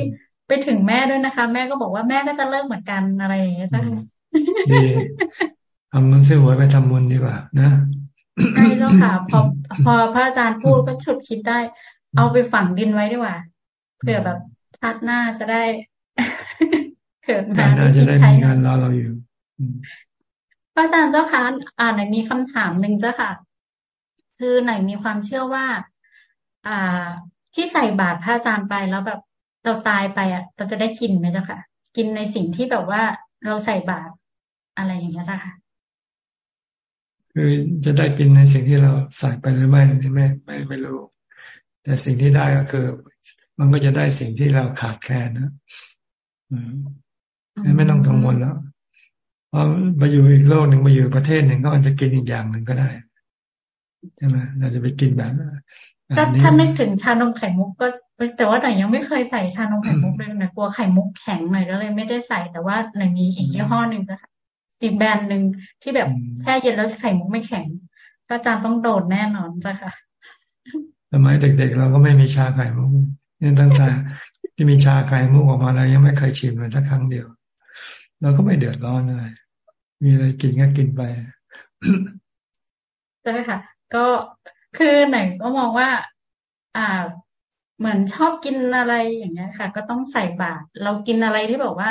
ไปถึงแม่ด้วยนะคะ แม่ก็บอกว่าแม่ก็จะเลิกเหมือนกันอะไรอย่างเงี้ยจ้ะดีทำมันซื้อหวยไปทำบุญดีกว่า นะใช่แล้วค่ะ พอพอพระอาจารย์พูดก็ฉุดคิดได้ เอาไปฝังดินไว้ดีกว่าเผื่อแบบชาติหน้าจะได้เกิดมาจะได้มีงานรอเราอยู่ พระอาจารย์เจ้าค่ะอ่าไหนมีคำถามหนึ่งเจ้าค่ะ คือไหนมีความเชื่อว่า อ่า ที่ใส่บาตรพระอาจารย์ไปแล้วแบบเราตายไปอะ เราจะได้กินไหมเจ้าค่ะ กินในสิ่งที่แบบว่าเราใส่บาตรอะไรอย่างเงี้ยเจ้าค่ะคือจะได้กินในสิ่งที่เราใส่ไปหรือไม่นี่ไม่ไม่ไม่รู้ แต่สิ่งที่ได้ก็คือ มันก็จะได้สิ่งที่เราขาดแคลนนะไม่ต้องกังวลแล้ว พอมาอยู่อีกโลกหนึ่งมาอยู่ประเทศหนึ่งก็อาจจะกินอีกอย่างหนึ่งก็ได้ใช่ไหมเราจะไปกินแบบถ้าถ้านึกถึงชานมไข่มุกก็แต่ว่าหน่อยยังไม่เคยใส่ชานมไข่มุกเลยหน่อยกลัวไข่มุกแข็งหน่อยก็เลยไม่ได้ใส่แต่ว่าหน่อยมีอีกยี่ห้อหนึ่งนะคะอีกแบรนด์หนึ่งที่แบบแค่เย็นแล้วไข่มุกไม่แข็งอาจารย์ต้องโดดแน่นอนจ้ะค่ะสมัยเด็กๆเราก็ไม่มีชาไข่มุกนี่ตั้งแต่ที่มีชาไข่มุกออกมาแล้วยังไม่เคยชิมเลยสักครั้งเดียวเราก็ไม่เดือดร้อนอะไร มีอะไรกินก็กินไปใช่ค่ะ ก็คือไหนก็มองว่า อ่า เหมือนชอบกินอะไรอย่างเงี้ยค่ะ ก็ต้องใส่บาตรเรากินอะไรที่บอกว่า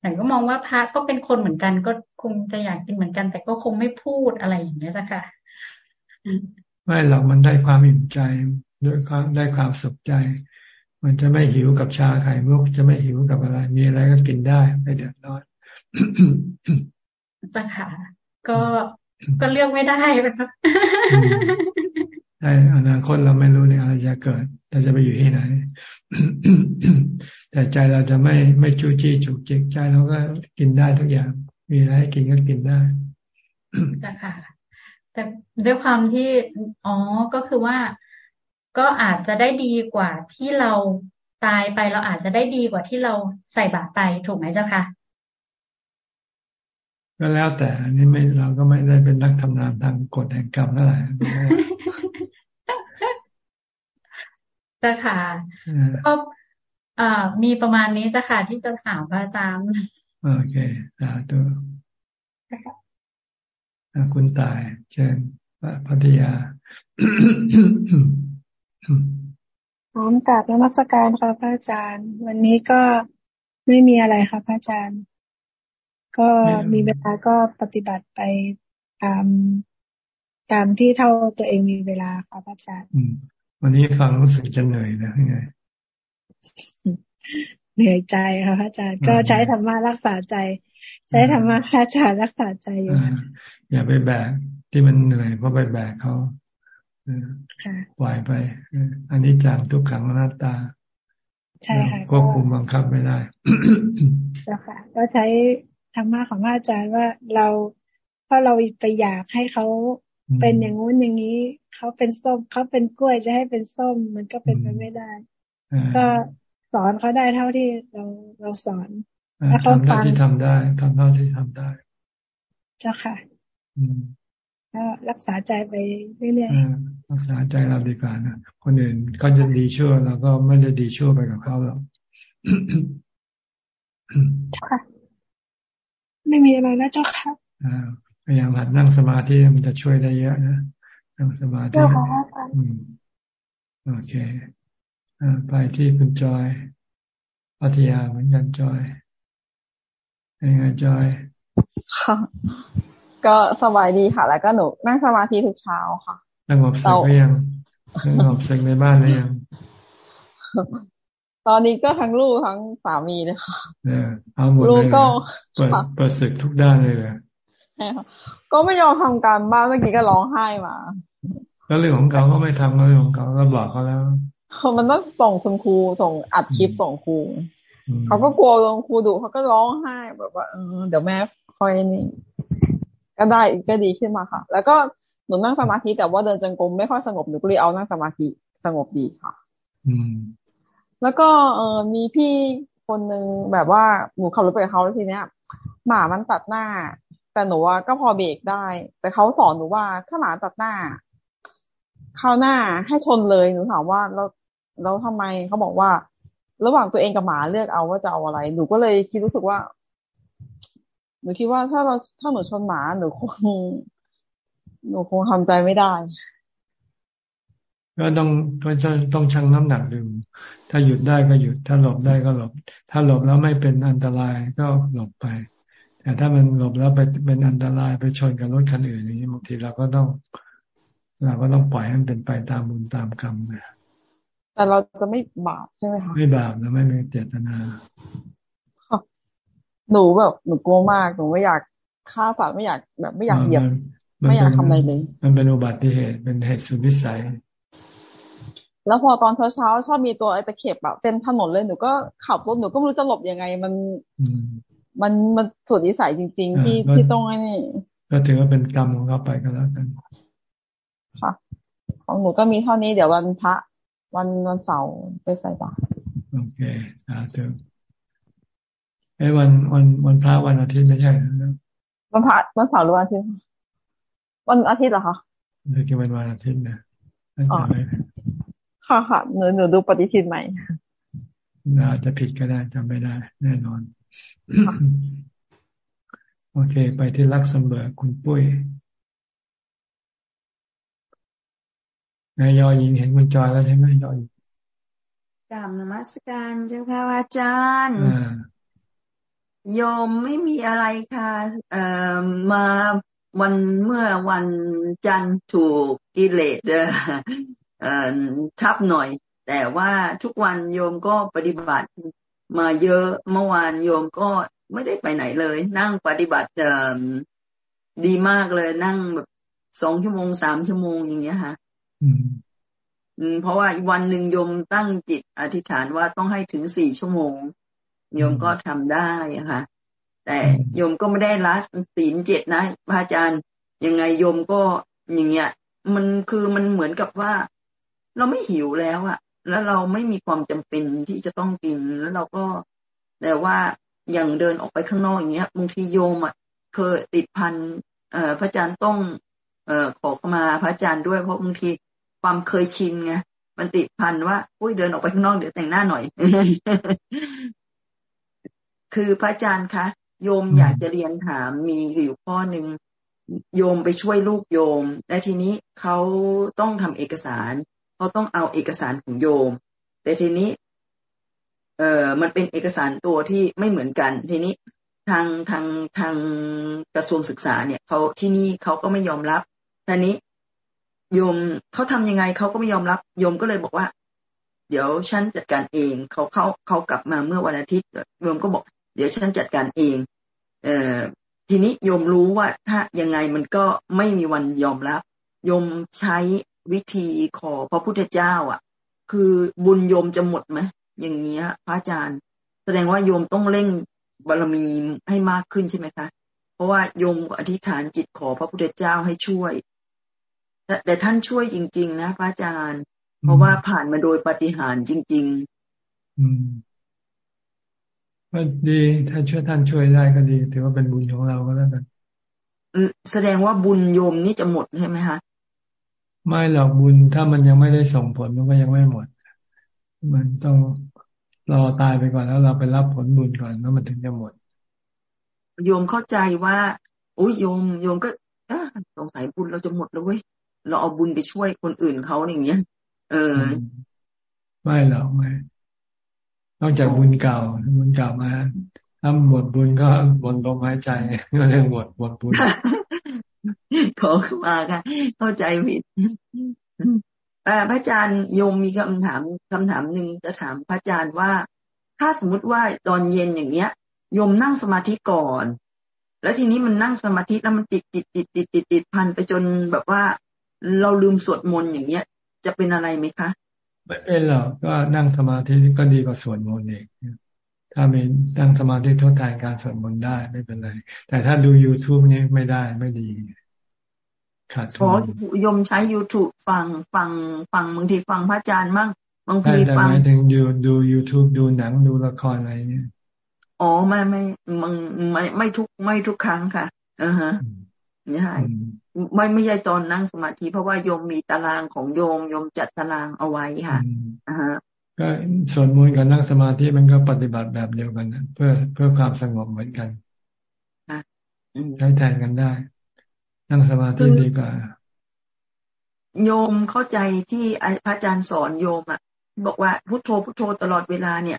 ไหนก็มองว่าพระก็เป็นคนเหมือนกัน ก็คงจะอยากกินเหมือนกัน แต่ก็คงไม่พูดอะไรอย่างเงี้ยค่ะไม่หรอกมันได้ความอิ่มใจด้วยความได้ความสุขใจ มันจะไม่หิวกับชาไข่มุกจะไม่หิวกับอะไร มีอะไรก็กินได้ไม่เดือดร้อน จ้ะค่ะ ก็ก็เลือกไม่ได้นะคะใช่อนาคตเราไม่รู้เนี่ยอะไรจะเกิดเราจะไปอยู่ที่ไหน แต่ใจเราจะไม่ไม่จู้จี้จุกจิกใจเราก็กินได้ทุกอย่าง มีอะไรให้กินก็กินได้จ้ะค่ะ แต่ด้วยความที่อ๋อก็คือว่าก็อาจจะได้ดีกว่าที่เราตายไปเราอาจจะได้ดีกว่าที่เราใส่บาตรไปถูกไหมเจ้าค่ะ ก็แล้วแต่อันนี้ไม่เราก็ไม่ได้เป็นนักทำนานทางกฎแห่งกรรมเท่าไหร่จ้ะค่ะก็อ่ามีประมาณนี้จ้ะค่ะที่จะถามพระอาจารย์โอเคสาธุคุณตายเชิญพัทยาพร้อมกับนมัสการค่ะพระอาจารย์ วันนี้ก็ไม่มีอะไรค่ะพระอาจารย์ ก็มีเวลาก็ปฏิบัติไปตามตามที่เท่าตัวเองมีเวลาค่ะพระอาจารย์วันนี้ฟังรู้สึกจะเหนื่อยนะยังไงเหนื่อยใจค่ะพระอาจารย์ก็ใช้ธรรมะรักษาใจ ใช้ธรรมะพระอาจารย์รักษาใจอยู่อย่าไปแบกที่มันเหนื่อยเพราะไปแบกเขาปล่อยไปอันนี้จางทุกขังหน้าตา ใช่ค่ะควบคุมบังคับไม่ได้แล้วค่ะก็ใช้ ธรรมะของอาจารย์ว่าเราเพราะเราไปอยากให้เขาเป็นอย่างงู้นอย่างนี้เขาเป็นส้มเขาเป็นกล้วยจะให้เป็นส้ม มันก็เป็นไปไม่ได้ ก็สอนเขาได้เท่าที่เราเราสอนแล้วเขาฟังที่ทำได้ทำเท่าที่ทำได้ เจ้าค่ะก็รักษาใจไปเรื่อยๆรักษาใจเราดีกว่านะคนอื่นก็จะดีชั่วเราก็ไม่ได้ดีชั่วไปกับเขาหรอกค่ะ ไม่มีอะไรนะเจ้าค่ะพยายามหัดนั่งสมาธิมันจะช่วยได้เยอะนะนั่งสมาธิโอเคอไปที่คุณจอยพัทยาเหมือนกันจอยยังไงจอยค่ะก็สบายดีค่ะ แล้วก็หนูนั่งสมาธิทุกเช้าค่ะสงบสึกก็ยังสงบสึกในบ้านหรือยัง ตอนนี้ก็ทั้งลูกทั้งสามีเลยค่ะเอาหมดเลยลูกก็เปิดเปิดศึกทุกด้านเลยเลยก็ไม่ยอมทำการบ้านเมื่อกี้ก็ร้องไห้มา แล้วเรื่องของเขาก็ไม่ทำเรื่องของเขาเราบอกเขาแล้วมันต้องส่งคุณครูส่งอัดคลิปส่งครูเขาก็กลัวลงครูดุเขาก็ร้องไห้แบบว่าเออเดี๋ยวแม่คอยนี่ก็ได้ก็ดีขึ้นมาค่ะ แล้วก็หนูนั่งสมาธิแต่ว่าเดินจงกรมไม่ค่อยสงบหนูก็เลยเอานั่งสมาธิสงบดีค่ะ อืม แล้วก็เออมีพี่คนหนึ่งแบบว่าหนูขับรถไปกับเขาแล้วทีเนี้ย หมามันตัดหน้า แต่หนูว่าก็พอเบรกได้ แต่เขาสอนหนูว่าถ้าหมาตัดหน้าเข้าหน้าให้ชนเลยหนูถามว่าแล้วแล้วทำไมเขาบอกว่า ระหว่างตัวเองกับหมาเลือกเอาว่าจะเอาอะไร หนูก็เลยคิดรู้สึกว่า หนูคิดว่าถ้าเราถ้าหนูชนหมาหนูคงหนูคงทำใจไม่ได้ ก็ต้องต้องต้องชั่งน้ำหนักดู ถ้าหยุดได้ก็หยุด ถ้าหลบได้ก็หลบ ถ้าหลบแล้วไม่เป็นอันตรายก็หลบไป แต่ถ้ามันหลบแล้วไปเป็นอันตรายไปชนกับรถคันอื่นอย่างนี้บางทีเราก็ต้องเราก็ต้องปล่อยให้มันเป็นไปตามบุญตามกรรมนะแต่เราจะไม่บาปใช่ไหมคะไม่บาปนะไม่มีเจตนาหนูแบบหนูกลัวมากหนูไม่อยากฆ่าสัตว์ไม่อยากแบบไม่อยากเหยียบไม่อยากทำอะไรเลย มันเป็นอุบัติเหตุเป็นเหตุสุดวิสัย แล้วพอตอนเช้าเช้าชอบมีตัวไอ้ตะเข็บแบบเต็มถนนเลยหนูก็ขับรถหนูก็ไม่รู้จะหลบยังไง มันมันมันสุดวิสัยจริง ๆ ที่ที่ต้องไอ้นี่ก็ถือว่าเป็นกรรมของเขาไปก็แล้วกันค่ะของหนูก็มีเท่านี้เดี๋ยววันพระวันวันเสาร์ไปใส่บาตรโอเคสาธุไอ้วันวันวันพระวันอาทิตย์ไม่ใช่นะวันพระวันเสาร์หรือวันอาทิตย์วันอาทิตย์เหรอคะเมื่อกี้วันวันอาทิตย์นะอ๋อ ค่ะค่ะหนูหนูดูปฏิทินใหม่อาจจะผิดก็ได้จำไม่ได้ แน่นอน โอเค ไปที่ลักซัมเบิร์กคุณปุ้ยนายยอยิงเห็นคุณจอยแล้วใช่ไหมยอยิงกรรมนมัสการเจ้าค่ะอาจารย์โยมไม่มีอะไรค่ะ เอ่อมาวันเมื่อวันจันทร์ถูกกิเลสเอ่อ ทับหน่อย แต่ว่าทุกวันโยมก็ปฏิบัติมาเยอะเมื่อวานโยมก็ไม่ได้ไปไหนเลย นั่งปฏิบัติเอ่อดีมากเลย นั่งแบบสองชั่วโมงสามชั่วโมงอย่างเงี้ยค่ะเพราะว่าวันหนึ่งโยมตั้งจิตอธิษฐานว่าต้องให้ถึงสี่ชั่วโมง โยมก็ทำได้ค่ะ แต่โยมก็ไม่ได้ละศีลเจ็ดนะพระอาจารย์ยังไงโยมก็อย่างเงี้ย มันคือมันเหมือนกับว่า เราไม่หิวแล้วอะแล้วเราไม่มีความจำเป็นที่จะต้องกินแล้วเราก็แต่ว่าอย่างเดินออกไปข้างนอกอย่างเงี้ยบางทีโยมอะเคยติดพันเอ่อพระอาจารย์ต้องเอ่อขอขมาพระอาจารย์ด้วยเพราะบางทีความเคยชินไงมันติดพันว่าอุ้ยเดินออกไปข้างนอกเดี๋ยวแต่งหน้าหน่อย คือพระอาจารย์คะโยมอยากจะเรียนถามมีอยู่ข้อหนึ่งโยมไปช่วยลูกโยมแต่ทีนี้เขาต้องทำเอกสาร เขาต้องเอาเอกสารของโยม แต่ทีนี้ เอ่อมันเป็นเอกสารตัวที่ไม่เหมือนกัน ทีนี้ทางทางทางกระทรวงศึกษาเนี่ยเขาที่นี่เขาก็ไม่ยอมรับทีนี้ โยมเขาทำยังไงเขาก็ไม่ยอมรับ โยมก็เลยบอกว่า เดี๋ยวฉันจัดการเองเขาเขาเขากลับมาเมื่อวันอาทิตย์โยมก็บอก เดี๋ยวฉันจัดการเอง เอ่อทีนี้โยมรู้ว่าถ้ายังไงมันก็ไม่มีวันยอมรับ โยมใช้ วิธีขอพระพุทธเจ้า อะ คือบุญโยมจะหมดไหมอย่างเงี้ย พระอาจารย์ แสดงว่าโยมต้องเร่งบารมีให้มากขึ้นใช่ไหมคะเพราะว่าโยมอธิษฐานจิตขอพระพุทธเจ้าให้ช่วยแต่แต่ท่านช่วยจริง ๆ นะพระอาจารย์ เพราะว่าผ่านมาโดยปฏิหารจริง ๆ อืมก็ดีถ้าช่วยท่านช่วยได้ก็ดี ถือว่าเป็นบุญของเราก็แล้วกันแสดงว่าบุญโยมนี่จะหมดใช่ไหมคะ ไม่หรอกบุญถ้ามันยังไม่ได้ส่งผลมันก็ยังไม่หมด มันต้องรอตายไปก่อนแล้วเราไปรับผลบุญก่อนแล้วมันถึงจะหมด โยมเข้าใจว่าโอ้ยโยมโยมก็สงสัยบุญเราจะหมดแล้วเว้ยเราเอาบุญไปช่วยคนอื่นเขาอย่างเงี้ย เออ ไม่หรอกไม่นอกจากบุญเก่าบุญเก่ามาถ้าหมดบุญก็บนลมหายใจก็เรื่องหมดหมดบุญ ขอขึ้นมาค่ะ เข้าใจผิดพระอาจารย์โยมมีคำถามคำถามหนึ่งจะถามพระอาจารย์ว่า ถ้าสมมติว่าตอนเย็นอย่างเงี้ยโยมนั่งสมาธิก่อน แล้วทีนี้มันนั่งสมาธิแล้วมันติดติดติดติดติดติดพันไปจนแบบว่า เราลืมสวดมนต์อย่างเงี้ย จะเป็นอะไรไหมคะ ไม่เป็นหรอกก็นั่งสมาธิก็ดีกว่าสวดมนต์เอง ถ้ามีนั่งสมาธิทดแทนการสวดมนต์ได้ไม่เป็นไร แต่ถ้าดู youtube นี่ไม่ได้ไม่ดีขาดทุนยมใช้ youtube ฟังฟังฟังบางทีฟังพระอาจารย์มั่งบางทีฟังถึงดูดู youtube ดูหนังดูละครอะไรเนี่ยอ๋อไม่ไม่มันไม่ไม่ทุกไม่ทุกครั้งค่ะอ่าฮะนี่ใช่ไม่ไม่ใช่ตอนนั่งสมาธิเพราะว่าโยมมีตารางของโยมโยมจัดตารางเอาไว้ค่ะอ่าฮะ ก็ส่วนมนต์กับนั่งสมาธิมันก็ปฏิบัติแบบเดียวกันนะเพื่อเพื่อความสงบเหมือนกันใช้แทนกันได้ นั่งสมาธิดีกว่าโยมเข้าใจที่พระอาจารย์สอนโยมอะ บอกว่าพุทโธพุทโธตลอดเวลาเนี่ย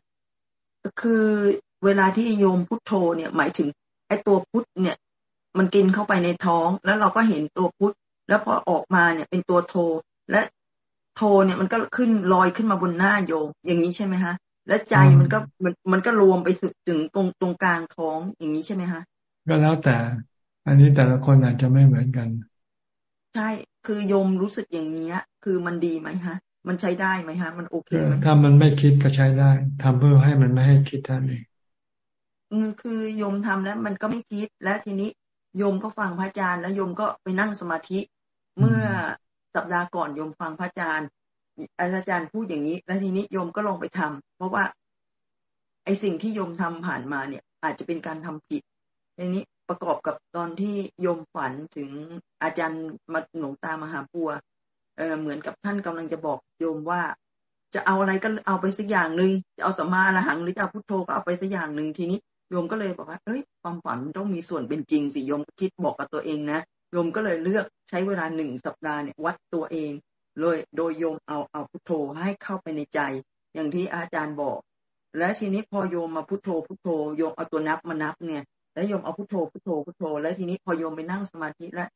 คือเวลาที่โยมพุทโธเนี่ยหมายถึงไอ้ตัวพุทเนี่ย มันกินเข้าไปในท้อง แล้วเราก็เห็นตัวพุทแล้วพอออกมาเนี่ยเป็นตัวโท และ โทเนี่ยมันก็ขึ้นลอยขึ้นมาบนหน้าโยมอย่างนี้ใช่ไหมฮะ แล้วใจมันก็มันมันก็รวมไปสึกถึงตรงตรงกลางท้องอย่างนี้ใช่ไหมฮะ ก็แล้วแต่ อันนี้แต่ละคนอาจจะไม่เหมือนกัน ใช่คือโยมรู้สึกอย่างนี้คือมันดีไหมฮะ มันใช้ได้ไหมฮะ มันโอเคไหมถ้ามันไม่คิดก็ใช้ได้ทำเพื่อให้มันไม่ให้คิดท่านเองคือโยมทำแล้ว มันก็ไม่คิดและทีนี้โยมก็ฟังพระอาจารย์แล้วโยมก็ไปนั่งสมาธิ เมื่อ สัปดาห์ก่อนโยมฟังพระอาจารย์อาจารย์พูดอย่างนี้ แล้วทีนี้โยมก็ลงไปทำเพราะว่า ไอสิ่งที่โยมทำผ่านมาเนี่ย อาจจะเป็นการทำผิดทีนี้ประกอบกับตอนที่โยมฝันถึงอาจารย์มาหลวงตามหาปัวเออเหมือนกับท่านกำลังจะบอกโยมว่า จะเอาอะไรก็เอาไปสักอย่างหนึ่งจะเอาสัมมาอรหังหรือจะเอาพุทโธก็เอาไปสักอย่างหนึ่งทีนี้โยมก็เลยบอกว่า เอ้ย ความฝันต้องมีส่วนเป็นจริงสิโยมคิดบอกกับตัวเองนะ โยมก็เลยเลือกใช้เวลาหนึ่งสัปดาห์เนี่ยวัดตัวเองเลยโดยโยมเอาเอาพุทโธให้เข้าไปในใจ อย่างที่อาจารย์บอก และทีนี้พอโยมมาพุทโธพุทโธโยมเอาตัวนับมานับเนี่ยแล้วโยมเอาพุทโธพุทโธพุทโธ แล้วทีนี้พอโยมไปนั่งสมาธิแล้ว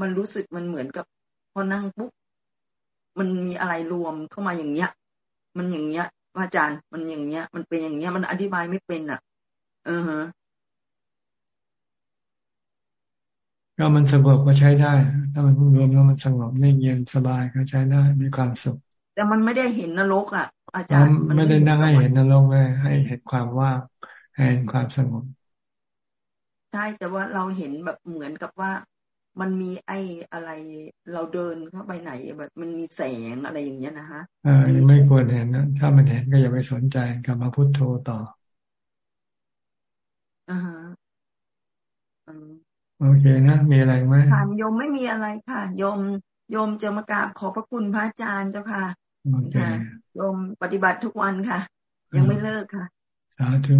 มันรู้สึกมันเหมือนกับ พอนั่งปุ๊บมันมีอะไรรวมเข้ามาอย่างเงี้ย มันอย่างเงี้ยอาจารย์มันอย่างเงี้ย มันเป็นอย่างเงี้ย มันอธิบายไม่เป็นอะ เออฮะ ก็มันสงบก็ใช้ได้ ถ้ามันรวมแล้วมันสงบนิ่งเย็นสบายก็ใช้ได้มีความสุข แต่มันไม่ได้เห็นนรกอะ อาจารย์ไม่ได้นั่งให้เห็นนรกเลยให้เห็นความว่างให้เห็นความสงบใช่แต่ว่าเราเห็นแบบเหมือนกับว่ามันมีไอ้อะไรเราเดินเข้าไปไหนแบบมันมีแสงอะไรอย่างเงี้ยนะฮะเออไม่ควรเห็นนะถ้ามันเห็นก็อย่าไปสนใจกลับมาพุโทโธต่ออ่าฮะ โอเคนะ มีอะไรไหมค่ะโยมไม่มีอะไรค่ะโยมโยมจะมากราบขอบพระคุณพระอาจารย์เจ้าค่ะค่ะโยมปฏิบัติทุกวันค่ะ ยังไม่เลิกค่ะสาธุ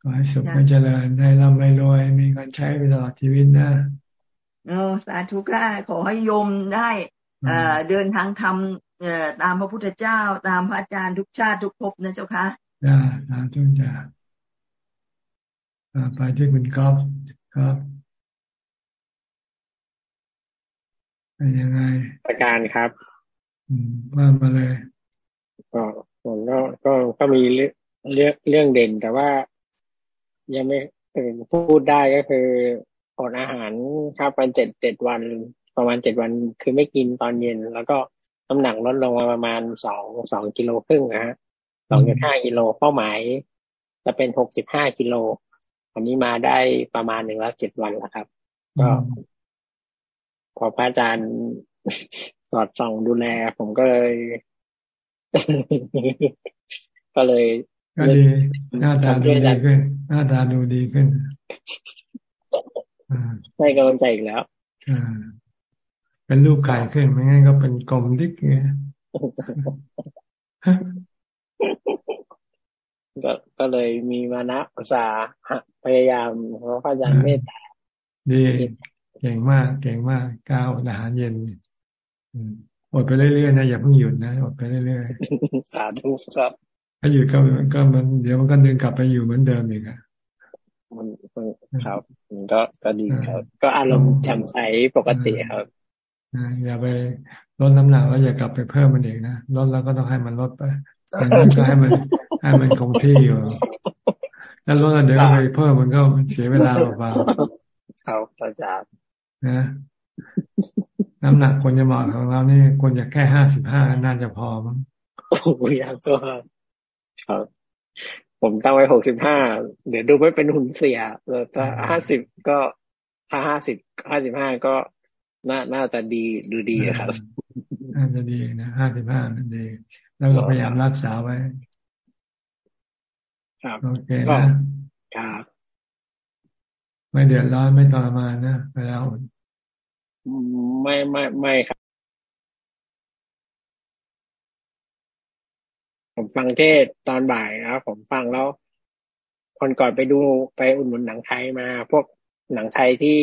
ขอให้สุขให้เจริญได้ร่ำให้รวย มีเงินใช้ไปตลอดชีวิตนะโอ้สาธุค่ะขอให้โยมได้เอ่อเดินทางทำเอ่อตามพระพุทธเจ้า ตามพระอาจารย์ทุกชาติทุกภพนะเจ้าค่ะจ้าสาธุจ้าไปที่คุณก๊อฟครับ เป็นยังไงประการครับอืมว่ามาเลยก็ผมก็ก็ก็มีเรื่องเรื่องเรื่องเด่น แต่ว่ายังไม่พูดได้ก็คืออดอาหารครับไปเจ็ดเจ็ดวันประมาณเจ็ดวัน คือไม่กินตอนเย็น แล้วก็น้ำหนักลดลงมาประมาณสองสองกิโลครึ่งนะฮะสองจุดห้ากิโลเป้าหมาย จะเป็นหกสิบห้ากิโลวันนี้มาได้ประมาณหนึ่งแล้วเจ็ดวันแล้วครับ ก็ พอพระอาจารย์สอดส่องดูแล ผมก็เลย ก็เลยก็ดีหน้าตาดูดีขึ้นหน้าตาดูดีขึ้นให้กำลังใจอีกแล้วเป็นรูปไข่ขึ้นไม่งั้นก็เป็นกลมดิ๊กเงี้ยก็ก็เลยมีมานะอุตสาห์พยายามเพราะพระอาจารย์เมตตาดี เก่งมาก เก่งมากก้าวอาหารเย็นอดไปเรื่อยๆนะอย่าเพิ่งหยุดนะอดไปเรื่อยๆสาธุครับถ้าหยุดก็ก็มันเดี๋ยวมันก็ดึงกลับไปอยู่เหมือนเดิมอีกอะมันครับมันก็ก็ดีครับ ก็อารมณ์แจ่มใสปกติครับอย่าไปลดน้ำหนักแล้วอย่ากลับไปเพิ่มมันเองนะลดแล้วก็ต้องให้มันลดไปอย่างนี้ก็ให้มันให้มันคงที่อยู่แล้วลดแล้วเดี๋ยวไปเพิ่มมันก็เสียเวลาเปล่าครับอาจารย์ นะน้ำหนักคนจะเหมาะของเรานี่ควรจะแค่ห้าสิบห้าน่าจะพอมั้งโอ้ยยังก็ครับผมตั้งไว้หกสิบห้าเดี๋ยวดูไม่เป็นหุ่นเสียถ้าห้าสิบก็ถ้าห้าสิบห้าสิบห้าก็น่าน่าจะดีดูดีครับน่าจะดีนะห้าสิบห้านั่นดี แล้วก็พยายามรักษาไว้ ครับโอเคนะครับ ไม่เดือดร้อนไม่ทรมานนะไปแล้วไม่ไม่ไม่ครับผมฟังเทศตอนบ่ายนะผมฟังแล้วคนก่อนไปดูไปอุ่นหนุนหนังไทยมา พวกหนังไทยที่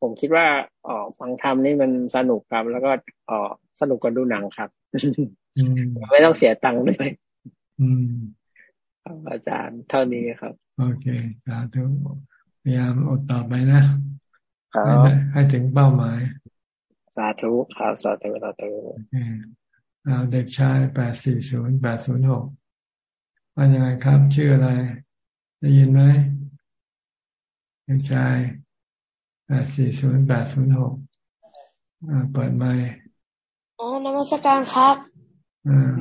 ผมคิดว่าออฟังธรรมนี่มันสนุกครับ แล้วก็ออสนุกกว่าดูหนังครับไม่ต้องเสียตังค์ด้วยอาจารย์เท่านี้ครับ โอเคสาธุ พยายามอดต่อไปนะให้ให้ถึงเป้าหมาย สาธุครับสาธุสาธุเอาเด็กชายแปดสี่ศูนย์แปดศูนย์หกว่ายังไงครับ ชื่ออะไร ได้ยินไหมเด็กชายแปดสี่ศูนย์แปดศูนย์หกเปิดไมค์อ๋อนมัสการครับอ่า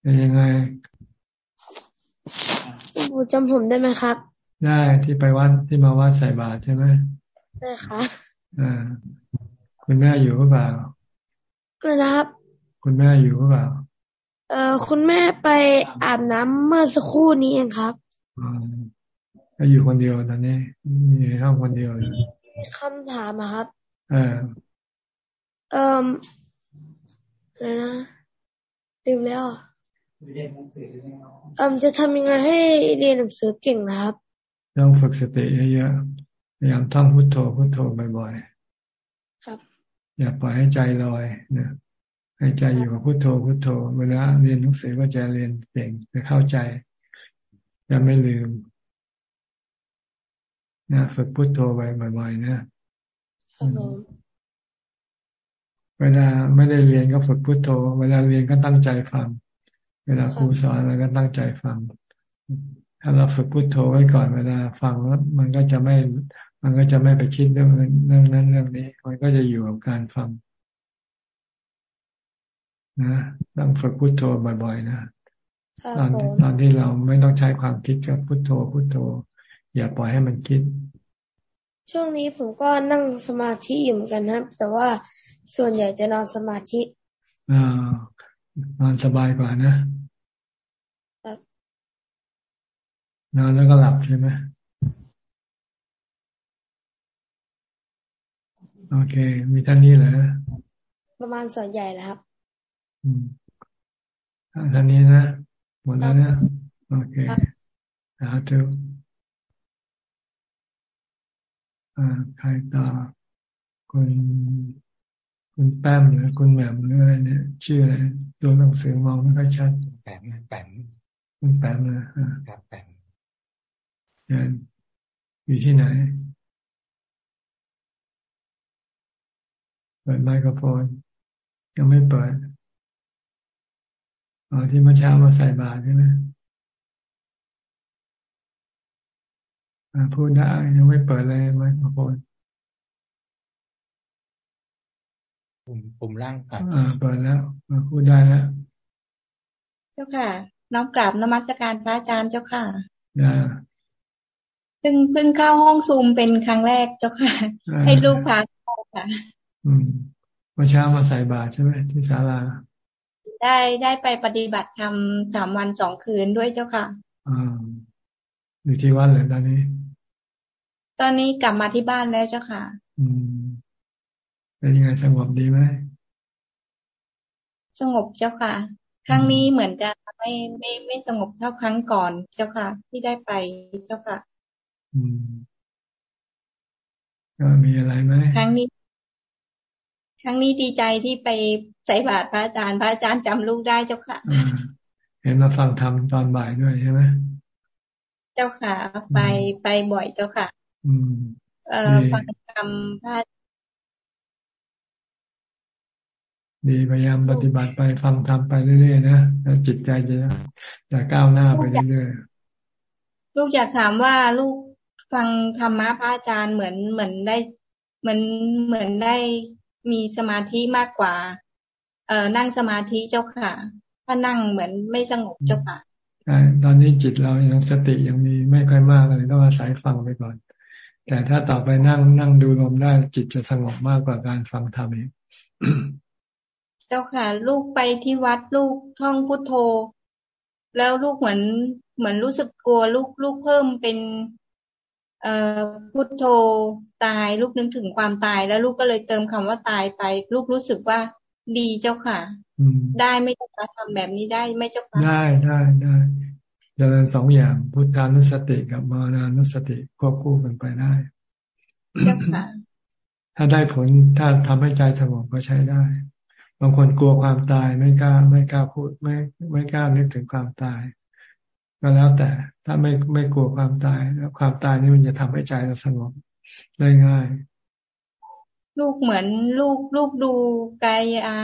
เป็นยังไงบูจำผมได้ไหมครับ ได้ที่ไปวัดที่มาวัดใส่บาตรใช่ไหมได้ค่ะอ่าคุณแม่อยู่หรือเปล่าครับ คุณแม่อยู่หรือเปล่าเอ่อคุณแม่ไปอาบน้ำเมื่อสักครู่นี้เองครับอ่าอยู่คนเดียวตอนนี้มีห้องคนเดียวคำถามครับ เออเอ่ออะไรนะลืมแล้วเอ่อจะทำยังไงให้เรียนหนังสือเก่งนะครับ ต้องฝึกสติเยอะพยายามท่องพุทโธพุทโธบ่อยๆครับ อย่าปล่อยให้ใจลอยนะให้ใจอยู่กับพุทโธพุทโธ เวลาเรียนหนังสือก็จะเรียนเก่งจะเข้าใจจะไม่ลืมนะฝึกพุทโธไปบ่อยๆนะเวลาไม่ได้เรียนก็ฝึกพุทโธ เวลาเรียนก็ตั้งใจฟัง เวลาครูสอนอะไรก็ตั้งใจฟัง ถ้าเราฝึกพุโทโธไว้ก่อนเวลาฟังแล้วมันก็จะไม่ มันก็จะไม่ไปคิดเรื่องเรื่องนั้นเรื่องนี้ มันก็จะอยู่กับการฟังนะต้องฝึกพุโทโธบ่อยๆนะตอนตอนที่เราไม่ต้องใช้ความคิดกับพุโทโธพุโทโธ อย่าปล่อยให้มันคิด ช่วงนี้ผมก็นั่งสมาธิอยู่เหมือนกันนะแต่ว่าส่วนใหญ่จะนอนสมาธิอ่านอนสบายกว่านะ นอนแล้วก็หลับใช่ไหมโอเค มีท่านนี้เหรอประมาณส่วนใหญ่แล้วครับอืมท่านนี้นะหมดแล้วนะโอเคสาธุอ่าใครต่อคุณคุณแป้มหรือคุณแหม่มหรืออะไรเนี่ยชื่ออะไรตัวหนังสือมองไม่ค่อยชัดแปมแปมคุณแป้มนะครับแปมเชิญ อยู่ที่ไหน เปิดไมโครโฟน ยังไม่เปิดอ๋อที่เมื่อเช้ามาใส่บาตรใช่ไหมพูดได้ยังไม่เปิดเลยไมโครโฟนปุ่มปุ่มล่างอ่าเปิดแล้วมาพูดได้แล้วเจ้าค่ะ น้องกราบนมัสการพระอาจารย์เจ้าค่ะอ่า พิ่งเพิ่งเข้าห้องซูมเป็นครั้งแรกเจ้าค่ะ ให้ลูกพาเข้าค่ะ อืมเมื่อเช้ามาใส่บาตรใช่ไหมที่ศาลา ได้ได้ไปปฏิบัติธรรมสามวันสองคืนด้วยเจ้าค่ะอ่าอยู่ที่วัดเลยตอนนี้ ตอนนี้กลับมาที่บ้านแล้วเจ้าค่ะ อืมเป็นยังไงสงบดีไหมสงบเจ้าค่ะ ครั้งนี้เหมือนจะไม่ไม่ไม่สงบเท่าครั้งก่อนเจ้าค่ะ ที่ได้ไปเจ้าค่ะ ก็มีอะไรไหมครั้งนี้ครั้งนี้ดีใจที่ไปใส่บาตรพระอาจารย์พระอาจารย์จำลูกได้เจ้าค่ะเห็นมาฟังธรรมตอนบ่ายด้วยใช่ไหมเจ้าค่ะ ไปไปบ่อยเจ้าค่ะ อืม เอ่อฟังธรรมพระดีพยายามปฏิบัติไปฟังธรรมไปเรื่อยๆนะแล้วจิตใจจะจะก้าวหน้าไปเรื่อยๆลูกอยากถามว่าลูก ฟังธรรมะพระอาจารย์เหมือนเหมือนได้เหมือนเหมือนได้มีสมาธิมากกว่า เอ่อนั่งสมาธิเจ้าค่ะ ถ้านั่งเหมือนไม่สงบเจ้าค่ะใช่ตอนนี้จิตเรายังสติยังมีไม่ค่อยมากเลยต้องอาศัยฟังไปก่อน แต่ถ้าต่อไปนั่งนั่งดูลมได้จิตจะสงบมากกว่าการฟังธรรมเองเจ้าค่ะ ลูกไปที่วัดลูกท่องพุทโธ แล้วลูกเหมือนเหมือนรู้สึกกลัวลูกลูกเพิ่มเป็น เอ่อพุทโธตายลูกนึกถึงความตายแล้วลูกก็เลยเติมคำว่าตายไป ลูกรู้สึกว่าดีเจ้าค่ะ ได้ไม่เจ้าค่ะทำแบบนี้ได้ไม่เจ้าค่ะได้ได้ได้เจริญสองอย่างพุทธานุสติกับมานานุสติควบคู่กันไปได้เจ้าค่ะถ้าได้ผลถ้าทำให้ใจสงบก็ใช้ได้ บางคนกลัวความตายไม่กล้าไม่กล้าพูดไม่ไม่กล้านึกถึงความตาย ก็แล้วแต่ถ้าไม่ไม่กลัวความตายแล้วความตายนี่มันจะทำให้ใจเราสงบได้ง่าย ลูกเหมือนลูกลูกดูกายอา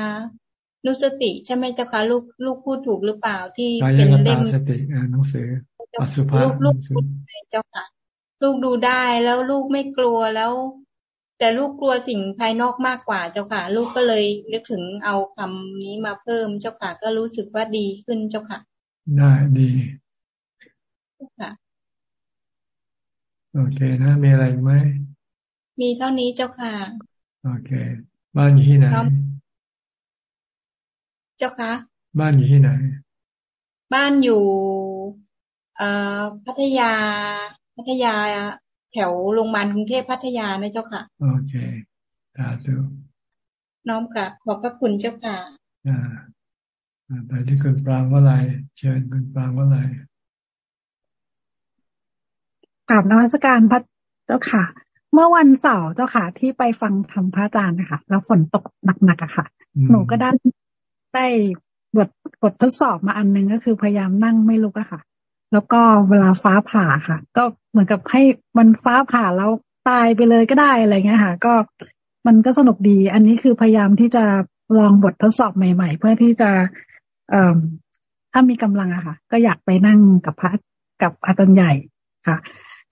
นุสติใช่ไหมเจ้าคะลูกลูกพูดถูกหรือเปล่าที่เป็นเล่มสติหนังสือปัสุภาลูกลูกเจ้าค่ะ ลูกดูได้แล้วลูกไม่กลัวแล้ว แต่ลูกกลัวสิ่งภายนอกมากกว่าเจ้าค่ะ ลูกก็เลยนึกถึงเอาคำนี้มาเพิ่มเจ้าค่ะ ก็รู้สึกว่าดีขึ้นเจ้าค่ะ ได้ดี ค่ะ โอเคนะ มีอะไรไหม มีเท่านี้เจ้าค่ะ โอเค บ้านอยู่ที่ไหน เจ้าค่ะ บ้านอยู่ที่ไหน บ้านอยู่ เอ่อ พัทยา พัทยา แถวโรงพยาบาลกรุงเทพพัทยานะเจ้าค่ะ โอเคสาธุน้อมกราบขอบพระคุณเจ้าค่ะ อ่าไปที่คุณปรางว่าไร เชิญคุณปรางว่าไร กราบนวัตการพระเจ้าค่ะ เมื่อวันเสาร์เจ้าค่ะ ที่ไปฟังธรรมพระอาจารย์นะคะแล้วฝนตกหนักๆอะค่ะ หนูก็ได้ได้บทบททดสอบมาอันนึงก็คือพยายามนั่งไม่ลุกอะค่ะ แล้วก็เวลาฟ้าผ่าค่ะ ก็เหมือนกับให้มันฟ้าผ่าแล้วตายไปเลยก็ได้อะไรเงี้ยค่ะ ก็มันก็สนุกดี อันนี้คือพยายามที่จะลองบททดสอบใหม่ ๆ เพื่อที่จะ เอ่อถ้ามีกำลังอะค่ะ ก็อยากไปนั่งกับพระกับอาจารย์ใหญ่ค่ะ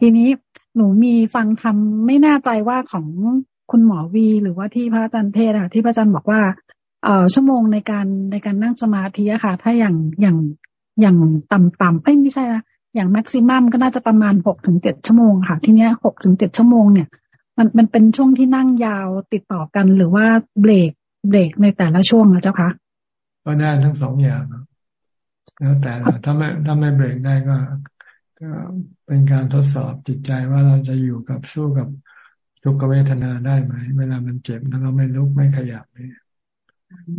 ทีนี้หนูมีฟังทำไม่แน่ใจว่าของคุณหมอวี หรือว่าที่พระอาจารย์เทศอะที่พระอาจารย์บอกว่าเอ่อชั่วโมงในการในการนั่งสมาธิอะค่ะ ถ้าอย่างอย่างอย่างต่ำๆเอ้ยไม่ใช่นะอย่างแม็กซิมัมก็น่าจะประมาณหกถึงเจ็ดชั่วโมงค่ะ ทีเนี้ยหกถึงเจ็ดชั่วโมงเนี่ย มันมันเป็นช่วงที่นั่งยาวติดต่อกันหรือว่าเบรกเบรกในแต่ละช่วงนะเจ้าคะก็ได้ทั้งสองอย่างแล้วแต่ถ้าไม่ถ้าไม่เบรกได้ก็ ก็เป็นการทดสอบจิตใจว่าเราจะอยู่กับสู้กับทุกขเวทนาได้ไหม เวลามันเจ็บแล้วเราไม่ลุกไม่ขยับเนี่ย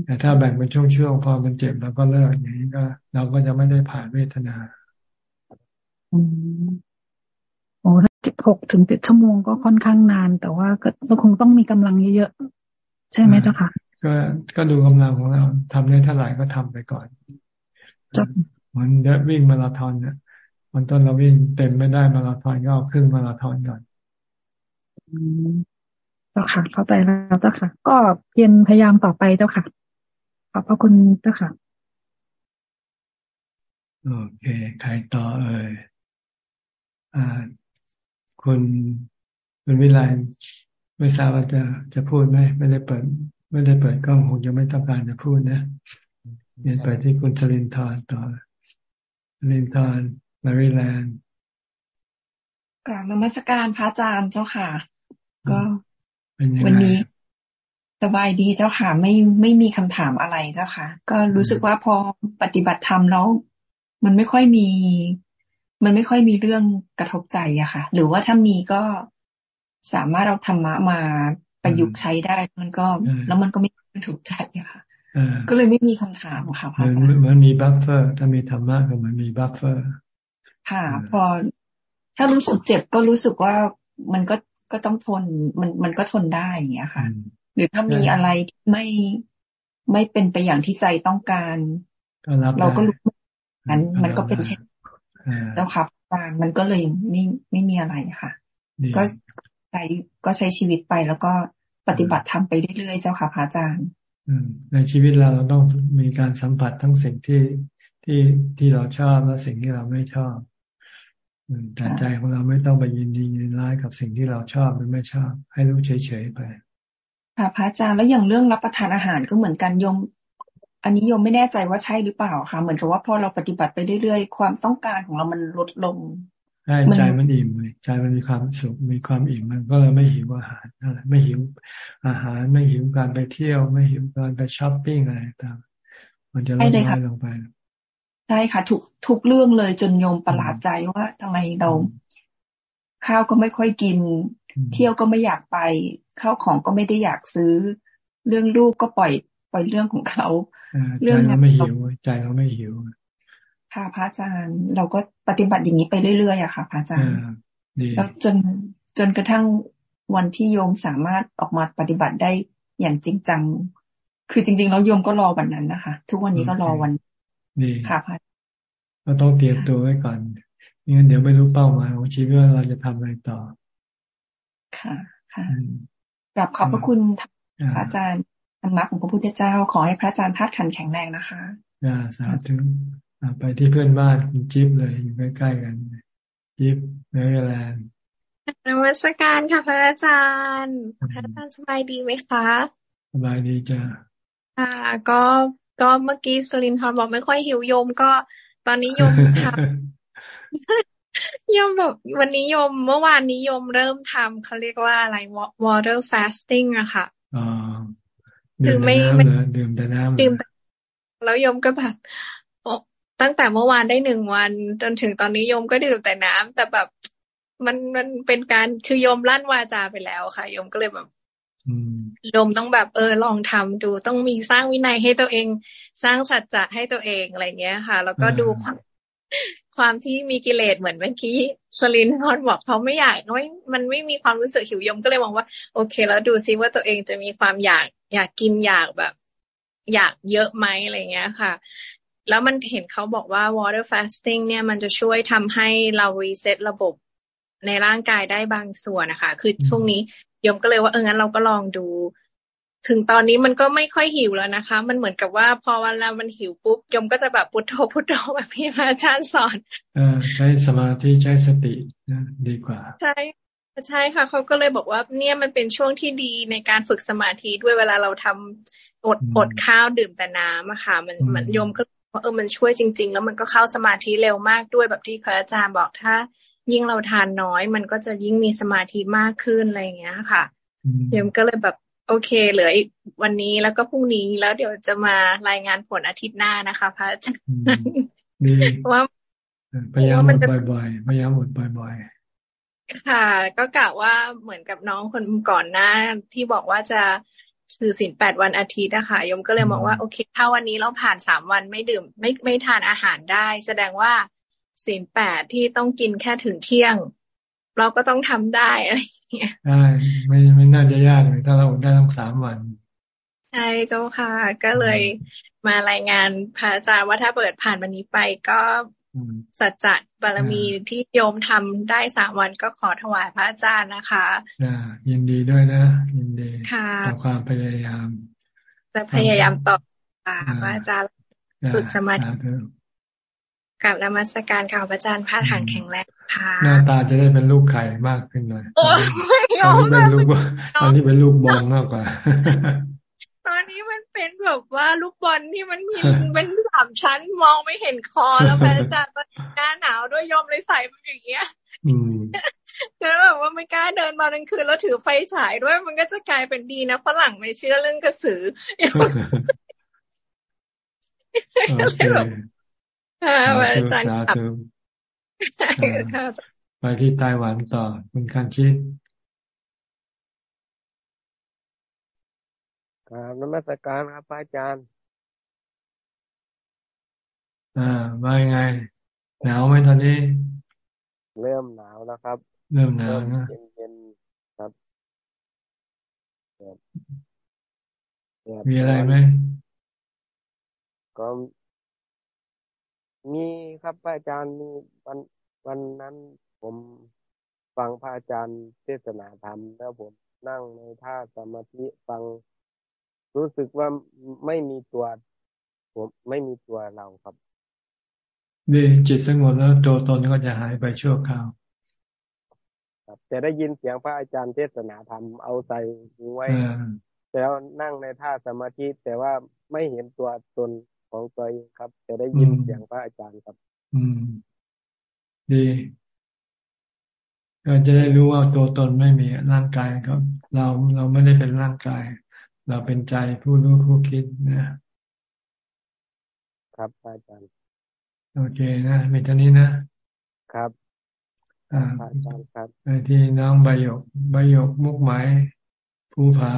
แต่ถ้าแบ่งเป็นช่วงๆพอมันเจ็บแล้วก็เลิกอย่างนี้ก็ เราก็จะไม่ได้ผ่านเวทนาอืมโอ้ถ้าจิตหกถึงเจ็ดชั่วโมงก็ค่อนข้างนาน แต่ว่าก็คงต้องมีกำลังเยอะๆใช่ไหมเจ้าค่ะ ก็ก็ดูกำลังของเราทำได้เท่าไหร่ก็ทำไปก่อนเหมือนเดินวิ่งมาราธอนเนี่ย วันต้นเราวิ่งเต็มไม่ได้มาราธอนก็เอาครึ่งมาราธอนก่อนเจ้าค่ะเข้าใจแล้วเจ้าค่ะ ก็เพียรพยายามต่อไปเจ้าค่ะ ขอบพระคุณเจ้าค่ะ โอเค ใครต่อเอ่ยอ่าคุณคุณวิไลไม่ทราบว่าจะจะพูดไหมไม่ได้เปิด ไม่ได้เปิดกล้องคงจะไม่ต้องการจะพูดนะเรียนไปที่คุณสลินทร์ต่อสลินทร์ มาริแลนด์กราบนมัสการพระอาจารย์เจ้าค่ะ ก็วันนี้สบายดีเจ้าค่ะ ไม่ไม่มีคำถามอะไรเจ้าค่ะ ก็รู้สึกว่าพอปฏิบัติธรรมแล้ว มันไม่ค่อยมี มันไม่ค่อยมีเรื่องกระทบใจอะค่ะ หรือว่าถ้ามีก็สามารถเอาธรรมะมาประยุกต์ใช้ได้ มันก็ แล้วมันก็ไม่ถูกใจอะค่ะก็เลยไม่มีคำถามค่ะพระอาจารย์มันมี buffer ถ้ามีธรรมะก็มันมี buffer ค่ะ พอถ้ารู้สึกเจ็บก็รู้สึกว่ามันก็ก็ต้องทนมันมันก็ทนได้อย่างเงี้ยค่ะ หรือถ้ามีอะไรไม่ไม่เป็นไปอย่างที่ใจต้องการเราก็รู้นั้นมันก็เป็นเช่นเจ้าค่ะอาจารย์มันก็เลยไม่ไม่มีอะไรค่ะ ก็ใช้ก็ใช้ชีวิตไปแล้วก็ปฏิบัติทำไปเรื่อยๆเจ้าค่ะพระอาจารย์ในชีวิตเราเราต้องมีการสัมผัสทั้งสิ่งที่ที่ที่เราชอบและสิ่งที่เราไม่ชอบ แต่ใจของเราไม่ต้องไปยินดียินร้ายกับสิ่งที่เราชอบหรือไม่ชอบ ให้รู้เฉยๆไป ค่ะพระอาจารย์แล้วอย่างเรื่องรับประทานอาหารก็เหมือนกันโยม อันนี้โยมไม่แน่ใจว่าใช่หรือเปล่าค่ะ เหมือนกับว่าพอเราปฏิบัติไปเรื่อยๆ ความต้องการของเรามันลดลงใช่ใจมันอิ่มเลยใจมันมีความสุขมีความอิ่มมันก็เลยไม่หิวอาหารอะไรไม่หิวอาหารไม่หิวการไปเที่ยว ไม่หิวการไปช้อปปิ้งอะไรต่างมันจะลดน้อยลงไป ใช่ค่ะทุกทุกเรื่องเลยจนโยมประหลาดใจว่าทำไมเราข้าวก็ไม่ค่อยกิน เที่ยวก็ไม่อยากไปข้าวของก็ไม่ได้อยากซื้อ เรื่องลูกก็ปล่อย ปล่อยเรื่องของเขาเรื่องนั้นไม่หิวใจเขาไม่หิวค่ะพระอาจารย์ เราก็ปฏิบัติอย่างนี้ไปเรื่อยๆอะค่ะพระอาจารย์แล้วจนจนกระทั่งวันที่โยมสามารถออกมาปฏิบัติได้อย่างจริงจัง คือจริง ๆ แล้วโยมก็รอวันนั้นนะคะ ทุกวันนี้ก็รอวัน ค่ะพระเราต้องเตรียมตัวไว้ก่อนงั้นเดี๋ยวไม่รู้เป้าหมายของชีวิตว่าเราจะทำอะไรต่อ ค่ะ ค่ะกลับขอบพระคุณพระอาจารย์ธรรมะของพระพุทธเจ้า ขอให้พระอาจารย์ทัดขันแข็งแรงนะคะอ่าสาธุไปที่เพื่อนบ้านคุณจิ๊บเลยอยู่ใกล้ๆกัน จิ๊บเนเธอร์แลนด์นมัสการค่ะพระอาจารย์ พระอาจารย์สบายดีไหมคะ สบายดีจ้ะอ่า ก็ ก็เมื่อกี้สลินทร์บอกไม่ค่อยหิวโยมก็ตอนนี้โยมทำโยมแบบวันนี้โยมเมื่อวานนี้โยมเริ่มทำเขาเรียกว่าอะไร water fasting อะค่ะอ๋อคือไม่ดื่มแต่น้ำดื่มแล้วโยมก็แบบตั้งแต่เมื่อวานได้หนึ่งวัน จนถึงตอนนี้โยมก็ดื่มแต่น้ำแต่แบบมันมันเป็นการคือโยมลั่นวาจาไปแล้วค่ะโยมก็เลยแบบ โยมต้องแบบเออลองทำดูต้องมีสร้างวินัยให้ตัวเอง สร้างสัจจะให้ตัวเองอะไรเงี้ยค่ะ แล้วก็ดูความความที่มีกิเลสเหมือนเมื่อกี้สลินพอนบอกเขาไม่อยากไม่มันไม่มีความรู้สึกหิวยมก็เลยมองว่า โอเค แล้วดูซิว่าตัวเองจะมีความอยากอยากกินอยากแบบ อยากเยอะไหมอะไรเงี้ยค่ะ แล้วมันเห็นเขาบอกว่า water fasting เนี่ยมันจะช่วยทำให้เรารีเซ็ตระบบในร่างกายได้บางส่วนนะคะ คือช่วงนี้ ยมก็เลยว่าเอองั้นเราก็ลองดู ถึงตอนนี้มันก็ไม่ค่อยหิวแล้วนะคะ มันเหมือนกับว่าพอวันเรามันหิวปุ๊บยมก็จะแบบพุทโธพุทโธแบบพี่อาจารย์สอนอใช้สมาธิใช้สตินะดีกว่า ใช่ใช่ค่ะเขาก็เลยบอกว่าเนี่ยมันเป็นช่วงที่ดีในการฝึกสมาธิด้วยเวลาเราทำอดอดข้าวดื่มแต่น้ำอะค่ะ มันมันยมก็ว่าเออมันช่วยจริง ๆ แล้วมันก็เข้าสมาธิเร็วมากด้วยแบบที่พระอาจารย์บอกถ้า ยิ่งเราทานน้อย มันก็จะยิ่งมีสมาธิมากขึ้นอะไรอย่างเงี้ยค่ะเดี๋ยวก็เลยแบบโอเค เหลือวันนี้แล้วก็พรุ่งนี้แล้วเดี๋ยวจะมารายงานผลอาทิตย์หน้านะคะพระอาจารย์ว่าพยายามหมดบ่อยๆพยายามหมดบ่อยๆค่ะ ก็กะว่าเหมือนกับน้องคนก่อนหน้า ที่บอกว่าจะถือศีลแปดวันอาทิตย์นะคะยมก็เลยมองว่าโอเค ถ้าวันนี้เราผ่านสามวันไม่ดื่ม ไม่ไม่ทานอาหารได้ แสดงว่า ศีลแปดที่ต้องกินแค่ถึงเที่ยง เราก็ต้องทำได้อะไรอย่างเงี้ยได้ไม่ไม่น่าจะยากเลยถ้าเราได้ทั้งสามวัน ใช่เจ้าค่ะ ก็เลยมารายงานพระอาจารย์ว่าถ้าเปิดผ่านวันนี้ไปก็สัจจะบารมีที่โยมทำได้สามวันก็ขอถวายพระอาจารย์นะคะยินดีด้วยนะ ยินดีต่อความพยายาม จะพยายามต่อพระอาจารย์ฝึกสมาธิ กับนมัสการข่าวพระอาจารย์พระทางแข็งแรงค่ะ หน้าตาจะได้เป็นลูกไข่มากขึ้นหน่อยตอนนี้เป็นลูกตอนนี้เป็นลูกบอลมากกว่า ตอนนี้มันเป็นแบบว่าลูกบอลที่มันมีเป็นสามชั้นมองไม่เห็นคอแล้วแม่จะตอนหน้าหนาวด้วยยอมเลยใส่มันอย่างเงี้ยก็แบบว่าไม่กล้าเดินตอนกลางคืนแล้วถือไฟฉายด้วยมันก็จะกลายเป็นดีนะฝรั่งไม่เชื่อเรื่องกระสือก็เลยแบบ ค่ะอาจารย์ครับไปที่ไต้หวันต่อคุณคันชิตครับนมัสการครับอาจารย์ อ่าว่ไง หนาวไหมตอนนี้ เริ่มหนาวแล้วครับ เริ่มหนาวนะเย็นๆครับ มีอะไรไหมก็ มีครับอาจารย์มีวันวันนั้นผมฟังพระอาจารย์เทศนาธรรมแล้วผมนั่งในท่าสมาธิฟัง รู้สึกว่าไม่มีตัวผมไม่มีตัวเราครับดีจิตสงบแล้วตัวตนก็จะหายไปชั่วคราวครับแต่ได้ยินเสียงพระอาจารย์เทศนาธรรมเอาใส่หูไว้แล้วนั่งในท่าสมาธิแต่ว่าไม่เห็นตัวตน ของตัวเองครับแต่ได้ยินเสียงพระอาจารย์ครับ อืม ดีก็จะได้รู้ว่าตัวตนไม่มีร่างกายครับ เราเราไม่ได้เป็นร่างกาย เราเป็นใจผู้รู้ผู้คิดนะครับอาจารย์โอเคนะมีเท่านี้นะครับอ่าอาจารย์ครับไปที่น้องใบหยกใบหยกมุกไหมภูผา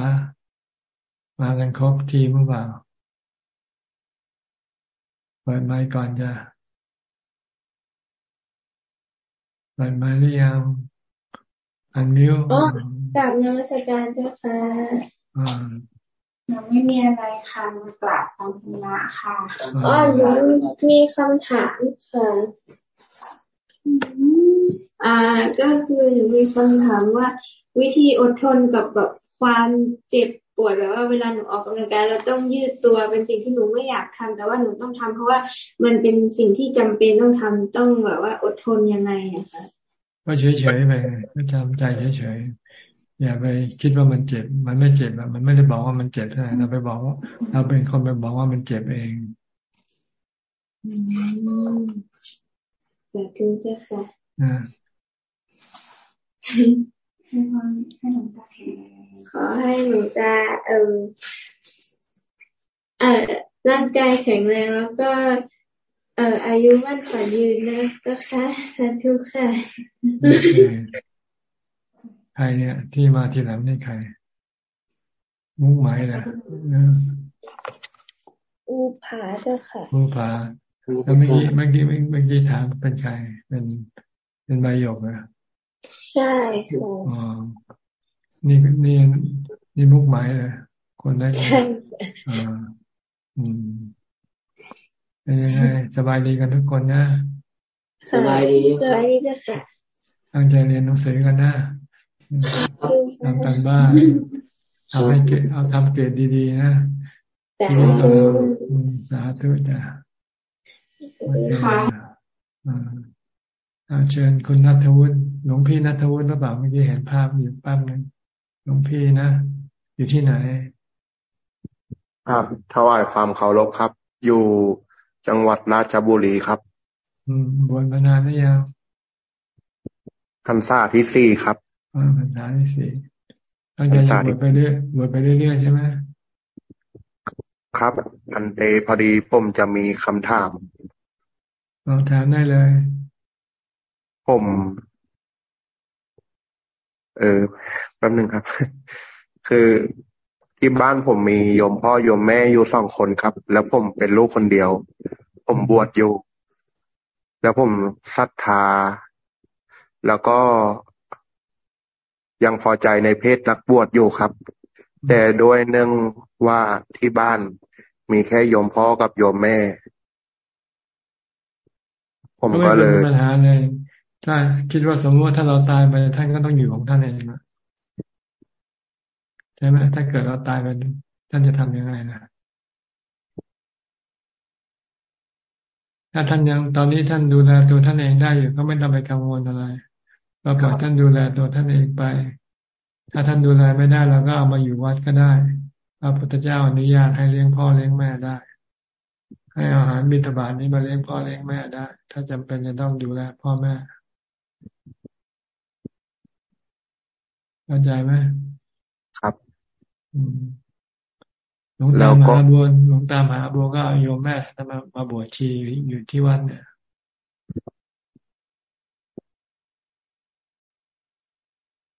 มากันครบทีมหรือเปล่า เปิดไมค์ก่อนจะเปิดไมค์หรือยังอันมิวอ๋อกลับนมัสการเจ้าค่ะอ่ายังไม่มีอะไรค่ะมากราบฟังธรรมะค่ะอ๋อหนูมีคำถามค่ะอ่า ก็คือหนูมีคำถามว่า วิธีอดทนกับแบบความเจ็บ ปวดแบบว่าเวลาหนูออกกำลังกายเราต้องยืดตัวเป็นสิ่งที่หนูไม่อยากทำแต่ว่าหนูต้องทำเพราะว่ามันเป็นสิ่งที่จำเป็นต้องทำต้องแบบว่าอดทนยังไงอะคะก็เฉยๆไปก็ทำใจเฉยๆอย่าไปคิดว่ามันเจ็บ มันไม่เจ็บอะมันไม่ได้บอกว่ามันเจ็บเท่าไหร่เราไปบอกว่า เราเป็นคนไปบอกว่ามันเจ็บเองสาธุเจ้าค่ะ ให้พ่อให้หลวงตาแข็งขอให้หนูตาเออเออร่างกายแข็งแรงแล้วก็เอ่ออายุมั่นขวัญยืนนะก็ค่ะสาธุค่ะใครเนี่ย ที่มาทีหลังนี่ใคร มุ้งไม้นะอูผาเจ้าค่ะอูผาแล้วเมื่อกี้เมื่อกี้เมื่อกี้ถามเป็นใครเป็นเป็นใบหยกเหรอ ใช่ค่ะอ๋อนี่นี่นี่มุกไม้เลยคนได้ใช่อ่าอืมเป็นยังไงสบายดีกันทุกคนนะสบายดีสบายดีจ้ะตั้งใจเรียนหนังสือกันนะทำการบ้านทำให้เกรดเอาทำเกรดดีๆนะชีวิตเราสาธุจ้ะค่ะเชิญคุณนัทวุฒิ หลวงพี่นัทวุฒิหรือเปล่าเมื่อกี้เห็นภาพอยู่แป๊บนึงหลวงพี่นะ อยู่ที่ไหน ครับถวายความเคารพครับ อยู่จังหวัดราชบุรีครับ อืมบวชมานานหรือยังพรรษาที่สี่ครับอ่าพรรษาที่สี่ตั้งใจจะบวชไปเรื่อยบวชไปเรื่อยใช่ไหมครับ อันเดพอดีผมจะมีคำถามเราถามได้เลย ผม เออแป๊บหนึ่งครับ คือที่บ้านผมมีโยมพ่อโยมแม่อยู่สองคนครับ แล้วผมเป็นลูกคนเดียว ผมบวชอยู่ แล้วผมศรัทธา แล้วก็ยังพอใจในเพศนักบวชอยู่ครับ แต่ด้วยเนื่องว่าที่บ้านมีแค่โยมพ่อกับโยมแม่ ผมก็เลยปัญหาเลย ถ้าคิดว่าสมมติว่าถ้าเราตายไปท่านก็ต้องอยู่ของท่านเองนะใช่ไหมถ้าเกิดเราตายไปท่านจะทํำยังไงนะถ้าท่านยังตอนนี้ท่านดูแลตัวท่านเองได้อยู่ก็ไม่ต้องไปกังวลอะไรเราปล่อยท่านดูแลตัวท่านเองไป ถ้าท่านดูแลไม่ได้เราก็เอามาอยู่วัดก็ได้พระพุทธเจ้าอนุญาตให้เลี้ยงพ่อเลี้ยงแม่ได้ ให้อาหารบิณฑบาตนี้มาเลี้ยงพ่อเลี้ยงแม่ได้ ถ้าจำเป็นจะต้องดูแลพ่อแม่ เข้าใจไหมครับหลวงตามหาบัวหลวงตามหาบัวก็โยมแม่ทำมามาบวชชีอยู่ที่วัดเนี่ย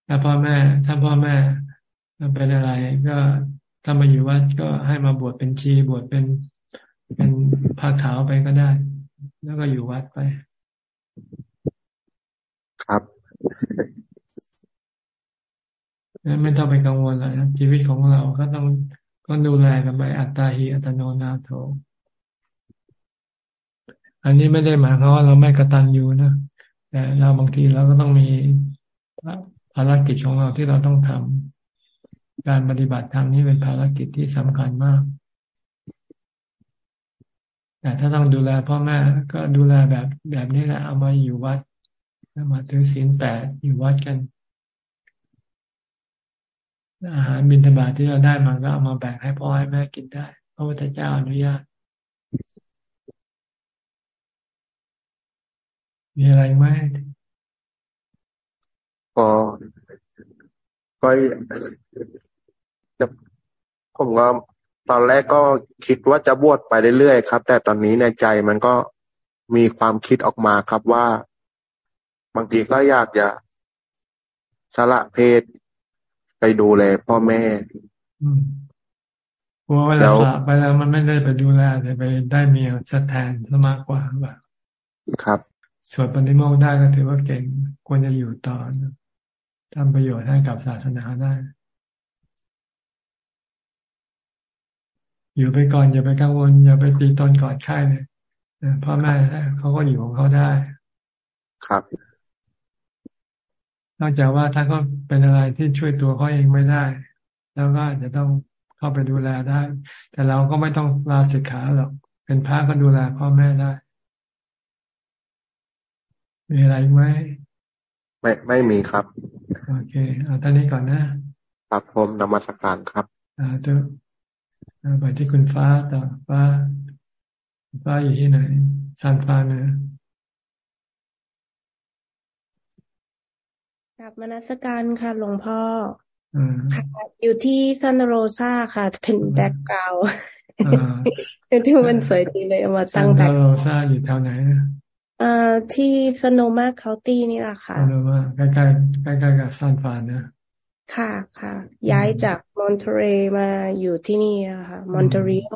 ถ้าพ่อแม่ ถ้าพ่อแม่เป็นอะไร ก็ถ้ามาอยู่วัดก็ให้มาบวชเป็นชีบวชเป็นเป็นผ้าขาวไปก็ได้ แล้วก็อยู่วัดไป ครับ ไม่ต้องไปกังวลอะไรนะชีวิตของเราก็ต้องก็ดูแลกันไปอัตตาหิอัตโนนาโถอันนี้ไม่ได้หมายความว่าเราไม่กระตันอยู่นะแต่เราบางทีเราก็ต้องมีภารกิจของเราที่เราต้องทำการปฏิบัติธรรมนี้เป็นภารกิจที่สำคัญมาก แต่ถ้าต้องดูแลพ่อแม่ก็ดูแลแบบแบบนี้แหละเอามาอยู่วัดมาถือศีลแปดอยู่วัดกัน อาหารบิณฑบาตที่เราได้มาก็เอามาแบ่งให้พ่อให้แม่กินได้พระพุทธเจ้าอนุญาต มีอะไรไหมก็ก็ผมก็ตอนแรกก็คิดว่าจะบวชไปเรื่อยๆครับ แต่ตอนนี้ในใจมันก็มีความคิดออกมาครับว่า บางทีก็อยากจะสละเพศ ไปดูแลพ่อแม่กลัวเวลาสละไปแล้วมันไม่ได้ไปดูแลแต่ไปได้เมียสแทนซะมากกว่าแบบครับสวดปฏิโมกข์ได้ก็ถือว่าเก่งควรจะอยู่ต่อทำประโยชน์ให้กับศาสนาได้ อยู่ไปก่อนอย่าไปกังวล อย่าไปตีตนก่อนไข้เลยพ่อแม่เขาก็อยู่ของเขาได้ ครับ นอกจากว่าถ้าเขาเป็นอะไรที่ช่วยตัวเขาเองไม่ได้ แล้วก็จะต้องเข้าไปดูแลได้ แต่เราก็ไม่ต้องลาสิกขาหรอก เป็นพระก็ดูแลพ่อแม่ได้ มีอะไรไหมไม่ไม่มีครับ โอเคเอาท่านนี้ก่อนนะครับผมนมัสการครับอ่าตัวไปที่คุณฟ้าต่อฟ้า ฟ้าอยู่ที่ไหนซานฟรานเนาะ กับนมัสการค่ะ หลวงพ่อค่ะอยู่ที่ Santa Rosa ค่ะ เป็น background ที่มันสวยดีเลยเอามาตั้ง back Santa Roซาอยู่แถวไหนนะอ่าที่ Sonoma County นี่แหละค่ะส Sonoma ใกล้ใกล้ใกล้ใกล้กับซานฟรานนะค่ะค่ะ ย้ายจาก Monte Rio มาอยู่ที่นี่อะค่ะ Monte Rio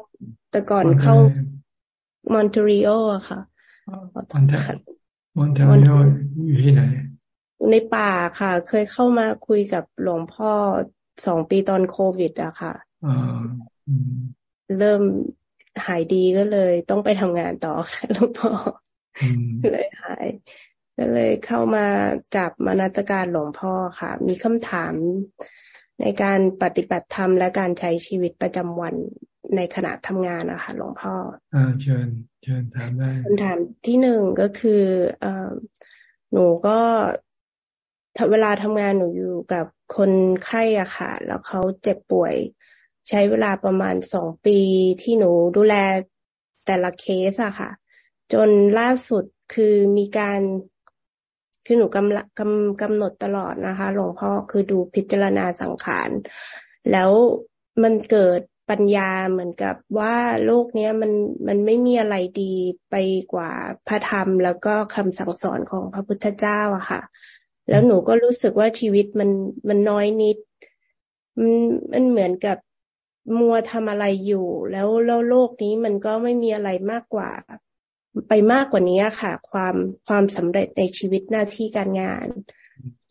แต่ก่อนเข้า Monte Rio อะค่ะ Monte Monte Rio อยู่ที่ไหน ในป่าค่ะ เคยเข้ามาคุยกับหลวงพ่อสองปีตอนโควิดอะค่ะเริ่มหายดีก็เลย ต้องไปทำงานต่อค่ะหลวงพ่อเลยหาย ก็เลยเข้ามาจับมานาตการหลวงพ่อค่ะ มีคำถามในการปฏิบัติธรรมและการใช้ชีวิตประจำวันในขณะทำงานนะคะหลวงพ่ออ่าเชิญเชิญถามได้คำถามที่หนึ่งก็คืออหนูก็ เวลาทำงานหนูอยู่กับคนไข้อะค่ะ แล้วเขาเจ็บป่วย ใช้เวลาประมาณสองปีที่หนูดูแลแต่ละเคสอะค่ะ จนล่าสุดคือมีการคือหนูกำกำกำหนดตลอดนะคะหลวงพ่อคือดูพิจารณาสังขารแล้วมันเกิดปัญญาเหมือนกับว่าโลกเนี้ยมันมันไม่มีอะไรดีไปกว่าพระธรรม แล้วก็คำสั่งสอนของพระพุทธเจ้าอะค่ะ แล้วหนูก็รู้สึกว่าชีวิตมันมันน้อยนิด มันมันเหมือนกับมัวทำอะไรอยู่ แล้วแล้วโลกนี้มันก็ไม่มีอะไรมากกว่า ไปมากกว่านี้ค่ะ ความความสำเร็จในชีวิตหน้าที่การงาน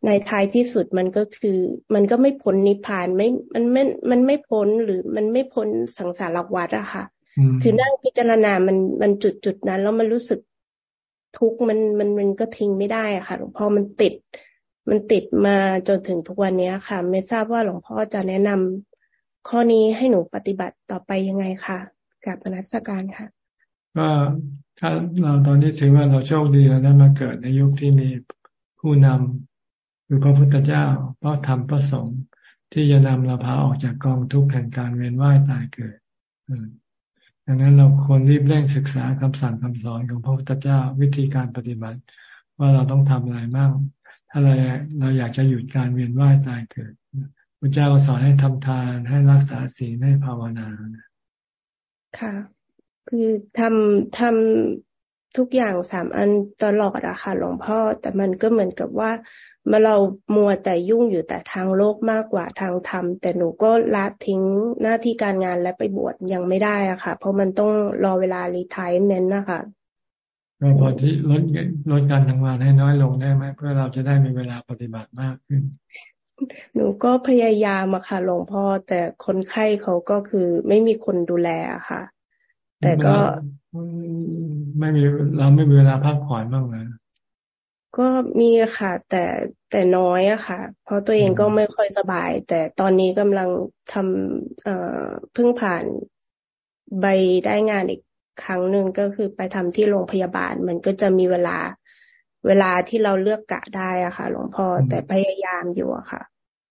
ในท้ายที่สุดมันก็คือ มันก็ไม่พ้นนิพพานไม่มันไม่มันไม่พ้นหรือมันไม่พ้นสังสารวัฏอะค่ะ คือนั่งพิจารณามันมันจุดจุดนั้นแล้วมันรู้สึก ทุกมันมันมันก็ทิ้งไม่ได้อะค่ะหลวงพ่อมันติด มันติดมาจนถึงทุกวันนี้ค่ะ ไม่ทราบว่าหลวงพ่อจะแนะนำข้อนี้ให้หนูปฏิบัติต่อไปยังไงค่ะกับพนัสการค่ะก็ถ้าเราตอนนี้ถือว่าเราโชคดีแล้วได้มาเกิดในยุคที่มีผู้นำคือพระพุทธเจ้าพระธรรมพระสงฆ์ที่จะนำเราพาออกจากกองทุกข์แห่งการเวียนว่ายตายเกิด ดังนั้นเราควรรีบเร่งศึกษาคำสั่งคำสอนของพระพุทธเจ้าวิธีการปฏิบัติ ว่าเราต้องทำอะไรบ้างถ้าเราเราอยากจะหยุดการเวียนว่ายตายเกิดพระเจ้าก็สอนให้ทำทานให้รักษาศีลให้ภาวนาค่ะ คือทำทำทุกอย่างสามอันตลอดอะค่ะหลวงพ่อแต่มันก็เหมือนกับว่ามื่อเรามัวแต่ยุ่งอยู่แต่ทางโลกมากกว่าทางธรรม แต่หนูก็ละทิ้งหน้าที่การงานและไปบวชยังไม่ได้อะค่ะ เพราะมันต้องรอเวลารีทายเมนนะคะก็พอที่ลดลดการทำงานให้น้อยลงได้ไหมเพื่อเราจะได้มีเวลาปฏิบัติมากขึ้น หนูก็พยายามอะค่ะหลวงพ่อแต่คนไข้เขาก็คือไม่มีคนดูแลค่ะ แต่ก็ไม่มีเราไม่มีเวลาพักผ่อนบ้างเลย ก็มีค่ะ แต่แต่น้อยอะค่ะ เพราะตัวเองก็ไม่ค่อยสบาย แต่ตอนนี้กำลังทำเอ่อเพิ่งผ่านใบได้งานอีกครั้งหนึ่งก็คือไปทำที่โรงพยาบาล มันก็จะมีเวลาเวลาที่เราเลือกกะได้อะค่ะ หลวงพ่อแต่พยายามอยู่อะค่ะ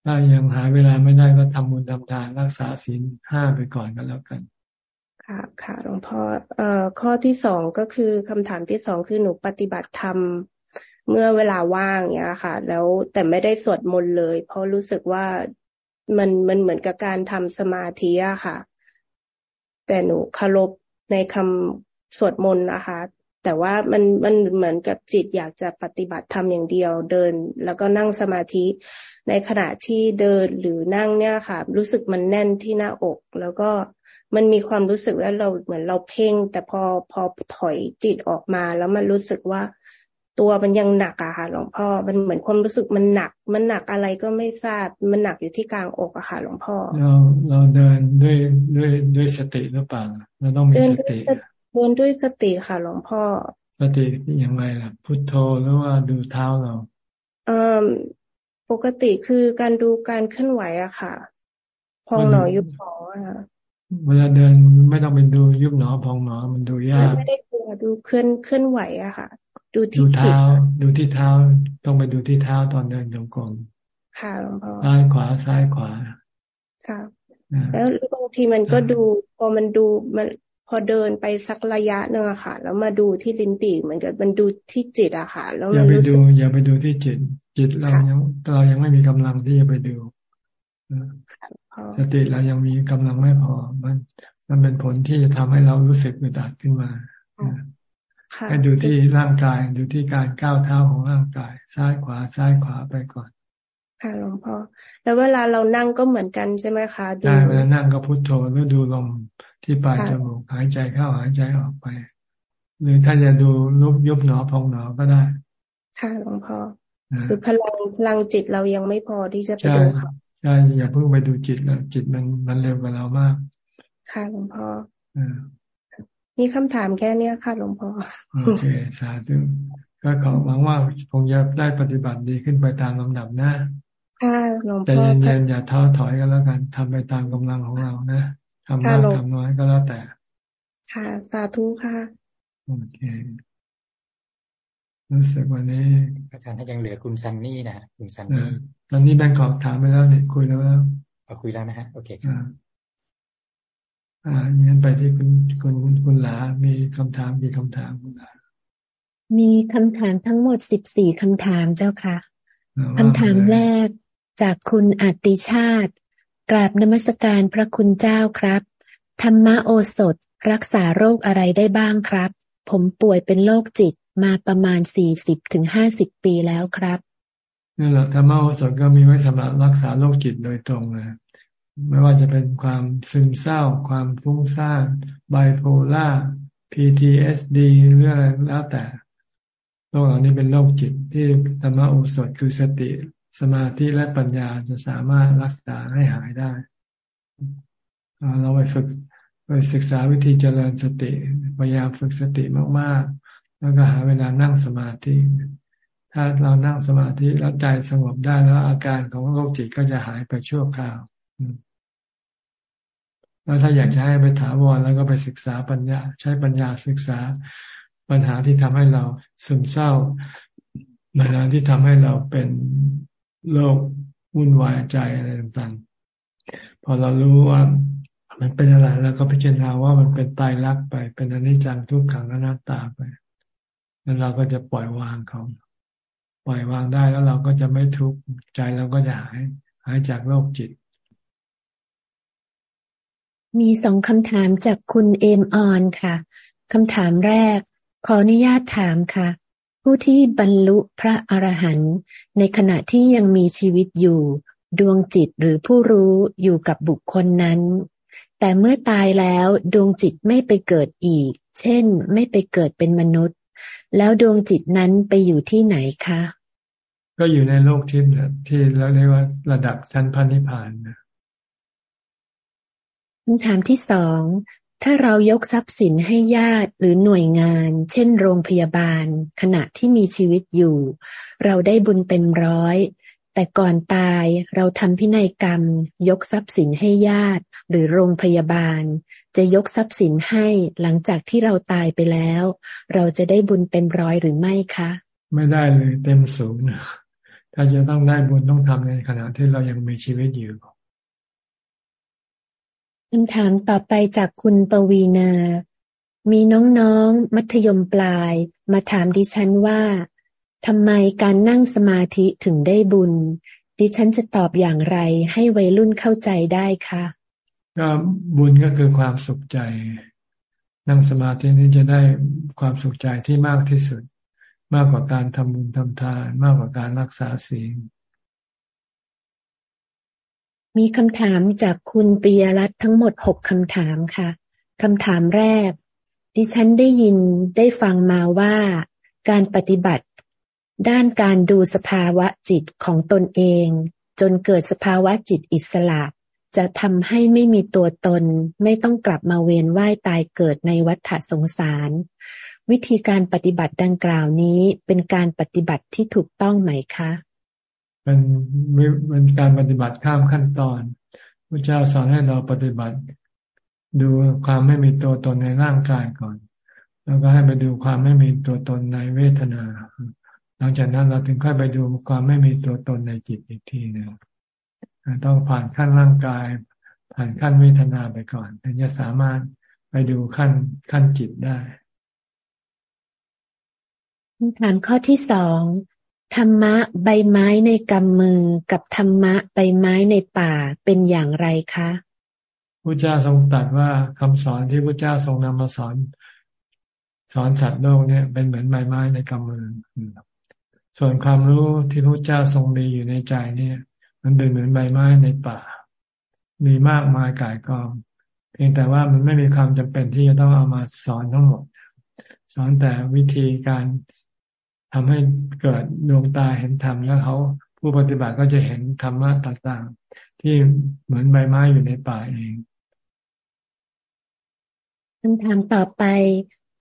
ถ้ายังหาเวลาไม่ได้ก็ทำบุญทำทานรักษาศีลห้าไปก่อนก็แล้วกันค่ะค่ะหลวงพ่อเอ่อข้อที่สองก็คือคำถามที่สองคือหนูปฏิบัติธรรม เมื่อเวลาว่างเนี้ยค่ะ แล้วแต่ไม่ได้สวดมนต์เลย เพราะรู้สึกว่ามันมันเหมือนกับการทำสมาธิอะค่ะ แต่หนูเคารพในคำสวดมนต์นะคะ แต่ว่ามันมันเหมือนกับจิตอยากจะปฏิบัติธรรมอย่างเดียว เดิน แล้วก็นั่งสมาธิ ในขณะที่เดินหรือนั่งเนี่ยค่ะ รู้สึกมันแน่นที่หน้าอก แล้วก็มันมีความรู้สึกว่าเราเหมือนเราเพ่ง แต่พอพอถอยจิตออกมา แล้วมันรู้สึกว่า ตัวมันยังหนักอะค่ะ หลวงพ่อ มันเหมือนความรู้สึกมันหนัก มันหนักอะไรก็ไม่ทราบ มันหนักอยู่ที่กลางอกอะค่ะ หลวงพ่อ เราเราเดินด้วยด้วยด้วยสติหรือเปล่าเราต้องมีสติเดินด้วยสติค่ะ หลวงพ่อ สติยังไงล่ะ พุทโธหรือว่าดูเท้าเราเอ่อปกติคือการดูการเคลื่อนไหวอะค่ะ พองหนอยุบหนอค่ะเวลาเดินไม่ต้องเป็นดูยุบหนอพองหนอมันดูยากไม่ได้กลัวดูเคลื่อนเคลื่อนไหวอะค่ะ ดูที่เท้าดูที่เท้า ต้องไปดูที่เท้าตอนเดินจงกรมค่ะหลวงพ่อซ้ายขวาซ้ายขวา ค่ะ แล้วบางทีมันก็ดูพอมันดูมันพอเดินไปสักระยะหนึ่งอะค่ะ แล้วมาดูที่ลิ้นปี่เหมือนกับมันดูที่จิตอะค่ะ แล้วมันรู้สึกอย่าไปดูที่จิต จิตเรายังเรายังไม่มีกำลังที่จะไปดูสติเรายังมีกำลังไม่พอ มัน มันเป็นผลที่จะทำให้เรารู้สึกอึดอัดขึ้นมา ให้ดูที่ร่างกาย ดูที่การก้าวเท้าของร่างกาย ซ้ายขวาซ้ายขวาไปก่อน ค่ะหลวงพ่อแล้วเวลาเรานั่งก็เหมือนกันใช่ไหมคะได้เวลานั่งก็พุทโธหรือดูลมที่ปลายจมูกหายใจเข้าหายใจออกไป หรือถ้าจะดูลุกยุบหนอพองหนอก็ได้ ค่ะหลวงพ่อคือพลังพลังจิตเรายังไม่พอที่จะไปดูค่ะใช่อย่าเพิ่งไปดูจิตแล้วจิตมันมันเร็วกว่าเรามาก ค่ะหลวงพ่อ มีคำถามแค่เนี้ยค่ะหลวงพ่อโอเคสาธุก็ขอหวังว่าคงจะได้ปฏิบัติดีขึ้นไปตามลำดับนะค่ะหลวงพ่อแต่เย็นๆอย่าท้อถอยกันแล้วกันทำไปตามกำลังของเรานะทำมากทำน้อยก็แล้วแต่ ค่ะ สาธุค่ะโอเครู้สึกวันนี้อาจารย์ถ้ายังเหลือคุณซันนี่นะคุณซันนี่ตอนนี้แบงกอกถามไปแล้วเนี่ยคุยแล้วแล้วคุยแล้วนะฮะโอเคครับ อ่างั้นไปที่คุณคุณคุณหลา มีคำถามกี่คำถามคุณหลา มีคำถามทั้งหมดสิบสี่คำถามเจ้าค่ะคำถามแรกจากคุณอติชาติ กราบนมัสการพระคุณเจ้าครับ ธรรมโอสถรักษาโรคอะไรได้บ้างครับ ผมป่วยเป็นโรคจิตมาประมาณสี่สิบถึงห้าสิบปีแล้วครับนี่แหละธรรมโอสถก็มีไว้สำหรับรักษาโรคจิตโดยตรงเลย ไม่ว่าจะเป็นความซึมเศร้า ความฟุ้งซ่านไบโพล่า PTSD เรื่องอะไรแล้วแต่โรคเหล่านี้เป็นโรคจิตที่สมาอุสดคือสติ สมาธิและปัญญาจะสามารถรักษาให้หายได้ เราไปฝึกไปศึกษาวิธีเจริญสติพยายามฝึกสติมากๆ แล้วก็หาเวลานั่งสมาธิ ถ้าเรานั่งสมาธิแล้วใจสงบได้แล้วอาการของโรคจิตก็จะหายไปชั่วคราว แล้วถ้าอยากจะให้ไปถาวรแล้วก็ไปศึกษาปัญญา ใช้ปัญญาศึกษาปัญหาที่ทำให้เราซึมเศร้าปัญหาที่ทำให้เราเป็นโรควุ่นวายใจอะไรต่างๆ พอเรารู้ว่ามันเป็นอะไรแล้วก็พิจารณาว่ามันเป็นตายรักไป เป็นอนิจจังทุกขังอนัตตาไปแล้วเราก็จะปล่อยวางเขาปล่อยวางได้แล้วเราก็จะไม่ทุกข์ใจเราก็จะหายหายจากโรคจิต มีสองคำถามจากคุณเอมออนค่ะคำถามแรก ขออนุญาตถามค่ะ ผู้ที่บรรลุพระอรหันต์ในขณะที่ยังมีชีวิตอยู่ ดวงจิตหรือผู้รู้อยู่กับบุคคลนั้น แต่เมื่อตายแล้วดวงจิตไม่ไปเกิดอีก เช่น ไม่ไปเกิดเป็นมนุษย์ แล้วดวงจิตนั้นไปอยู่ที่ไหนคะ ก็อยู่ในโลกทิพย์ที่เราเรียกว่าระดับชั้นพันธิพานนะ คำถามที่สอง ถ้าเรายกทรัพย์สินให้ญาติหรือหน่วยงาน เช่น โรงพยาบาล ขณะที่มีชีวิตอยู่ เราได้บุญเต็มร้อย แต่ก่อนตายเราทำพินัยกรรม ยกทรัพย์สินให้ญาติ หรือโรงพยาบาล จะยกทรัพย์สินให้หลังจากที่เราตายไปแล้ว เราจะได้บุญเต็มร้อยหรือไม่คะ ไม่ได้เลยเต็มศูนย์ถ้าจะต้องได้บุญต้องทำในขณะที่เรายังมีชีวิตอยู่ คำถามต่อไปจากคุณปวีนา มีน้องๆ มัธยมปลาย มาถามดิฉันว่าทำไมการนั่งสมาธิถึงได้บุญ ดิฉันจะตอบอย่างไรให้วัยรุ่นเข้าใจได้คะก็บุญก็คือความสุขใจ นั่งสมาธินี้จะได้ความสุขใจที่มากที่สุด มากกว่าการทำบุญทำทาน มากกว่าการรักษาศีล มีคำถามจากคุณปิยรัตน์ทั้งหมดหกคำถามค่ะคำถามแรก ดิฉันได้ยินได้ฟังมาว่า การปฏิบัติ ด้านการดูสภาวะจิตของตนเอง จนเกิดสภาวะจิตอิสระ จะทำให้ไม่มีตัวตน ไม่ต้องกลับมาเวียนว่ายตายเกิดในวัฏสงสาร วิธีการปฏิบัติดังกล่าวนี้เป็นการปฏิบัติที่ถูกต้องไหมคะ เป็นเป็นการปฏิบัติข้ามขั้นตอนพระเจ้าสอนให้เราปฏิบัติ ดูความไม่มีตัวตนในร่างกายก่อน แล้วก็ให้ไปดูความไม่มีตัวตนในเวทนา หลังจากนั้นเราถึงค่อยไปดูความไม่มีตัวตนในจิตอีกทีหนึ่งต้องผ่านขั้นร่างกาย ผ่านขั้นเวทนาไปก่อนถึงจะสามารถไปดูขั้นขั้นจิตได้คำถามข้อที่สอง ธรรมะใบไม้ในกำมือกับธรรมะใบไม้ในป่าเป็นอย่างไรคะพระเจ้าทรงตรัสว่าคำสอนที่พระเจ้าทรงนำมาสอน สอนสัตว์โลกเนี่ยเป็นเหมือนใบไม้ในกำมือ ส่วนความรู้ที่พระเจ้าทรงมีอยู่ในใจเนี่ย มันเป็นเหมือนใบไม้ในป่า มีมากมายกายกอง เพียงแต่ว่ามันไม่มีความจำเป็นที่จะต้องเอามาสอนทั้งหมด สอนแต่วิธีการ ทำให้เกิดดวงตาเห็นธรรมแล้วเขาผู้ปฏิบัติก็จะเห็นธรรมะต่างๆ ที่เหมือนใบไม้อยู่ในป่าเองคำถามต่อไป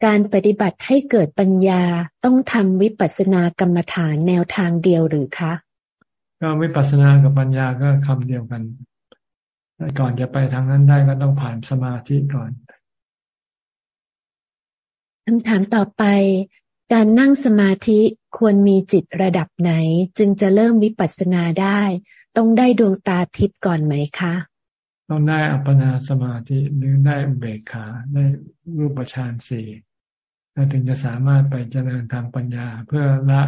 การปฏิบัติให้เกิดปัญญาต้องทำวิปัสสนากรรมฐานแนวทางเดียวหรือคะ ก็วิปัสสนากับปัญญาก็คำเดียวกันก่อนจะไปทางนั้นได้ก็ต้องผ่านสมาธิก่อนคำถามต่อไป การนั่งสมาธิควรมีจิตระดับไหน จึงจะเริ่มวิปัสสนาได้ ต้องได้ดวงตาทิพย์ก่อนไหมคะ ต้องได้อัปปนาสมาธิหรือได้อุเบกขาได้รูปฌานสี่แล้วถึงจะสามารถไปเจริญทางปัญญาเพื่อละ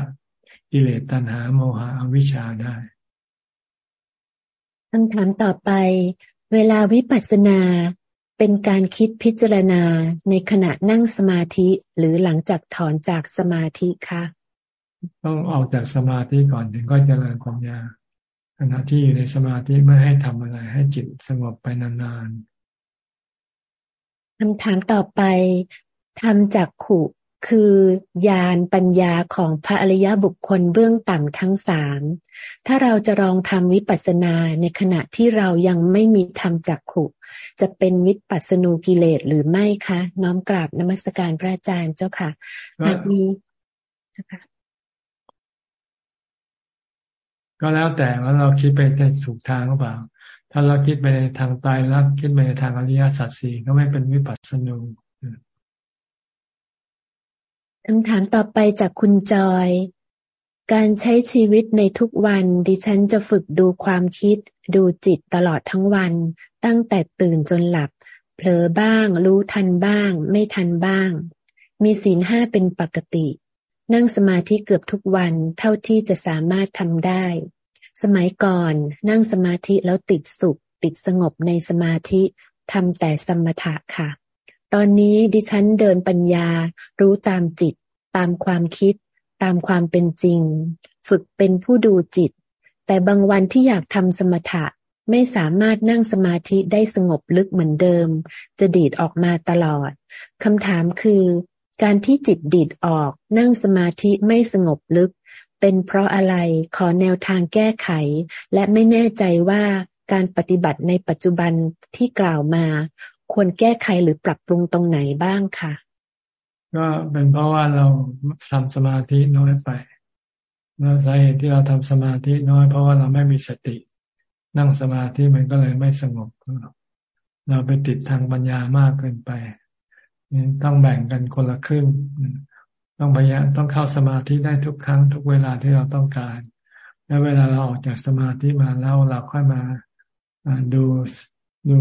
กิเลสตัณหาโมหะอวิชชาได้คำถามต่อไป เวลาวิปัสสนา เป็นการคิดพิจารณาในขณะนั่งสมาธิหรือหลังจากถอนจากสมาธิคะต้องออกจากสมาธิก่อนถึงก็เจริญปัญญาขณะที่อยู่ในสมาธิไม่ให้ทำอะไร ให้จิตสงบไปนานๆคำถามต่อไปทำจากขุ คือ ญาณปัญญาของพระอริยบุคคลเบื้องต่ำทั้งสาม ถ้าเราจะลองทำวิปัสสนาในขณะที่เรายังไม่มีทำจากขุ จะเป็นวิปัสสนูกิเลสหรือไม่คะ น้อมกราบนมัสการพระอาจารย์เจ้าค่ะหากมีเจ้าค่ะก็แล้วแต่ว่าเราคิดไปในถูกทางหรือเปล่า ถ้าเราคิดไปในทางตายรักคิดไปในทางอริยสัจสี่ก็ไม่เป็นวิปัสสนู คำถามต่อไปจากคุณจอย การใช้ชีวิตในทุกวัน ดิฉันจะฝึกดูความคิด ดูจิตตลอดทั้งวัน ตั้งแต่ตื่นจนหลับ เผลอบ้าง รู้ทันบ้าง ไม่ทันบ้าง มีศีลห้าเป็นปกติ นั่งสมาธิเกือบทุกวันเท่าที่จะสามารถทำได้ สมัยก่อน นั่งสมาธิแล้วติดสุข ติดสงบในสมาธิทำแต่สมถะค่ะ ตอนนี้ดิฉันเดินปัญญา รู้ตามจิต ตามความคิด ตามความเป็นจริง ฝึกเป็นผู้ดูจิต แต่บางวันที่อยากทำสมถะไม่สามารถนั่งสมาธิได้สงบลึกเหมือนเดิม จะดีดออกมาตลอดคำถามคือ การที่จิตดีดออก นั่งสมาธิไม่สงบลึก เป็นเพราะอะไรขอแนวทางแก้ไข และไม่แน่ใจว่าการปฏิบัติในปัจจุบันที่กล่าวมา ควรแก้ไขหรือปรับปรุงตรงไหนบ้างค่ะ ก็เป็นเพราะว่าเราทำสมาธิน้อยไปแล้วสาเหตุที่เราทำสมาธิน้อยเพราะว่าเราไม่มีสติ นั่งสมาธิมันก็เลยไม่สงบ เราไปติดทางปัญญามากเกินไปต้องแบ่งกันคนละครึ่งต้องพยายามต้องเข้าสมาธิได้ทุกครั้ง ทุกเวลาที่เราต้องการ แล้วเวลาเราออกจากสมาธิมาแล้วเราค่อยมาดูดู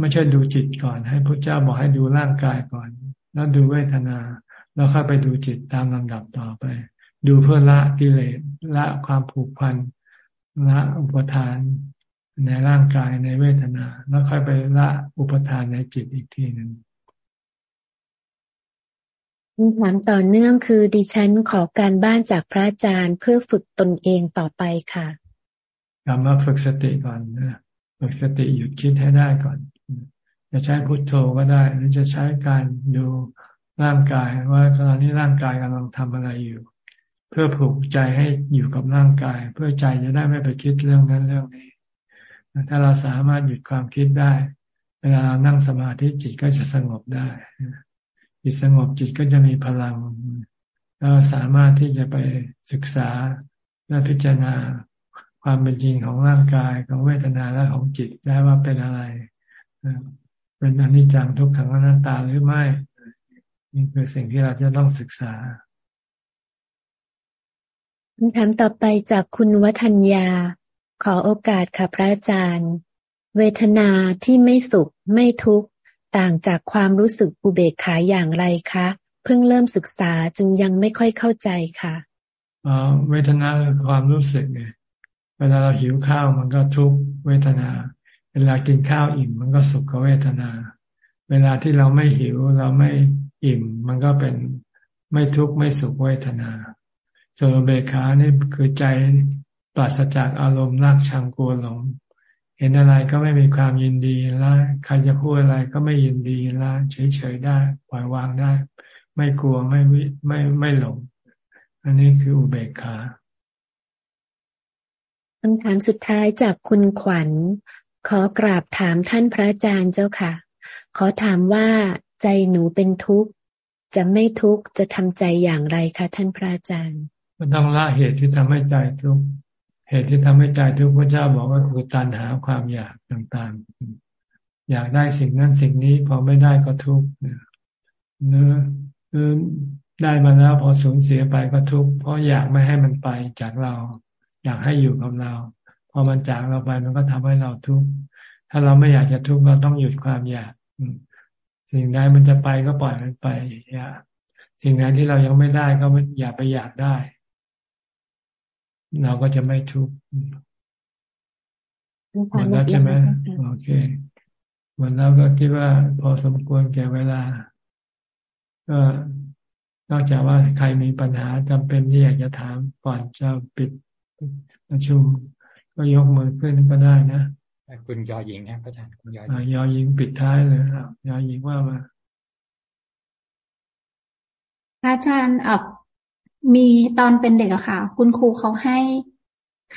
ไม่ใช่ดูจิตก่อน ให้พระเจ้าบอกให้ดูร่างกายก่อน แล้วดูเวทนา แล้วค่อยไปดูจิตตามลำดับต่อไป ดูเพื่อละกิเลสละความผูกพันละอุปทานในร่างกายในเวทนา แล้วค่อยไปละอุปทานในจิตอีกทีหนึ่งคำถามต่อเนื่องคือดิฉันขอการบ้านจากพระอาจารย์เพื่อฝึกตนเองต่อไปค่ะกลับมาฝึกสติก่อนนะฝึกสติหยุดคิดให้ได้ก่อน จะใช้พุทโธก็ได้ หรือจะใช้การดูร่างกายว่าตอนนี้ร่างกายกำลังทำอะไรอยู่ เพื่อผูกใจให้อยู่กับร่างกาย เพื่อใจจะได้ไม่ไปคิดเรื่องนั้นเรื่องนี้ ถ้าเราสามารถหยุดความคิดได้ เวลาเรานั่งสมาธิจิตก็จะสงบได้จิตสงบจิตก็จะมีพลังแล้วสามารถที่จะไปศึกษาและพิจารณาความเป็นจริงของร่างกายของเวทนาและของจิตได้ว่าเป็นอะไร เป็นอนิจจังทุกขังอนัตตาหรือไม่ นี่คือสิ่งที่เราจะต้องศึกษาคำถามต่อไปจากคุณวัฒนยา ขอโอกาสค่ะพระอาจารย์ เวทนาที่ไม่สุขไม่ทุกข์ต่างจากความรู้สึกอุเบกขาอย่างไรคะ เพิ่งเริ่มศึกษาจึงยังไม่ค่อยเข้าใจค่ะอ๋อเวทนาคือความรู้สึกไงเวลาเราหิวข้าวมันก็ทุกเวทนา เวลากินข้าวอิ่มมันก็สุขเวทนา เวลาที่เราไม่หิวเราไม่อิ่ม มันก็เป็นไม่ทุกข์ไม่สุขเวทนา ส่วนเบขานี่คือใจปราศจากอารมณ์รักชังกลัวหลง เห็นอะไรก็ไม่มีความยินดีล้วใครจะพูดอะไรก็ไม่ยินดีล้วเฉยๆได้ ปล่อยวางได้ ไม่กลัวไม่ไม่ไม่หลง อันนี้คืออุเบกขาคำถามสุดท้ายจากคุณขวัญ ขอกราบถามท่านพระอาจารย์เจ้าค่ะ ขอถามว่าใจหนูเป็นทุกข์ จะไม่ทุกข์จะทำใจอย่างไรคะท่านพระอาจารย์ มันต้องละเหตุที่ทำให้ใจทุกข์เหตุที่ทำให้ใจทุกข์พระเจ้าบอกว่าคือตัณหาความอยากต่างๆ อยากได้สิ่งนั้นสิ่งนี้พอไม่ได้ก็ทุกข์เนื้ออได้มาแล้วพอสูญเสียไปก็ทุกข์เพราะอยากไม่ให้มันไปจากเรา อยากให้อยู่กับเรา พอมันจากเราไปมันก็ทำให้เราทุกข์ถ้าเราไม่อยากจะทุกข์เราต้องหยุดความอยากสิ่งใดมันจะไปก็ปล่อยมันไปอย่าสิ่งไหนที่เรายังไม่ได้ก็อย่าไปอยากได้ เราก็จะไม่ทุกข์หมดแล้วใช่ไหมโอเคหมดแล้วก็คิดว่าพอสมควรแก่เวลา ก็นอกจากว่าใครมีปัญหาจำเป็นที่อยากจะถามก่อนจะปิดประชุม ก็ยกมือขึ้นก็ได้นะคุณยอหญิงนะพระอาจารย์คุณยอหญิงยอหญิงปิดท้ายเลยครับยอหญิงว่ามาพระอาจารย์อ่มีตอนเป็นเด็กอะค่ะ คุณครูเขาให้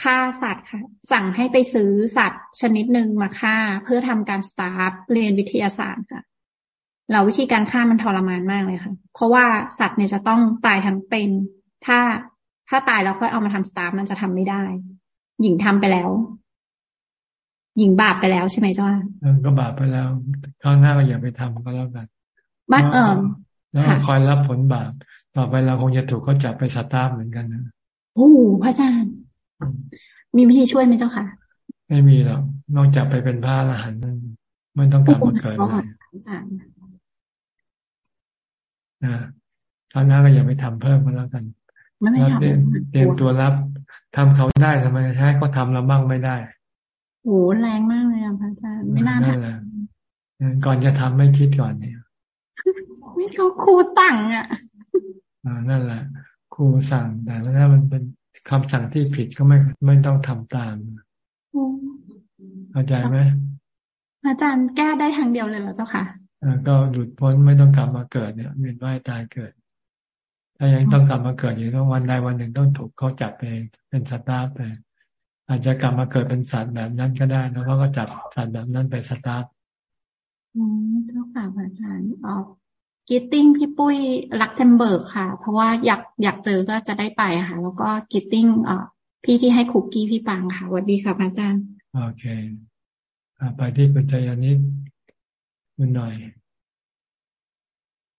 ฆ่าสัตว์ค่ะ สั่งให้ไปซื้อสัตว์ชนิดหนึ่งมาฆ่า เพื่อทำการสตัฟฟ์เรียนวิทยาศาสตร์ค่ะเราวิธีการฆ่ามันทรมานมากเลยค่ะ เพราะว่าสัตว์เนี่ยจะต้องตายทั้งเป็น ถ้าถ้าตายแล้วค่อยเอามาทำสตัฟฟ์มันจะทำไม่ได้ หญิงทำไปแล้ว หญิงบาปไปแล้วใช่ไหมจ้าก็บาปไปแล้วข้างหน้าก็อย่าไปทำก็แล้วกันบ้านเอิมแล้วคอยรับผลบาปต่อไปเราคงจะถูกเขาจับไปสตาร์เหมือนกันนะโอ้พระอาจารย์ มีวิธีช่วยไหมเจ้าค่ะ ไม่มีหรอกนอกจากไปเป็นพระอรหันต์นั่นไม่ต้องกลับมาเกิดเลยนะท่านหน้าก็อย่าไปทำเพิ่มมาแล้วกันรับเตรียมตัวรับ ทำเขาได้ทำไมใช้ก็ทำเราบ้างไม่ได้โอ้แรงมากเลยอะพระอาจารย์ไม่น่าทำก่อนจะทำไม่คิดก่อนเนี่ยไม่เขาครูตั้งอะอ่านั่นแหละครูสั่งแต่ถ้ามันเป็นคำสั่งที่ผิดก็ไม่ไม่ต้องทำตามเข้าใจไหมอาจารย์แก้ได้ทางเดียวเลยเหรอเจ้าค่ะอ่าก็หลุดพ้นไม่ต้องกลับมาเกิดเนี่ยเวียนว่ายตายเกิด ถ้ายังต้องกลับมาเกิดอยู่ต้องวันใดวันหนึ่งต้องถูกเขาจับไปเป็นสัตว์ตายไปอาจจะกลับมาเกิดเป็นสัตว์แบบนั้นก็ได้แล้วเขาก็จับสัตว์แบบนั้นไปสตัฟฟ์อืมเจ้าค่ะอาจารย์ออก greeting พี่ปุ้ยลักเซมเบิร์กค่ะ เพราะว่าอยากอยากเจอก็จะได้ไปค่ะ แล้วก็ greeting เอ่อพี่ที่ให้คุกกี้พี่ปังค่ะสวัสดีค่ะพระอาจารย์ โอเคไปที่คุณใจยานิดคุณหน่อย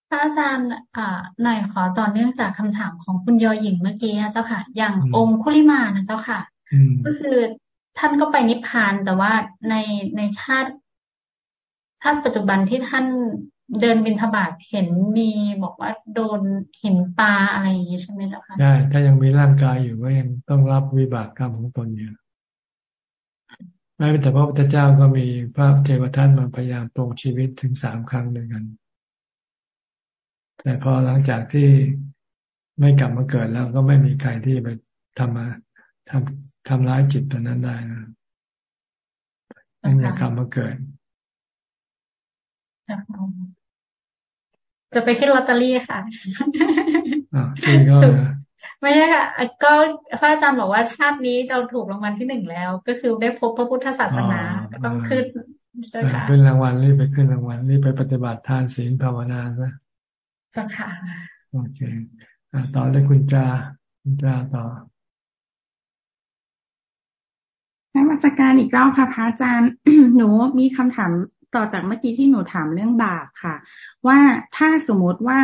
พระอาจารย์อ่าหน่อยขอต่อเนื่องจากคำถามของคุณยอหญิงเมื่อกี้นะเจ้าค่ะ อย่างองคุลิมานะเจ้าค่ะ ก็คือท่านก็ไปนิพพานแต่ว่าในในชาติท่านปัจจุบันที่ท่านเดินบินทบาทเห็นมีบอกว่าโดนเห็นปลาอะไรอย่างนี้ใช่ไหมเจ้าค่ะได้ถ้ายังมีร่างกายอยู่ก็ยังต้องรับวิบากกรรมของตนอยู่ไม่แต่พระพุทธเจ้าก็มีพระเทวทัตมาพยายามปรงชีวิตถึงสามครั้งด้วยกัน แต่พอหลังจากที่ไม่กลับมาเกิดแล้วก็ไม่มีใครที่ไปทำมาทำทำร้ายจิตตัวนั้นได้นะต้องอย่ากลับมาเกิดจะไปขึ้นลอตเตอรี่ค่ะอ่าซื้อก็ไม่ใช่ค่ะ ก็พระอาจารย์บอกว่าชาตินี้เราถูกรางวัลที่หนึ่งแล้ว ก็คือได้พบพระพุทธศาสนาก็ต้องขึ้นใช่ค่ะขึ้นรางวัลรีบไปขึ้นรางวัลรีบไปปฏิบัติทานศีลภาวนาซะ จ้าค่ะโอเคอ่าต่อเลยคุณจาคุณจาต่อนมัสการอีกรอบค่ะพระอาจารย์ หนูมีคำถามต่อจากเมื่อกี้ที่หนูถามเรื่องบาปค่ะ ว่าถ้าสมมติว่า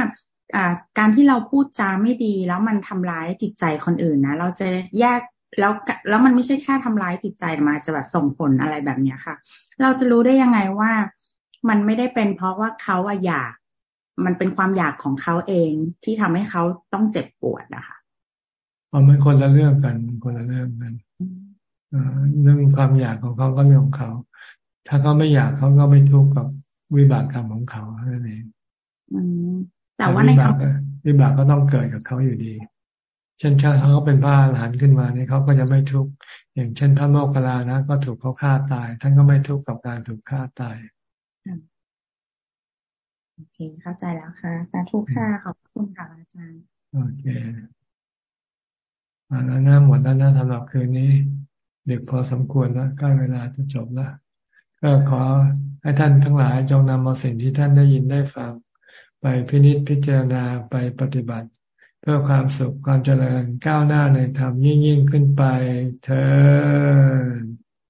การที่เราพูดจาไม่ดี แล้วมันทำร้ายจิตใจคนอื่นนะเราจะแยกแล้วแล้วมันไม่ใช่แค่ทำร้ายจิตใจมาจะแบบส่งผลอะไรแบบเนี้ยค่ะ เราจะรู้ได้ยังไงว่า มันไม่ได้เป็นเพราะว่าเขาอยาก มันเป็นความอยากของเขาเองที่ทำให้เขาต้องเจ็บปวดนะคะอ๋อมันคนละเรื่องกันคนละเรื่องกันเรื่องความอยากของเขาก็เรื่องของเขา ถ้าเขาไม่อยากเขาก็ไม่ทุกข์กับวิบากกรรมของเขาแค่นั้นเองแต่ว่าในเขาวิบากก็ต้องเกิดกับเขาอยู่ดี เช่นถ้าเขาเป็นพระอรหันต์ขึ้นมาเนี่ยเขาก็จะไม่ทุกข์อย่างเช่นพระโมคคัลลานะ ก็ถูกเขาฆ่าตาย ท่านก็ไม่ทุกข์กับการถูกฆ่าตาย โอเค เข้าใจแล้วค่ะสาธุค่ะขอบคุณค่ะอาจารย์ โอเคมาแล้วนะหมดแล้วนะสำหรับคืนนี้เด็กพอสมควรแล้วใกล้เวลาจะจบแล้วก็ขอให้ท่านทั้งหลายจงนำเอาสิ่งที่ท่านได้ยินได้ฟัง ไปพินิจพิจารณาไปปฏิบัติ เพื่อความสุขความเจริญก้าวหน้าในธรรมยิ่งยิ่งขึ้นไปเธอ